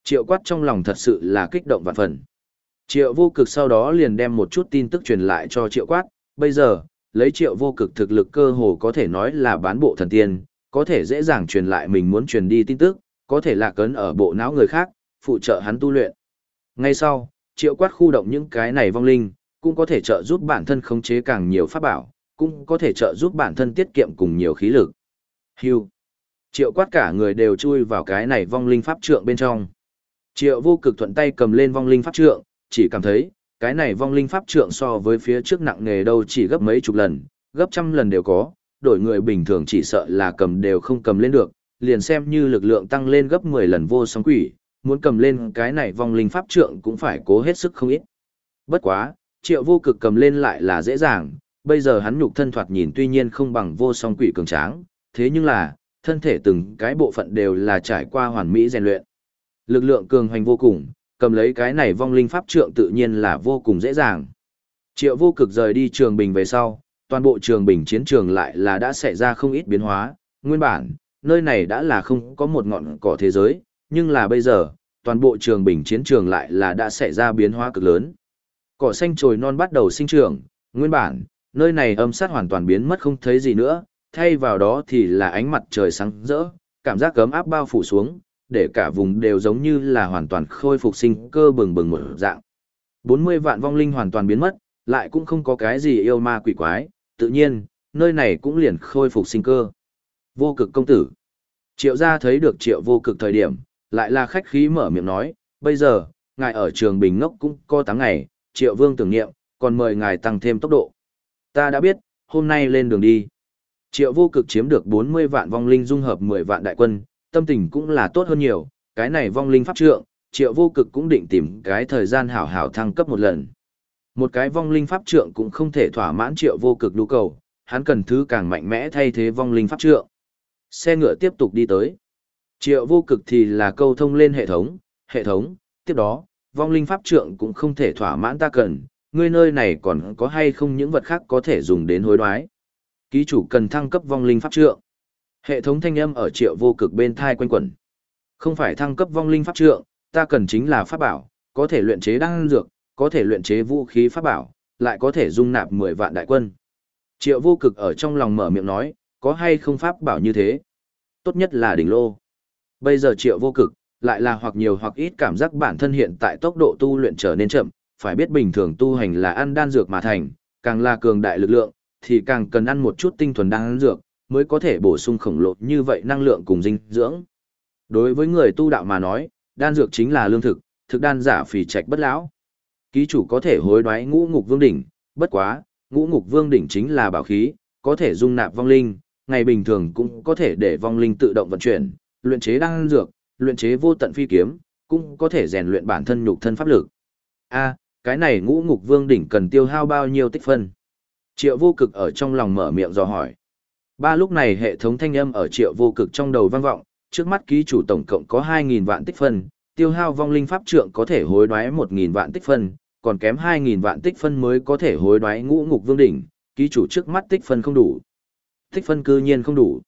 Triệu quát trong lòng thật sự là kích động vạn phần. Triệu vô cực sau đó liền đem một chút tin tức truyền lại cho triệu quát, bây giờ, lấy triệu vô cực thực lực cơ hồ có thể nói là bán bộ thần tiên, có thể dễ dàng truyền lại mình muốn truyền đi tin tức, có thể lạc cấn ở bộ não người khác, phụ trợ hắn tu luyện. Ngay sau, triệu quát khu động những cái này vong linh, cũng có thể trợ giúp bản thân khống chế càng nhiều pháp bảo, cũng có thể trợ giúp bản thân tiết kiệm cùng nhiều khí lực. Hưu. Triệu quát cả người đều chui vào cái này vong linh pháp trượng bên trong. Triệu vô cực thuận tay cầm lên vong linh pháp trượng, chỉ cảm thấy, cái này vong linh pháp trượng so với phía trước nặng nghề đâu chỉ gấp mấy chục lần, gấp trăm lần đều có, đổi người bình thường chỉ sợ là cầm đều không cầm lên được, liền xem như lực lượng tăng lên gấp 10 lần vô song quỷ, muốn cầm lên cái này vong linh pháp trượng cũng phải cố hết sức không ít. Bất quá, triệu vô cực cầm lên lại là dễ dàng, bây giờ hắn nhục thân thoạt nhìn tuy nhiên không bằng vô song quỷ cường tráng, thế nhưng là, thân thể từng cái bộ phận đều là trải qua hoàn mỹ rèn luyện. Lực lượng cường hoành vô cùng, cầm lấy cái này vong linh pháp trượng tự nhiên là vô cùng dễ dàng. Triệu vô cực rời đi trường bình về sau, toàn bộ trường bình chiến trường lại là đã xảy ra không ít biến hóa, nguyên bản, nơi này đã là không có một ngọn cỏ thế giới, nhưng là bây giờ, toàn bộ trường bình chiến trường lại là đã xảy ra biến hóa cực lớn. Cỏ xanh trồi non bắt đầu sinh trưởng, nguyên bản, nơi này âm sát hoàn toàn biến mất không thấy gì nữa, thay vào đó thì là ánh mặt trời sáng rỡ, cảm giác cấm áp bao phủ xuống, để cả vùng đều giống như là hoàn toàn khôi phục sinh cơ bừng bừng một dạng. 40 vạn vong linh hoàn toàn biến mất, lại cũng không có cái gì yêu ma quỷ quái, tự nhiên, nơi này cũng liền khôi phục sinh cơ. Vô cực công tử. Triệu gia thấy được triệu vô cực thời điểm, lại là khách khí mở miệng nói, bây giờ, ngài ở trường Bình Ngốc cũng có 8 ngày, triệu vương tưởng niệm, còn mời ngài tăng thêm tốc độ. Ta đã biết, hôm nay lên đường đi. Triệu vô cực chiếm được 40 vạn vong linh dung hợp 10 vạn đại quân, tâm tình cũng là tốt hơn nhiều, cái này vong linh pháp trượng, triệu vô cực cũng định tìm cái thời gian hảo hảo thăng cấp một lần. Một cái vong linh pháp trượng cũng không thể thỏa mãn triệu vô cực nhu cầu, hắn cần thứ càng mạnh mẽ thay thế vong linh pháp trượng. Xe ngựa tiếp tục đi tới. Triệu vô cực thì là câu thông lên hệ thống, hệ thống, tiếp đó, vong linh pháp trượng cũng không thể thỏa mãn ta cần, ngươi nơi này còn có hay không những vật khác có thể dùng đến hối đoái. Ký chủ cần thăng cấp vong linh pháp trượng. Hệ thống thanh âm ở triệu vô cực bên thai quanh quẩn. Không phải thăng cấp vong linh pháp trượng, ta cần chính là pháp bảo, có thể luyện chế đan dược, có thể luyện chế vũ khí pháp bảo, lại có thể dung nạp 10 vạn đại quân. Triệu vô cực ở trong lòng mở miệng nói, có hay không pháp bảo như thế? Tốt nhất là đỉnh lô. Bây giờ triệu vô cực, lại là hoặc nhiều hoặc ít cảm giác bản thân hiện tại tốc độ tu luyện trở nên chậm, phải biết bình thường tu hành là ăn đan dược mà thành, càng là cường đại lực lượng, thì càng cần ăn một chút tinh thuần đan dược, mới có thể bổ sung khổng lồ như vậy năng lượng cùng dinh dưỡng. Đối với người tu đạo mà nói, đan dược chính là lương thực, thực đan giả phì trạch bất lão. Ký chủ có thể hối đoái ngũ ngục vương đỉnh, bất quá, ngũ ngục vương đỉnh chính là bảo khí, có thể dung nạp vong linh, ngày bình thường cũng có thể để vong linh tự động vận chuyển, luyện chế đan dược, luyện chế vô tận phi kiếm, cũng có thể rèn luyện bản thân nhục thân pháp lực. A, cái này ngũ ngục vương đỉnh cần tiêu hao bao nhiêu tích phân? Triệu vô cực ở trong lòng mở miệng dò hỏi. Ba lúc này hệ thống thanh âm ở triệu vô cực trong đầu vang vọng, trước mắt ký chủ tổng cộng có 2.000 vạn tích phân, tiêu hao vong linh pháp trượng có thể hối đoái 1.000 vạn tích phân, còn kém 2.000 vạn tích phân mới có thể hối đoái ngũ ngục vương đỉnh, ký chủ trước mắt tích phân không đủ. Tích phân cư nhiên không đủ.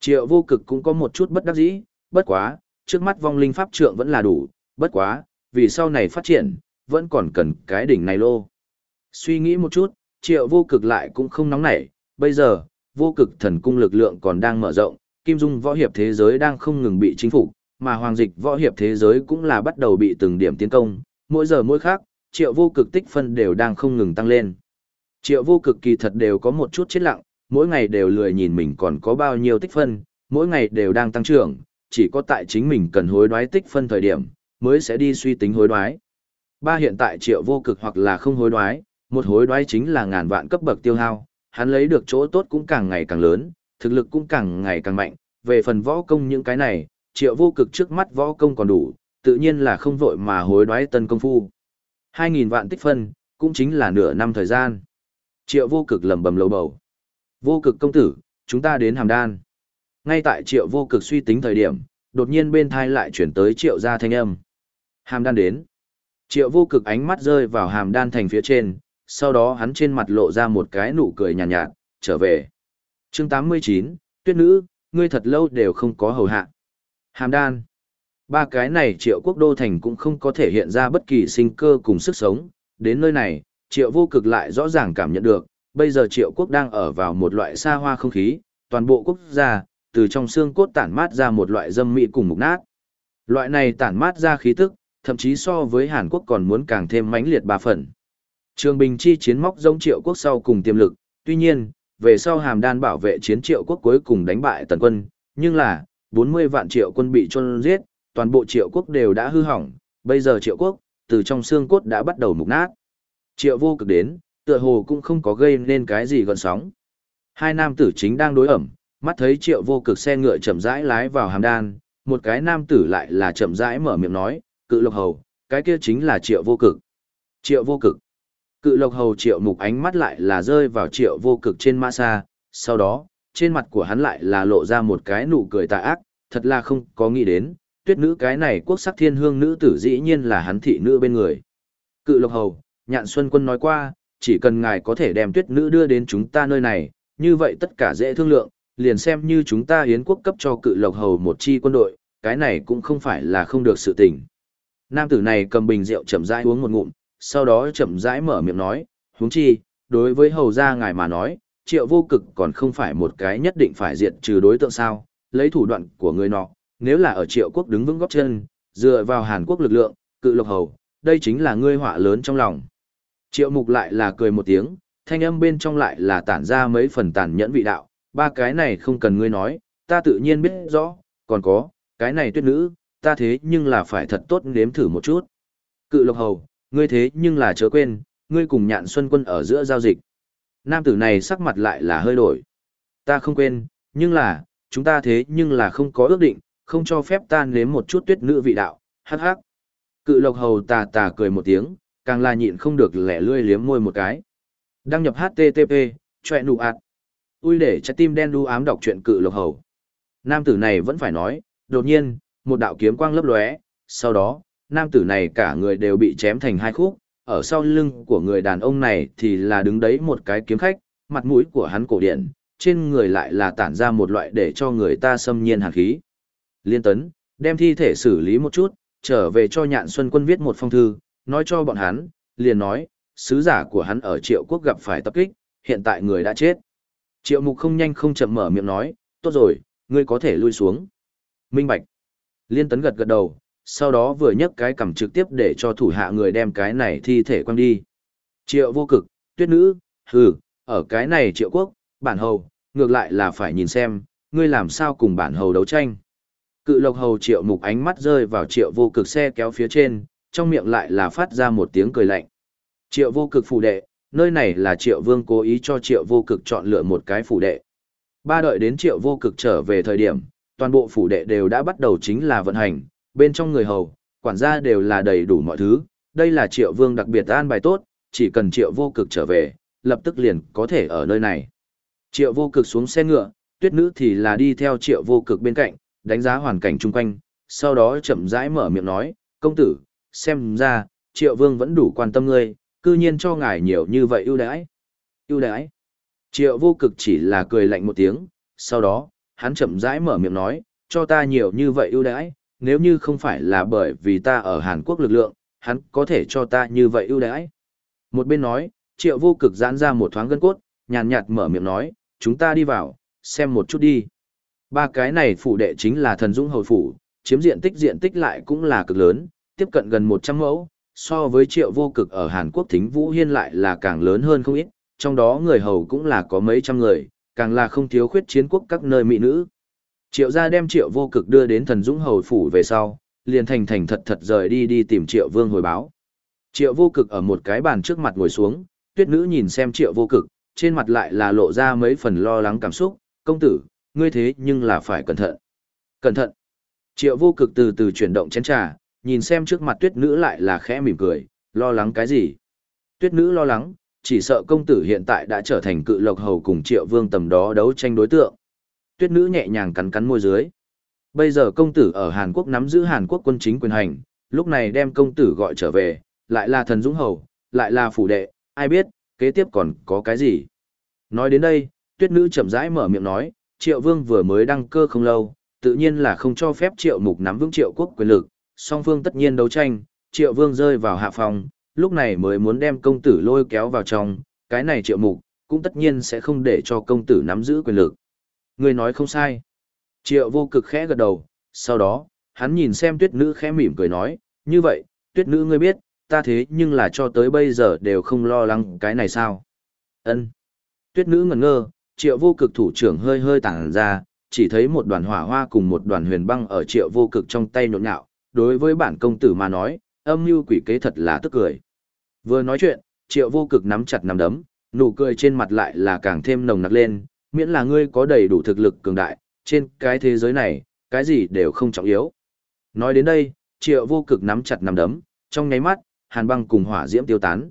Triệu vô cực cũng có một chút bất đắc dĩ, bất quá, trước mắt vong linh pháp trượng vẫn là đủ, bất quá, vì sau này phát triển, vẫn còn cần cái đỉnh này lô. Suy nghĩ một chút, triệu vô cực lại cũng không nóng nảy, bây giờ, vô cực thần cung lực lượng còn đang mở rộng, kim dung võ hiệp thế giới đang không ngừng bị chính phủ, mà hoàng dịch võ hiệp thế giới cũng là bắt đầu bị từng điểm tiến công, mỗi giờ mỗi khác, triệu vô cực tích phân đều đang không ngừng tăng lên. Triệu vô cực kỳ thật đều có một chút chết lặng, mỗi ngày đều lười nhìn mình còn có bao nhiêu tích phân, mỗi ngày đều đang tăng trưởng, chỉ có tại chính mình cần hối đoái tích phân thời điểm, mới sẽ đi suy tính hối đoái. Ba hiện tại triệu vô cực hoặc là không hối đoái, một hối đoái chính là ngàn vạn cấp bậc tiêu hao, hắn lấy được chỗ tốt cũng càng ngày càng lớn, thực lực cũng càng ngày càng mạnh, về phần võ công những cái này, triệu vô cực trước mắt võ công còn đủ, tự nhiên là không vội mà hối đoái tân công phu. 2.000 vạn tích phân, cũng chính là nửa năm thời gian. Triệu vô cực lầm bầm lầu bầu. Vô cực công tử, chúng ta đến hàm đan. Ngay tại triệu vô cực suy tính thời điểm, đột nhiên bên thai lại chuyển tới triệu gia thanh âm. Hàm đan đến. Triệu vô cực ánh mắt rơi vào hàm đan thành phía trên, sau đó hắn trên mặt lộ ra một cái nụ cười nhàn nhạt, nhạt, trở về. chương 89, tuyết nữ, ngươi thật lâu đều không có hầu hạ. Hàm đan. Ba cái này triệu quốc đô thành cũng không có thể hiện ra bất kỳ sinh cơ cùng sức sống. Đến nơi này, triệu vô cực lại rõ ràng cảm nhận được, bây giờ triệu quốc đang ở vào một loại xa hoa không khí, toàn bộ quốc gia, từ trong xương cốt tản mát ra một loại dâm mị cùng mục nát. Loại này tản mát ra khí tức, thậm chí so với Hàn Quốc còn muốn càng thêm mãnh liệt ba phần. Trường Bình chi chiến móc giống triệu quốc sau cùng tiềm lực, tuy nhiên, về sau hàm đan bảo vệ chiến triệu quốc cuối cùng đánh bại tần quân, nhưng là, 40 vạn triệu quân bị chôn giết, toàn bộ triệu quốc đều đã hư hỏng, bây giờ triệu quốc, từ trong xương cốt đã bắt đầu mục nát. Triệu vô cực đến, tựa hồ cũng không có gây nên cái gì gần sóng. Hai nam tử chính đang đối ẩm, mắt thấy triệu vô cực xe ngựa chậm rãi lái vào hàm đan, một cái nam tử lại là chậm rãi mở miệng nói, cự lộc hầu, cái kia chính là triệu vô cực. Triệu vô cực. Cự lộc hầu triệu mục ánh mắt lại là rơi vào triệu vô cực trên mã xa, sau đó, trên mặt của hắn lại là lộ ra một cái nụ cười tà ác, thật là không có nghĩ đến, tuyết nữ cái này quốc sắc thiên hương nữ tử dĩ nhiên là hắn thị nữ bên người. Cự lộc hầu, nhạn xuân quân nói qua, chỉ cần ngài có thể đem tuyết nữ đưa đến chúng ta nơi này, như vậy tất cả dễ thương lượng, liền xem như chúng ta hiến quốc cấp cho cự lộc hầu một chi quân đội, cái này cũng không phải là không được sự tình. Nam tử này cầm bình rượu chậm rãi uống một ngụm, sau đó chậm rãi mở miệng nói, huống chi, đối với hầu gia ngài mà nói, triệu vô cực còn không phải một cái nhất định phải diệt trừ đối tượng sao, lấy thủ đoạn của người nọ, nếu là ở triệu quốc đứng vững góc chân, dựa vào Hàn Quốc lực lượng, cự lộc hầu, đây chính là ngươi họa lớn trong lòng. Triệu mục lại là cười một tiếng, thanh âm bên trong lại là tản ra mấy phần tàn nhẫn vị đạo, ba cái này không cần ngươi nói, ta tự nhiên biết rõ, còn có, cái này tuyết nữ, ta thế nhưng là phải thật tốt nếm thử một chút. Cự lộc hầu, ngươi thế nhưng là chớ quên, ngươi cùng nhạn xuân quân ở giữa giao dịch. Nam tử này sắc mặt lại là hơi đổi. Ta không quên, nhưng là, chúng ta thế nhưng là không có ước định, không cho phép ta nếm một chút tuyết nữ vị đạo, hắc hắc. Cự lộc hầu tà tà cười một tiếng, càng là nhịn không được lẻ lươi liếm môi một cái. Đăng nhập HTTP, chọe nụ ạt. Ui để trái tim đen đu ám đọc truyện cự lộc hầu. Nam tử này vẫn phải nói, đột nhiên, một đạo kiếm quang lấp lóe, sau đó, nam tử này cả người đều bị chém thành hai khúc, ở sau lưng của người đàn ông này thì là đứng đấy một cái kiếm khách, mặt mũi của hắn cổ điển, trên người lại là tản ra một loại để cho người ta xâm nhiên hàn khí. Liên tấn, đem thi thể xử lý một chút, trở về cho nhạn xuân quân viết một phong thư, nói cho bọn hắn, liền nói, sứ giả của hắn ở triệu quốc gặp phải tập kích, hiện tại người đã chết. Triệu mục không nhanh không chậm mở miệng nói, tốt rồi, ngươi có thể lui xuống. Minh Bạch. Liên tấn gật gật đầu, sau đó vừa nhấc cái cầm trực tiếp để cho thủ hạ người đem cái này thi thể quăng đi. Triệu vô cực, tuyết nữ, hừ, ở cái này triệu quốc, bản hầu, ngược lại là phải nhìn xem, ngươi làm sao cùng bản hầu đấu tranh. Cự lộc hầu triệu mục ánh mắt rơi vào triệu vô cực xe kéo phía trên, trong miệng lại là phát ra một tiếng cười lạnh. Triệu vô cực phủ đệ, nơi này là triệu vương cố ý cho triệu vô cực chọn lựa một cái phủ đệ. Ba đợi đến triệu vô cực trở về thời điểm, toàn bộ phủ đệ đều đã bắt đầu chính là vận hành, bên trong người hầu, quản gia đều là đầy đủ mọi thứ, đây là triệu vương đặc biệt an bài tốt, chỉ cần triệu vô cực trở về, lập tức liền có thể ở nơi này. Triệu vô cực xuống xe ngựa, tuyết nữ thì là đi theo triệu vô cực bên cạnh, đánh giá hoàn cảnh chung quanh, sau đó chậm rãi mở miệng nói, công tử, xem ra, triệu vương vẫn đủ quan tâm ngươi, cư nhiên cho ngài nhiều như vậy ưu đãi. ưu đãi. Triệu vô cực chỉ là cười lạnh một tiếng, sau đó, hắn chậm rãi mở miệng nói, cho ta nhiều như vậy ưu đãi, nếu như không phải là bởi vì ta ở Hàn Quốc lực lượng, hắn có thể cho ta như vậy ưu đãi. Một bên nói, triệu vô cực giãn ra một thoáng gân cốt, nhàn nhạt mở miệng nói, chúng ta đi vào, xem một chút đi. Ba cái này phủ đệ chính là thần dũng hầu phủ, chiếm diện tích diện tích lại cũng là cực lớn, tiếp cận gần 100 mẫu, so với triệu vô cực ở Hàn Quốc thính Vũ Hiên lại là càng lớn hơn không ít, trong đó người hầu cũng là có mấy trăm người, càng là không thiếu khuyết chiến quốc các nơi mỹ nữ. Triệu gia đem triệu vô cực đưa đến thần dũng hầu phủ về sau, liền thành thành thật thật rời đi đi tìm triệu vương hồi báo. Triệu vô cực ở một cái bàn trước mặt ngồi xuống, tuyết nữ nhìn xem triệu vô cực, trên mặt lại là lộ ra mấy phần lo lắng cảm xúc, công tử, ngươi thế nhưng là phải cẩn thận. Cẩn thận. Triệu vô cực từ từ chuyển động chén trà, nhìn xem trước mặt tuyết nữ lại là khẽ mỉm cười, lo lắng cái gì? Tuyết nữ lo lắng, chỉ sợ công tử hiện tại đã trở thành cự lộc hầu cùng triệu vương tầm đó đấu tranh đối tượng. Tuyết nữ nhẹ nhàng cắn cắn môi dưới. Bây giờ công tử ở Hàn Quốc nắm giữ Hàn Quốc quân chính quyền hành, lúc này đem công tử gọi trở về, lại là thần dũng hầu, lại là phủ đệ, ai biết, kế tiếp còn có cái gì. Nói đến đây, tuyết nữ chậm rãi mở miệng nói, triệu vương vừa mới đăng cơ không lâu, tự nhiên là không cho phép triệu mục nắm vững triệu quốc quyền lực, song phương tất nhiên đấu tranh, triệu vương rơi vào hạ phòng, lúc này mới muốn đem công tử lôi kéo vào trong, cái này triệu mục, cũng tất nhiên sẽ không để cho công tử nắm giữ quyền lực. Người nói không sai. Triệu vô cực khẽ gật đầu, sau đó, hắn nhìn xem tuyết nữ khẽ mỉm cười nói, như vậy, tuyết nữ ngươi biết, ta thế nhưng là cho tới bây giờ đều không lo lắng cái này sao. ân Tuyết nữ ngẩn ngơ, triệu vô cực thủ trưởng hơi hơi tản ra, chỉ thấy một đoàn hỏa hoa cùng một đoàn huyền băng ở triệu vô cực trong tay nhộn nhạo, đối với bản công tử mà nói, âm mưu quỷ kế thật là tức cười. Vừa nói chuyện, triệu vô cực nắm chặt nắm đấm, nụ cười trên mặt lại là càng thêm nồng nặc lên, miễn là ngươi có đầy đủ thực lực cường đại, trên cái thế giới này, cái gì đều không trọng yếu. Nói đến đây, triệu vô cực nắm chặt nắm đấm, trong nháy mắt, hàn băng cùng hỏa diễm tiêu tán.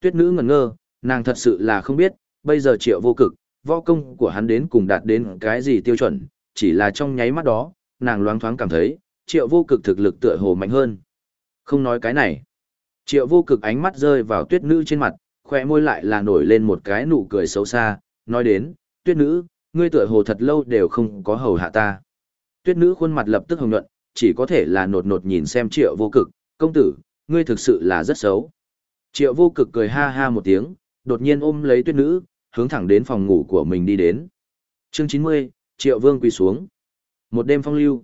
Tuyết nữ ngẩn ngơ, nàng thật sự là không biết, bây giờ triệu vô cực, võ công của hắn đến cùng đạt đến cái gì tiêu chuẩn, chỉ là trong nháy mắt đó, nàng loáng thoáng cảm thấy, triệu vô cực thực lực tựa hồ mạnh hơn. Không nói cái này. Triệu vô cực ánh mắt rơi vào tuyết nữ trên mặt, khỏe môi lại là nổi lên một cái nụ cười xấu xa, nói đến, tuyết nữ, ngươi tựa hồ thật lâu đều không có hầu hạ ta. Tuyết nữ khuôn mặt lập tức hồng nhuận, chỉ có thể là nột nột nhìn xem triệu vô cực, công tử, ngươi thực sự là rất xấu. Triệu vô cực cười ha ha một tiếng, đột nhiên ôm lấy tuyết nữ, hướng thẳng đến phòng ngủ của mình đi đến. Chương 90, Triệu Vương quỳ xuống. Một đêm phong lưu.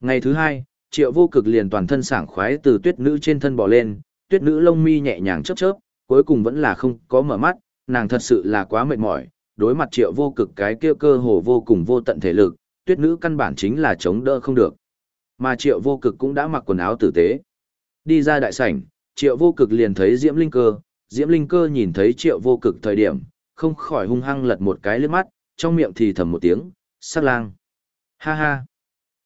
Ngày thứ hai, Triệu Vô Cực liền toàn thân sảng khoái từ tuyết nữ trên thân bò lên, tuyết nữ lông mi nhẹ nhàng chớp chớp, cuối cùng vẫn là không có mở mắt, nàng thật sự là quá mệt mỏi, đối mặt Triệu Vô Cực cái kia cơ hồ vô cùng vô tận thể lực, tuyết nữ căn bản chính là chống đỡ không được. Mà Triệu Vô Cực cũng đã mặc quần áo tử tế. Đi ra đại sảnh, Triệu Vô Cực liền thấy Diễm Linh Cơ, Diễm Linh Cơ nhìn thấy Triệu Vô Cực thời điểm, không khỏi hung hăng lật một cái lướt mắt, trong miệng thì thầm một tiếng, sắc lang. Ha ha.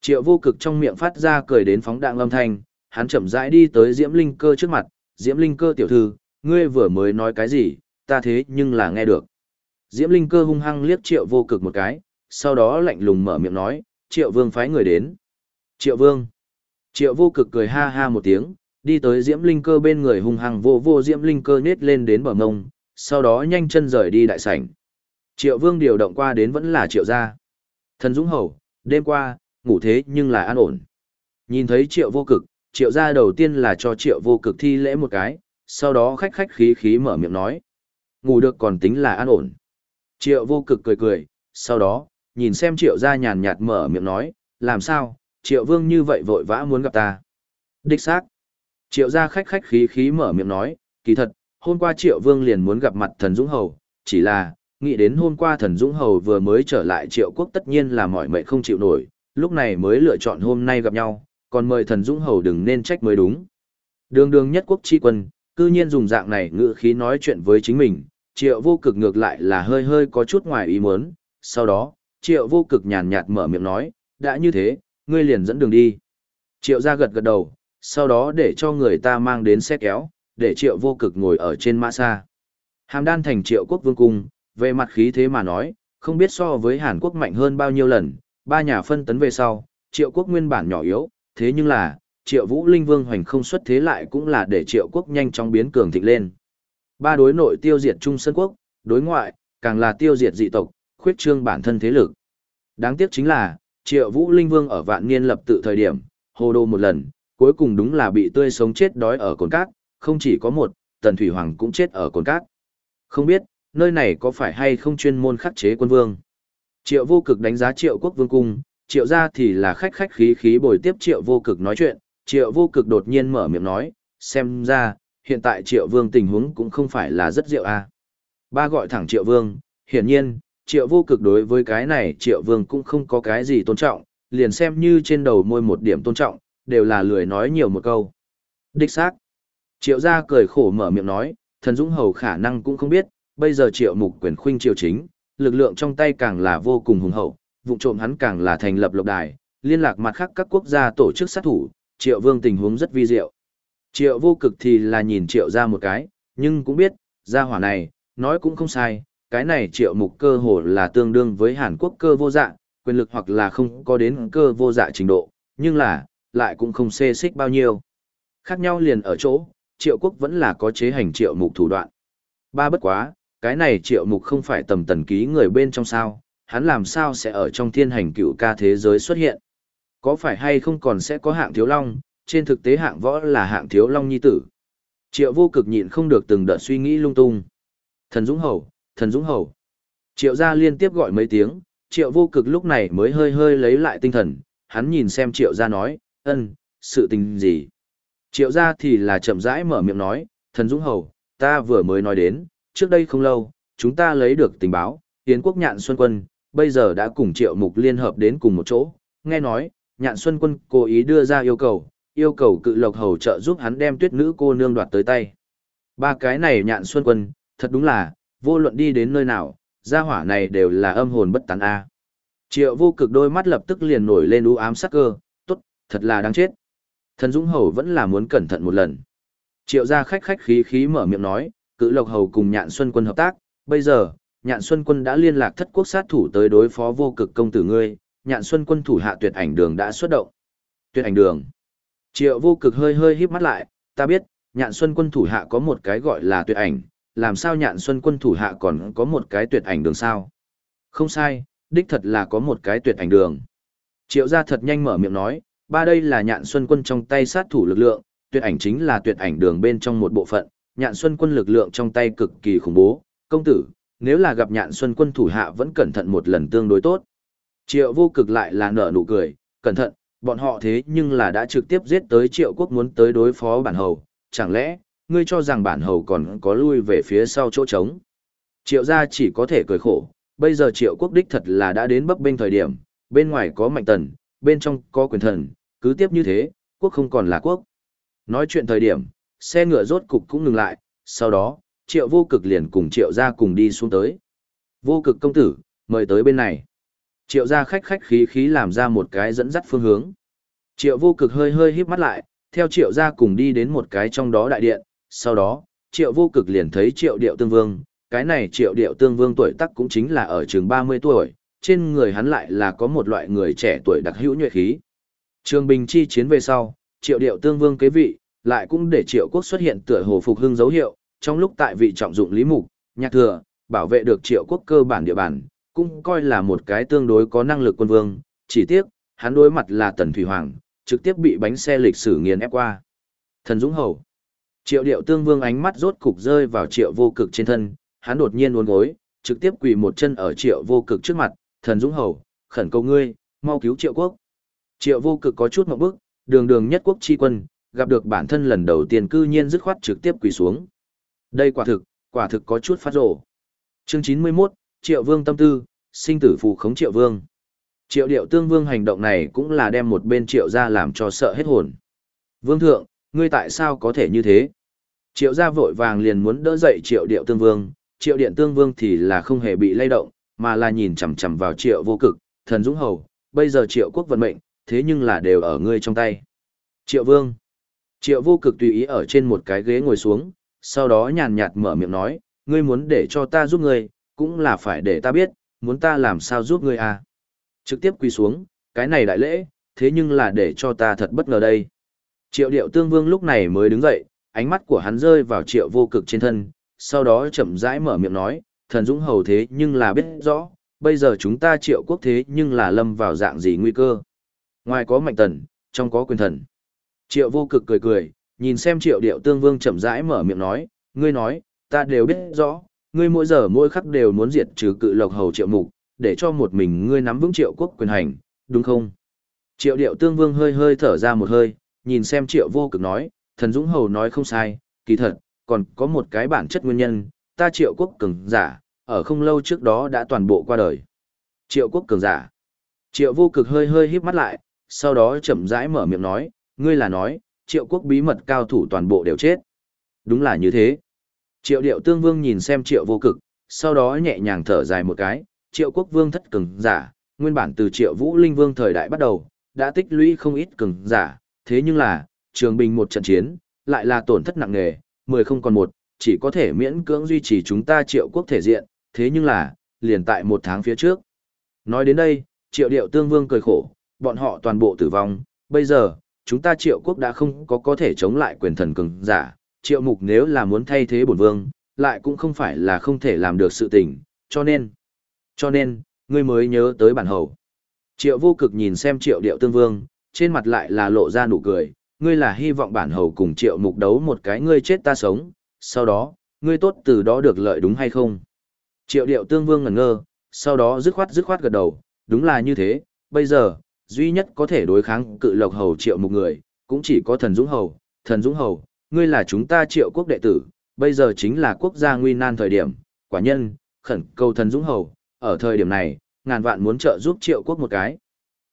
Triệu vô cực trong miệng phát ra cười đến phóng đạn lâm thanh, hắn chậm rãi đi tới Diễm Linh cơ trước mặt, Diễm Linh cơ tiểu thư, ngươi vừa mới nói cái gì, ta thế nhưng là nghe được. Diễm Linh cơ hung hăng liếc triệu vô cực một cái, sau đó lạnh lùng mở miệng nói, triệu vương phái người đến. Triệu vương. Triệu vô cực cười ha ha một tiếng, đi tới Diễm Linh cơ bên người hung hăng vô vô Diễm Linh cơ nết lên đến bờ mông, sau đó nhanh chân rời đi đại sảnh. Triệu Vương điều động qua đến vẫn là Triệu gia. Thần Dũng Hầu, đêm qua, ngủ thế nhưng là an ổn. Nhìn thấy Triệu Vô Cực, Triệu gia đầu tiên là cho Triệu Vô Cực thi lễ một cái, sau đó khách khách khí khí mở miệng nói. Ngủ được còn tính là an ổn. Triệu Vô Cực cười cười, sau đó, nhìn xem Triệu gia nhàn nhạt mở miệng nói, làm sao, Triệu Vương như vậy vội vã muốn gặp ta. Đích xác. Triệu gia khách khách khí khí mở miệng nói, kỳ thật, hôm qua Triệu Vương liền muốn gặp mặt thần Dũng Hầu, chỉ là, nghĩ đến hôm qua thần Dũng Hầu vừa mới trở lại Triệu Quốc tất nhiên là mọi mệt không chịu nổi, lúc này mới lựa chọn hôm nay gặp nhau, còn mời thần Dũng Hầu đừng nên trách mới đúng. Đường đường nhất quốc chi quân, cư nhiên dùng dạng này ngữ khí nói chuyện với chính mình, Triệu vô cực ngược lại là hơi hơi có chút ngoài ý muốn, sau đó, Triệu vô cực nhàn nhạt mở miệng nói, đã như thế, ngươi liền dẫn đường đi. Triệu ra gật gật đầu, sau đó để cho người ta mang đến xe kéo, để triệu vô cực ngồi ở trên mã xa. Hàm đan thành triệu quốc vương cung, về mặt khí thế mà nói, không biết so với Hàn Quốc mạnh hơn bao nhiêu lần, ba nhà phân tấn về sau, triệu quốc nguyên bản nhỏ yếu, thế nhưng là, triệu vũ linh vương hoành không xuất thế lại cũng là để triệu quốc nhanh chóng biến cường thịnh lên. Ba đối nội tiêu diệt Trung Sơn Quốc, đối ngoại, càng là tiêu diệt dị tộc, khuyết trương bản thân thế lực. Đáng tiếc chính là, triệu vũ linh vương ở vạn niên lập tự thời điểm, hồ đô một lần, cuối cùng đúng là bị tươi sống chết đói ở cồn cát, không chỉ có một, Tần Thủy Hoàng cũng chết ở cồn cát. Không biết, nơi này có phải hay không chuyên môn khắc chế quân vương. Triệu vô cực đánh giá triệu quốc vương cung, triệu gia thì là khách khách khí khí bồi tiếp triệu vô cực nói chuyện, triệu vô cực đột nhiên mở miệng nói, xem ra, hiện tại triệu vương tình huống cũng không phải là rất diệu a à. Ba gọi thẳng triệu vương, hiển nhiên, triệu vô cực đối với cái này triệu vương cũng không có cái gì tôn trọng, liền xem như trên đầu môi một điểm tôn trọng, đều là lười nói nhiều một câu. Đích xác. Triệu gia cười khổ mở miệng nói, thần dũng hầu khả năng cũng không biết, bây giờ triệu mục quyền khuynh triều chính, lực lượng trong tay càng là vô cùng hùng hậu, vụ trộm hắn càng là thành lập lộc đài, liên lạc mặt khác các quốc gia tổ chức sát thủ, triệu vương tình huống rất vi diệu. Triệu vô cực thì là nhìn triệu ra một cái, nhưng cũng biết, gia hỏa này, nói cũng không sai, cái này triệu mục cơ hồ là tương đương với Hàn Quốc cơ vô dạ, quyền lực hoặc là không có đến cơ vô dạ trình độ, nhưng là, lại cũng không xê xích bao nhiêu. Khác nhau liền ở chỗ, triệu quốc vẫn là có chế hành triệu mục thủ đoạn. Ba bất quá, cái này triệu mục không phải tầm tần ký người bên trong sao, hắn làm sao sẽ ở trong thiên hành cựu ca thế giới xuất hiện. Có phải hay không còn sẽ có hạng thiếu long, trên thực tế hạng võ là hạng thiếu long nhi tử. Triệu vô cực nhịn không được từng đợt suy nghĩ lung tung. Thần Dũng Hầu, thần Dũng Hầu. Triệu gia liên tiếp gọi mấy tiếng, triệu vô cực lúc này mới hơi hơi lấy lại tinh thần, hắn nhìn xem triệu gia nói, ân, sự tình gì. Triệu gia thì là chậm rãi mở miệng nói, thần Dũng Hầu, ta vừa mới nói đến, trước đây không lâu, chúng ta lấy được tình báo, Yến quốc nhạn xuân quân, bây giờ đã cùng triệu mục liên hợp đến cùng một chỗ, nghe nói, nhạn xuân quân cố ý đưa ra yêu cầu, yêu cầu cự lộc hầu trợ giúp hắn đem tuyết nữ cô nương đoạt tới tay. Ba cái này nhạn xuân quân, thật đúng là, vô luận đi đến nơi nào, gia hỏa này đều là âm hồn bất tán a. Triệu vô cực đôi mắt lập tức liền nổi lên u ám sắc cơ, tốt, thật là đáng chết. Thần Dũng Hầu vẫn là muốn cẩn thận một lần. Triệu gia khách khách khí khí mở miệng nói, cự lộc hầu cùng nhạn xuân quân hợp tác, bây giờ, nhạn xuân quân đã liên lạc thất quốc sát thủ tới đối phó vô cực công tử ngươi, nhạn xuân quân thủ hạ tuyệt ảnh đường đã xuất động. Tuyệt ảnh đường. Triệu vô cực hơi hơi híp mắt lại, ta biết, nhạn xuân quân thủ hạ có một cái gọi là tuyệt ảnh, làm sao nhạn xuân quân thủ hạ còn có một cái tuyệt ảnh đường sao? Không sai, đích thật là có một cái tuyệt ảnh đường. Triệu gia thật nhanh mở miệng nói, ba đây là nhạn xuân quân trong tay sát thủ lực lượng, tuyệt ảnh chính là tuyệt ảnh đường bên trong một bộ phận, nhạn xuân quân lực lượng trong tay cực kỳ khủng bố, công tử, nếu là gặp nhạn xuân quân thủ hạ vẫn cẩn thận một lần tương đối tốt. Triệu vô cực lại là nở nụ cười, cẩn thận, bọn họ thế nhưng là đã trực tiếp giết tới triệu quốc muốn tới đối phó bản hầu, chẳng lẽ, ngươi cho rằng bản hầu còn có lui về phía sau chỗ trống. Triệu gia chỉ có thể cười khổ, bây giờ triệu quốc đích thật là đã đến bấp bênh thời điểm, bên ngoài có mạnh tần, bên trong có quyền thần, cứ tiếp như thế, quốc không còn là quốc. Nói chuyện thời điểm, xe ngựa rốt cục cũng ngừng lại, sau đó, triệu vô cực liền cùng triệu gia cùng đi xuống tới. Vô cực công tử, mời tới bên này. Triệu gia khách khách khí khí làm ra một cái dẫn dắt phương hướng. Triệu vô cực hơi hơi híp mắt lại, theo triệu gia cùng đi đến một cái trong đó đại điện, sau đó, triệu vô cực liền thấy triệu điệu tương vương, cái này triệu điệu tương vương tuổi tác cũng chính là ở trường 30 tuổi, trên người hắn lại là có một loại người trẻ tuổi đặc hữu nhuệ khí. Trường Bình chi chiến về sau, triệu điệu tương vương kế vị, lại cũng để triệu quốc xuất hiện tựa hồ phục hưng dấu hiệu, trong lúc tại vị trọng dụng lý mục, nhạc thừa, bảo vệ được triệu quốc cơ bản địa bàn, cũng coi là một cái tương đối có năng lực quân vương, chỉ tiếc, hắn đối mặt là Tần Thủy Hoàng, trực tiếp bị bánh xe lịch sử nghiền ép qua. Thần Dũng Hầu Triệu điệu tương vương ánh mắt rốt cục rơi vào triệu vô cực trên thân, hắn đột nhiên uốn gối, trực tiếp quỳ một chân ở triệu vô cực trước mặt, thần Dũng Hầu, khẩn cầu ngươi, mau cứu triệu quốc. Triệu vô cực có chút một bước, đường đường nhất quốc chi quân, gặp được bản thân lần đầu tiên cư nhiên dứt khoát trực tiếp quỳ xuống. Đây quả thực, quả thực có chút phát rổ. Chương 91, Triệu Vương tâm tư, sinh tử phù khống Triệu Vương. Triệu điệu tương vương hành động này cũng là đem một bên triệu gia làm cho sợ hết hồn. Vương thượng, ngươi tại sao có thể như thế? Triệu gia vội vàng liền muốn đỡ dậy triệu điệu tương vương, triệu điện tương vương thì là không hề bị lay động, mà là nhìn chằm chằm vào triệu vô cực, thần dũng hầu, bây giờ triệu quốc vận mệnh, thế nhưng là đều ở ngươi trong tay. Triệu vương. Triệu vô cực tùy ý ở trên một cái ghế ngồi xuống, sau đó nhàn nhạt mở miệng nói, ngươi muốn để cho ta giúp ngươi, cũng là phải để ta biết, muốn ta làm sao giúp ngươi à. Trực tiếp quỳ xuống, cái này đại lễ, thế nhưng là để cho ta thật bất ngờ đây. Triệu điệu tương vương lúc này mới đứng dậy, ánh mắt của hắn rơi vào triệu vô cực trên thân, sau đó chậm rãi mở miệng nói, thần dũng hầu thế nhưng là biết rõ, bây giờ chúng ta triệu quốc thế nhưng là lâm vào dạng gì nguy cơ. Ngoài có mạnh tần, trong có quyền thần. Triệu vô cực cười cười, nhìn xem triệu điệu tương vương chậm rãi mở miệng nói, ngươi nói, ta đều biết rõ, ngươi mỗi giờ mỗi khắc đều muốn diệt trừ cự lộc hầu triệu mục, để cho một mình ngươi nắm vững triệu quốc quyền hành, đúng không? Triệu điệu tương vương hơi hơi thở ra một hơi, nhìn xem triệu vô cực nói, thần dũng hầu nói không sai, kỳ thật, còn có một cái bản chất nguyên nhân, ta triệu quốc cường giả, ở không lâu trước đó đã toàn bộ qua đời. Triệu quốc cường giả. Triệu vô cực hơi hơi híp mắt lại, sau đó chậm rãi mở miệng nói, ngươi là nói, triệu quốc bí mật cao thủ toàn bộ đều chết. Đúng là như thế. Triệu điệu tương vương nhìn xem triệu vô cực, sau đó nhẹ nhàng thở dài một cái, triệu quốc vương thất cường giả, nguyên bản từ triệu vũ linh vương thời đại bắt đầu, đã tích lũy không ít cường giả, thế nhưng là, trường bình một trận chiến, lại là tổn thất nặng nề, mười không còn một, chỉ có thể miễn cưỡng duy trì chúng ta triệu quốc thể diện, thế nhưng là, liền tại một tháng phía trước. Nói đến đây, triệu điệu tương vương cười khổ, bọn họ toàn bộ tử vong, bây giờ, chúng ta triệu quốc đã không có có thể chống lại quyền thần cường giả, triệu mục nếu là muốn thay thế bổn vương, lại cũng không phải là không thể làm được sự tình, cho nên, cho nên, ngươi mới nhớ tới bản hầu. Triệu vô cực nhìn xem triệu điệu tương vương, trên mặt lại là lộ ra nụ cười, ngươi là hy vọng bản hầu cùng triệu mục đấu một cái ngươi chết ta sống, sau đó, ngươi tốt từ đó được lợi đúng hay không? Triệu điệu tương vương ngẩn ngơ, sau đó dứt khoát dứt khoát gật đầu, đúng là như thế, bây giờ, duy nhất có thể đối kháng cự lộc hầu triệu mục người, cũng chỉ có thần dũng hầu, thần dũng hầu, ngươi là chúng ta triệu quốc đệ tử, bây giờ chính là quốc gia nguy nan thời điểm, quả nhân, khẩn cầu thần dũng hầu, ở thời điểm này, ngàn vạn muốn trợ giúp triệu quốc một cái.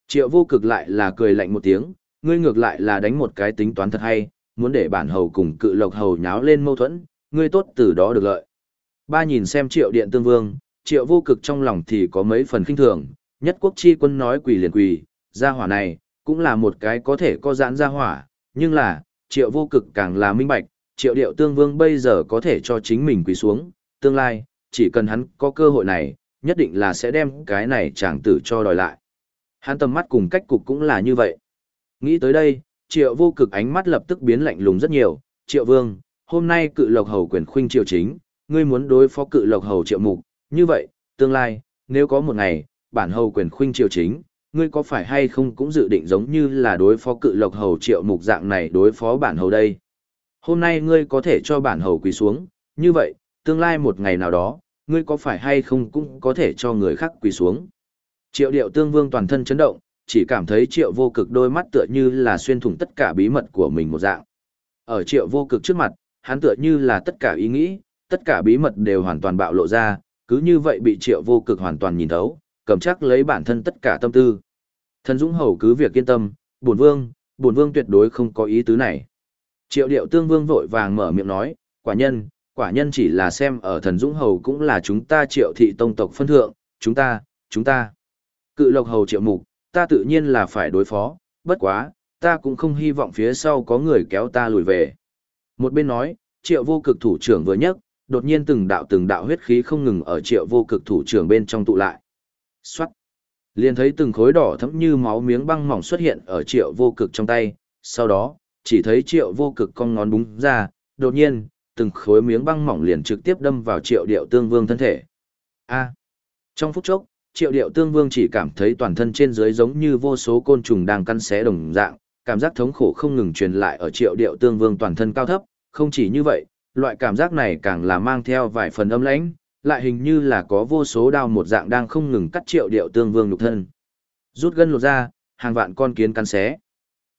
Triệu vô cực lại là cười lạnh một tiếng, ngươi ngược lại là đánh một cái tính toán thật hay, muốn để bản hầu cùng cự lộc hầu nháo lên mâu thuẫn, ngươi tốt từ đó được lợi. Ba nhìn xem triệu điện tương vương, triệu vô cực trong lòng thì có mấy phần kinh thường, nhất quốc chi quân nói quỳ liền quỳ, gia hỏa này, cũng là một cái có thể có giãn gia hỏa, nhưng là, triệu vô cực càng là minh bạch, triệu điệu tương vương bây giờ có thể cho chính mình quỳ xuống, tương lai, chỉ cần hắn có cơ hội này, nhất định là sẽ đem cái này chàng tử cho đòi lại. Hắn tầm mắt cùng cách cục cũng là như vậy. Nghĩ tới đây, triệu vô cực ánh mắt lập tức biến lạnh lùng rất nhiều, triệu vương, hôm nay cự lộc hầu quyền khuynh triều chính, ngươi muốn đối phó cự lộc hầu triệu mục, như vậy, tương lai, nếu có một ngày, bản hầu quyền khuynh triều chính, ngươi có phải hay không cũng dự định giống như là đối phó cự lộc hầu triệu mục dạng này đối phó bản hầu đây. Hôm nay ngươi có thể cho bản hầu quỳ xuống, như vậy, tương lai một ngày nào đó, ngươi có phải hay không cũng có thể cho người khác quỳ xuống. Triệu điệu tương vương toàn thân chấn động, chỉ cảm thấy triệu vô cực đôi mắt tựa như là xuyên thủng tất cả bí mật của mình một dạng. Ở triệu vô cực trước mặt, hắn tựa như là tất cả ý nghĩ, tất cả bí mật đều hoàn toàn bạo lộ ra, cứ như vậy bị triệu vô cực hoàn toàn nhìn thấu, cầm chắc lấy bản thân tất cả tâm tư. Thần Dũng Hầu cứ việc yên tâm, bổn vương, bổn vương tuyệt đối không có ý tứ này. Triệu điệu tương vương vội vàng mở miệng nói, quả nhân, quả nhân chỉ là xem ở thần Dũng Hầu cũng là chúng ta triệu thị tông tộc phân thượng, chúng ta, chúng ta. Cự lộc hầu triệu mục, ta tự nhiên là phải đối phó, bất quá, ta cũng không hy vọng phía sau có người kéo ta lùi về. Một bên nói, triệu vô cực thủ trưởng vừa nhấc, đột nhiên từng đạo từng đạo huyết khí không ngừng ở triệu vô cực thủ trưởng bên trong tụ lại. Xoát! Liền thấy từng khối đỏ thẫm như máu miếng băng mỏng xuất hiện ở triệu vô cực trong tay, sau đó, chỉ thấy triệu vô cực cong ngón búng ra, đột nhiên, từng khối miếng băng mỏng liền trực tiếp đâm vào triệu điệu tương vương thân thể. A! Trong phút chốc, triệu điệu tương vương chỉ cảm thấy toàn thân trên dưới giống như vô số côn trùng đang căn xé đồng dạng, cảm giác thống khổ không ngừng truyền lại ở triệu điệu tương vương toàn thân cao thấp, không chỉ như vậy, loại cảm giác này càng là mang theo vài phần âm lãnh, lại hình như là có vô số đao một dạng đang không ngừng cắt triệu điệu tương vương nhục thân. Rút gân lột ra, hàng vạn con kiến cắn xé.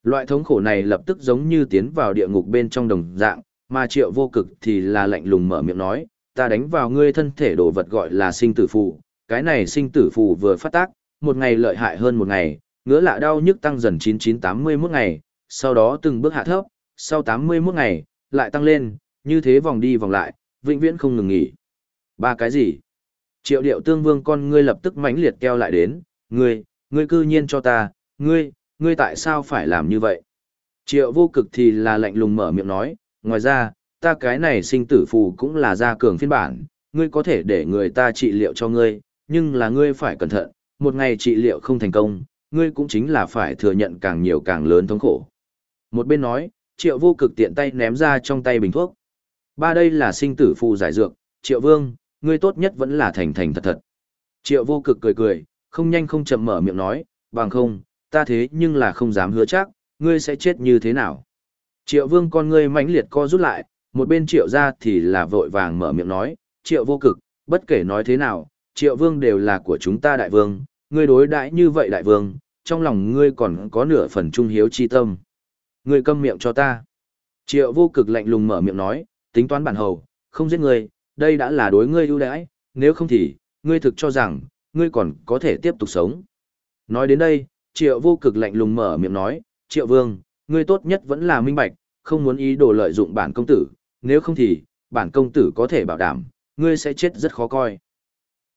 Loại thống khổ này lập tức giống như tiến vào địa ngục bên trong đồng dạng, mà triệu vô cực thì là lạnh lùng mở miệng nói, ta đánh vào ngươi thân thể đồ vật gọi là sinh tử phù, cái này sinh tử phù vừa phát tác, một ngày lợi hại hơn một ngày, ngứa lạ đau nhức tăng dần 9981 ngày, sau đó từng bước hạ thấp, sau 81 ngày, lại tăng lên, như thế vòng đi vòng lại, vĩnh viễn không ngừng nghỉ. Ba cái gì? Triệu điệu tương vương con ngươi lập tức mãnh liệt keo lại đến, ngươi, ngươi cư nhiên cho ta, ngươi, ngươi tại sao phải làm như vậy? Triệu vô cực thì là lạnh lùng mở miệng nói, ngoài ra, ta cái này sinh tử phù cũng là gia cường phiên bản, ngươi có thể để người ta trị liệu cho ngươi, nhưng là ngươi phải cẩn thận, một ngày trị liệu không thành công, ngươi cũng chính là phải thừa nhận càng nhiều càng lớn thống khổ. Một bên nói, triệu vô cực tiện tay ném ra trong tay bình thuốc. Ba đây là sinh tử phù giải dược, triệu vương, ngươi tốt nhất vẫn là thành thành thật thật. Triệu vô cực cười cười, không nhanh không chậm mở miệng nói, bằng không, ta thế nhưng là không dám hứa chắc, ngươi sẽ chết như thế nào. Triệu vương con ngươi mãnh liệt co rút lại, một bên triệu ra thì là vội vàng mở miệng nói, triệu vô cực, bất kể nói thế nào, triệu vương đều là của chúng ta đại vương, ngươi đối đãi như vậy đại vương, trong lòng ngươi còn có nửa phần trung hiếu chi tâm. Ngươi câm miệng cho ta. Triệu vô cực lạnh lùng mở miệng nói, tính toán bản hầu, không giết ngươi, đây đã là đối ngươi ưu đãi, nếu không thì, ngươi thực cho rằng, ngươi còn có thể tiếp tục sống. Nói đến đây, triệu vô cực lạnh lùng mở miệng nói, triệu vương, ngươi tốt nhất vẫn là minh bạch, không muốn ý đồ lợi dụng bản công tử, nếu không thì, bản công tử có thể bảo đảm, ngươi sẽ chết rất khó coi.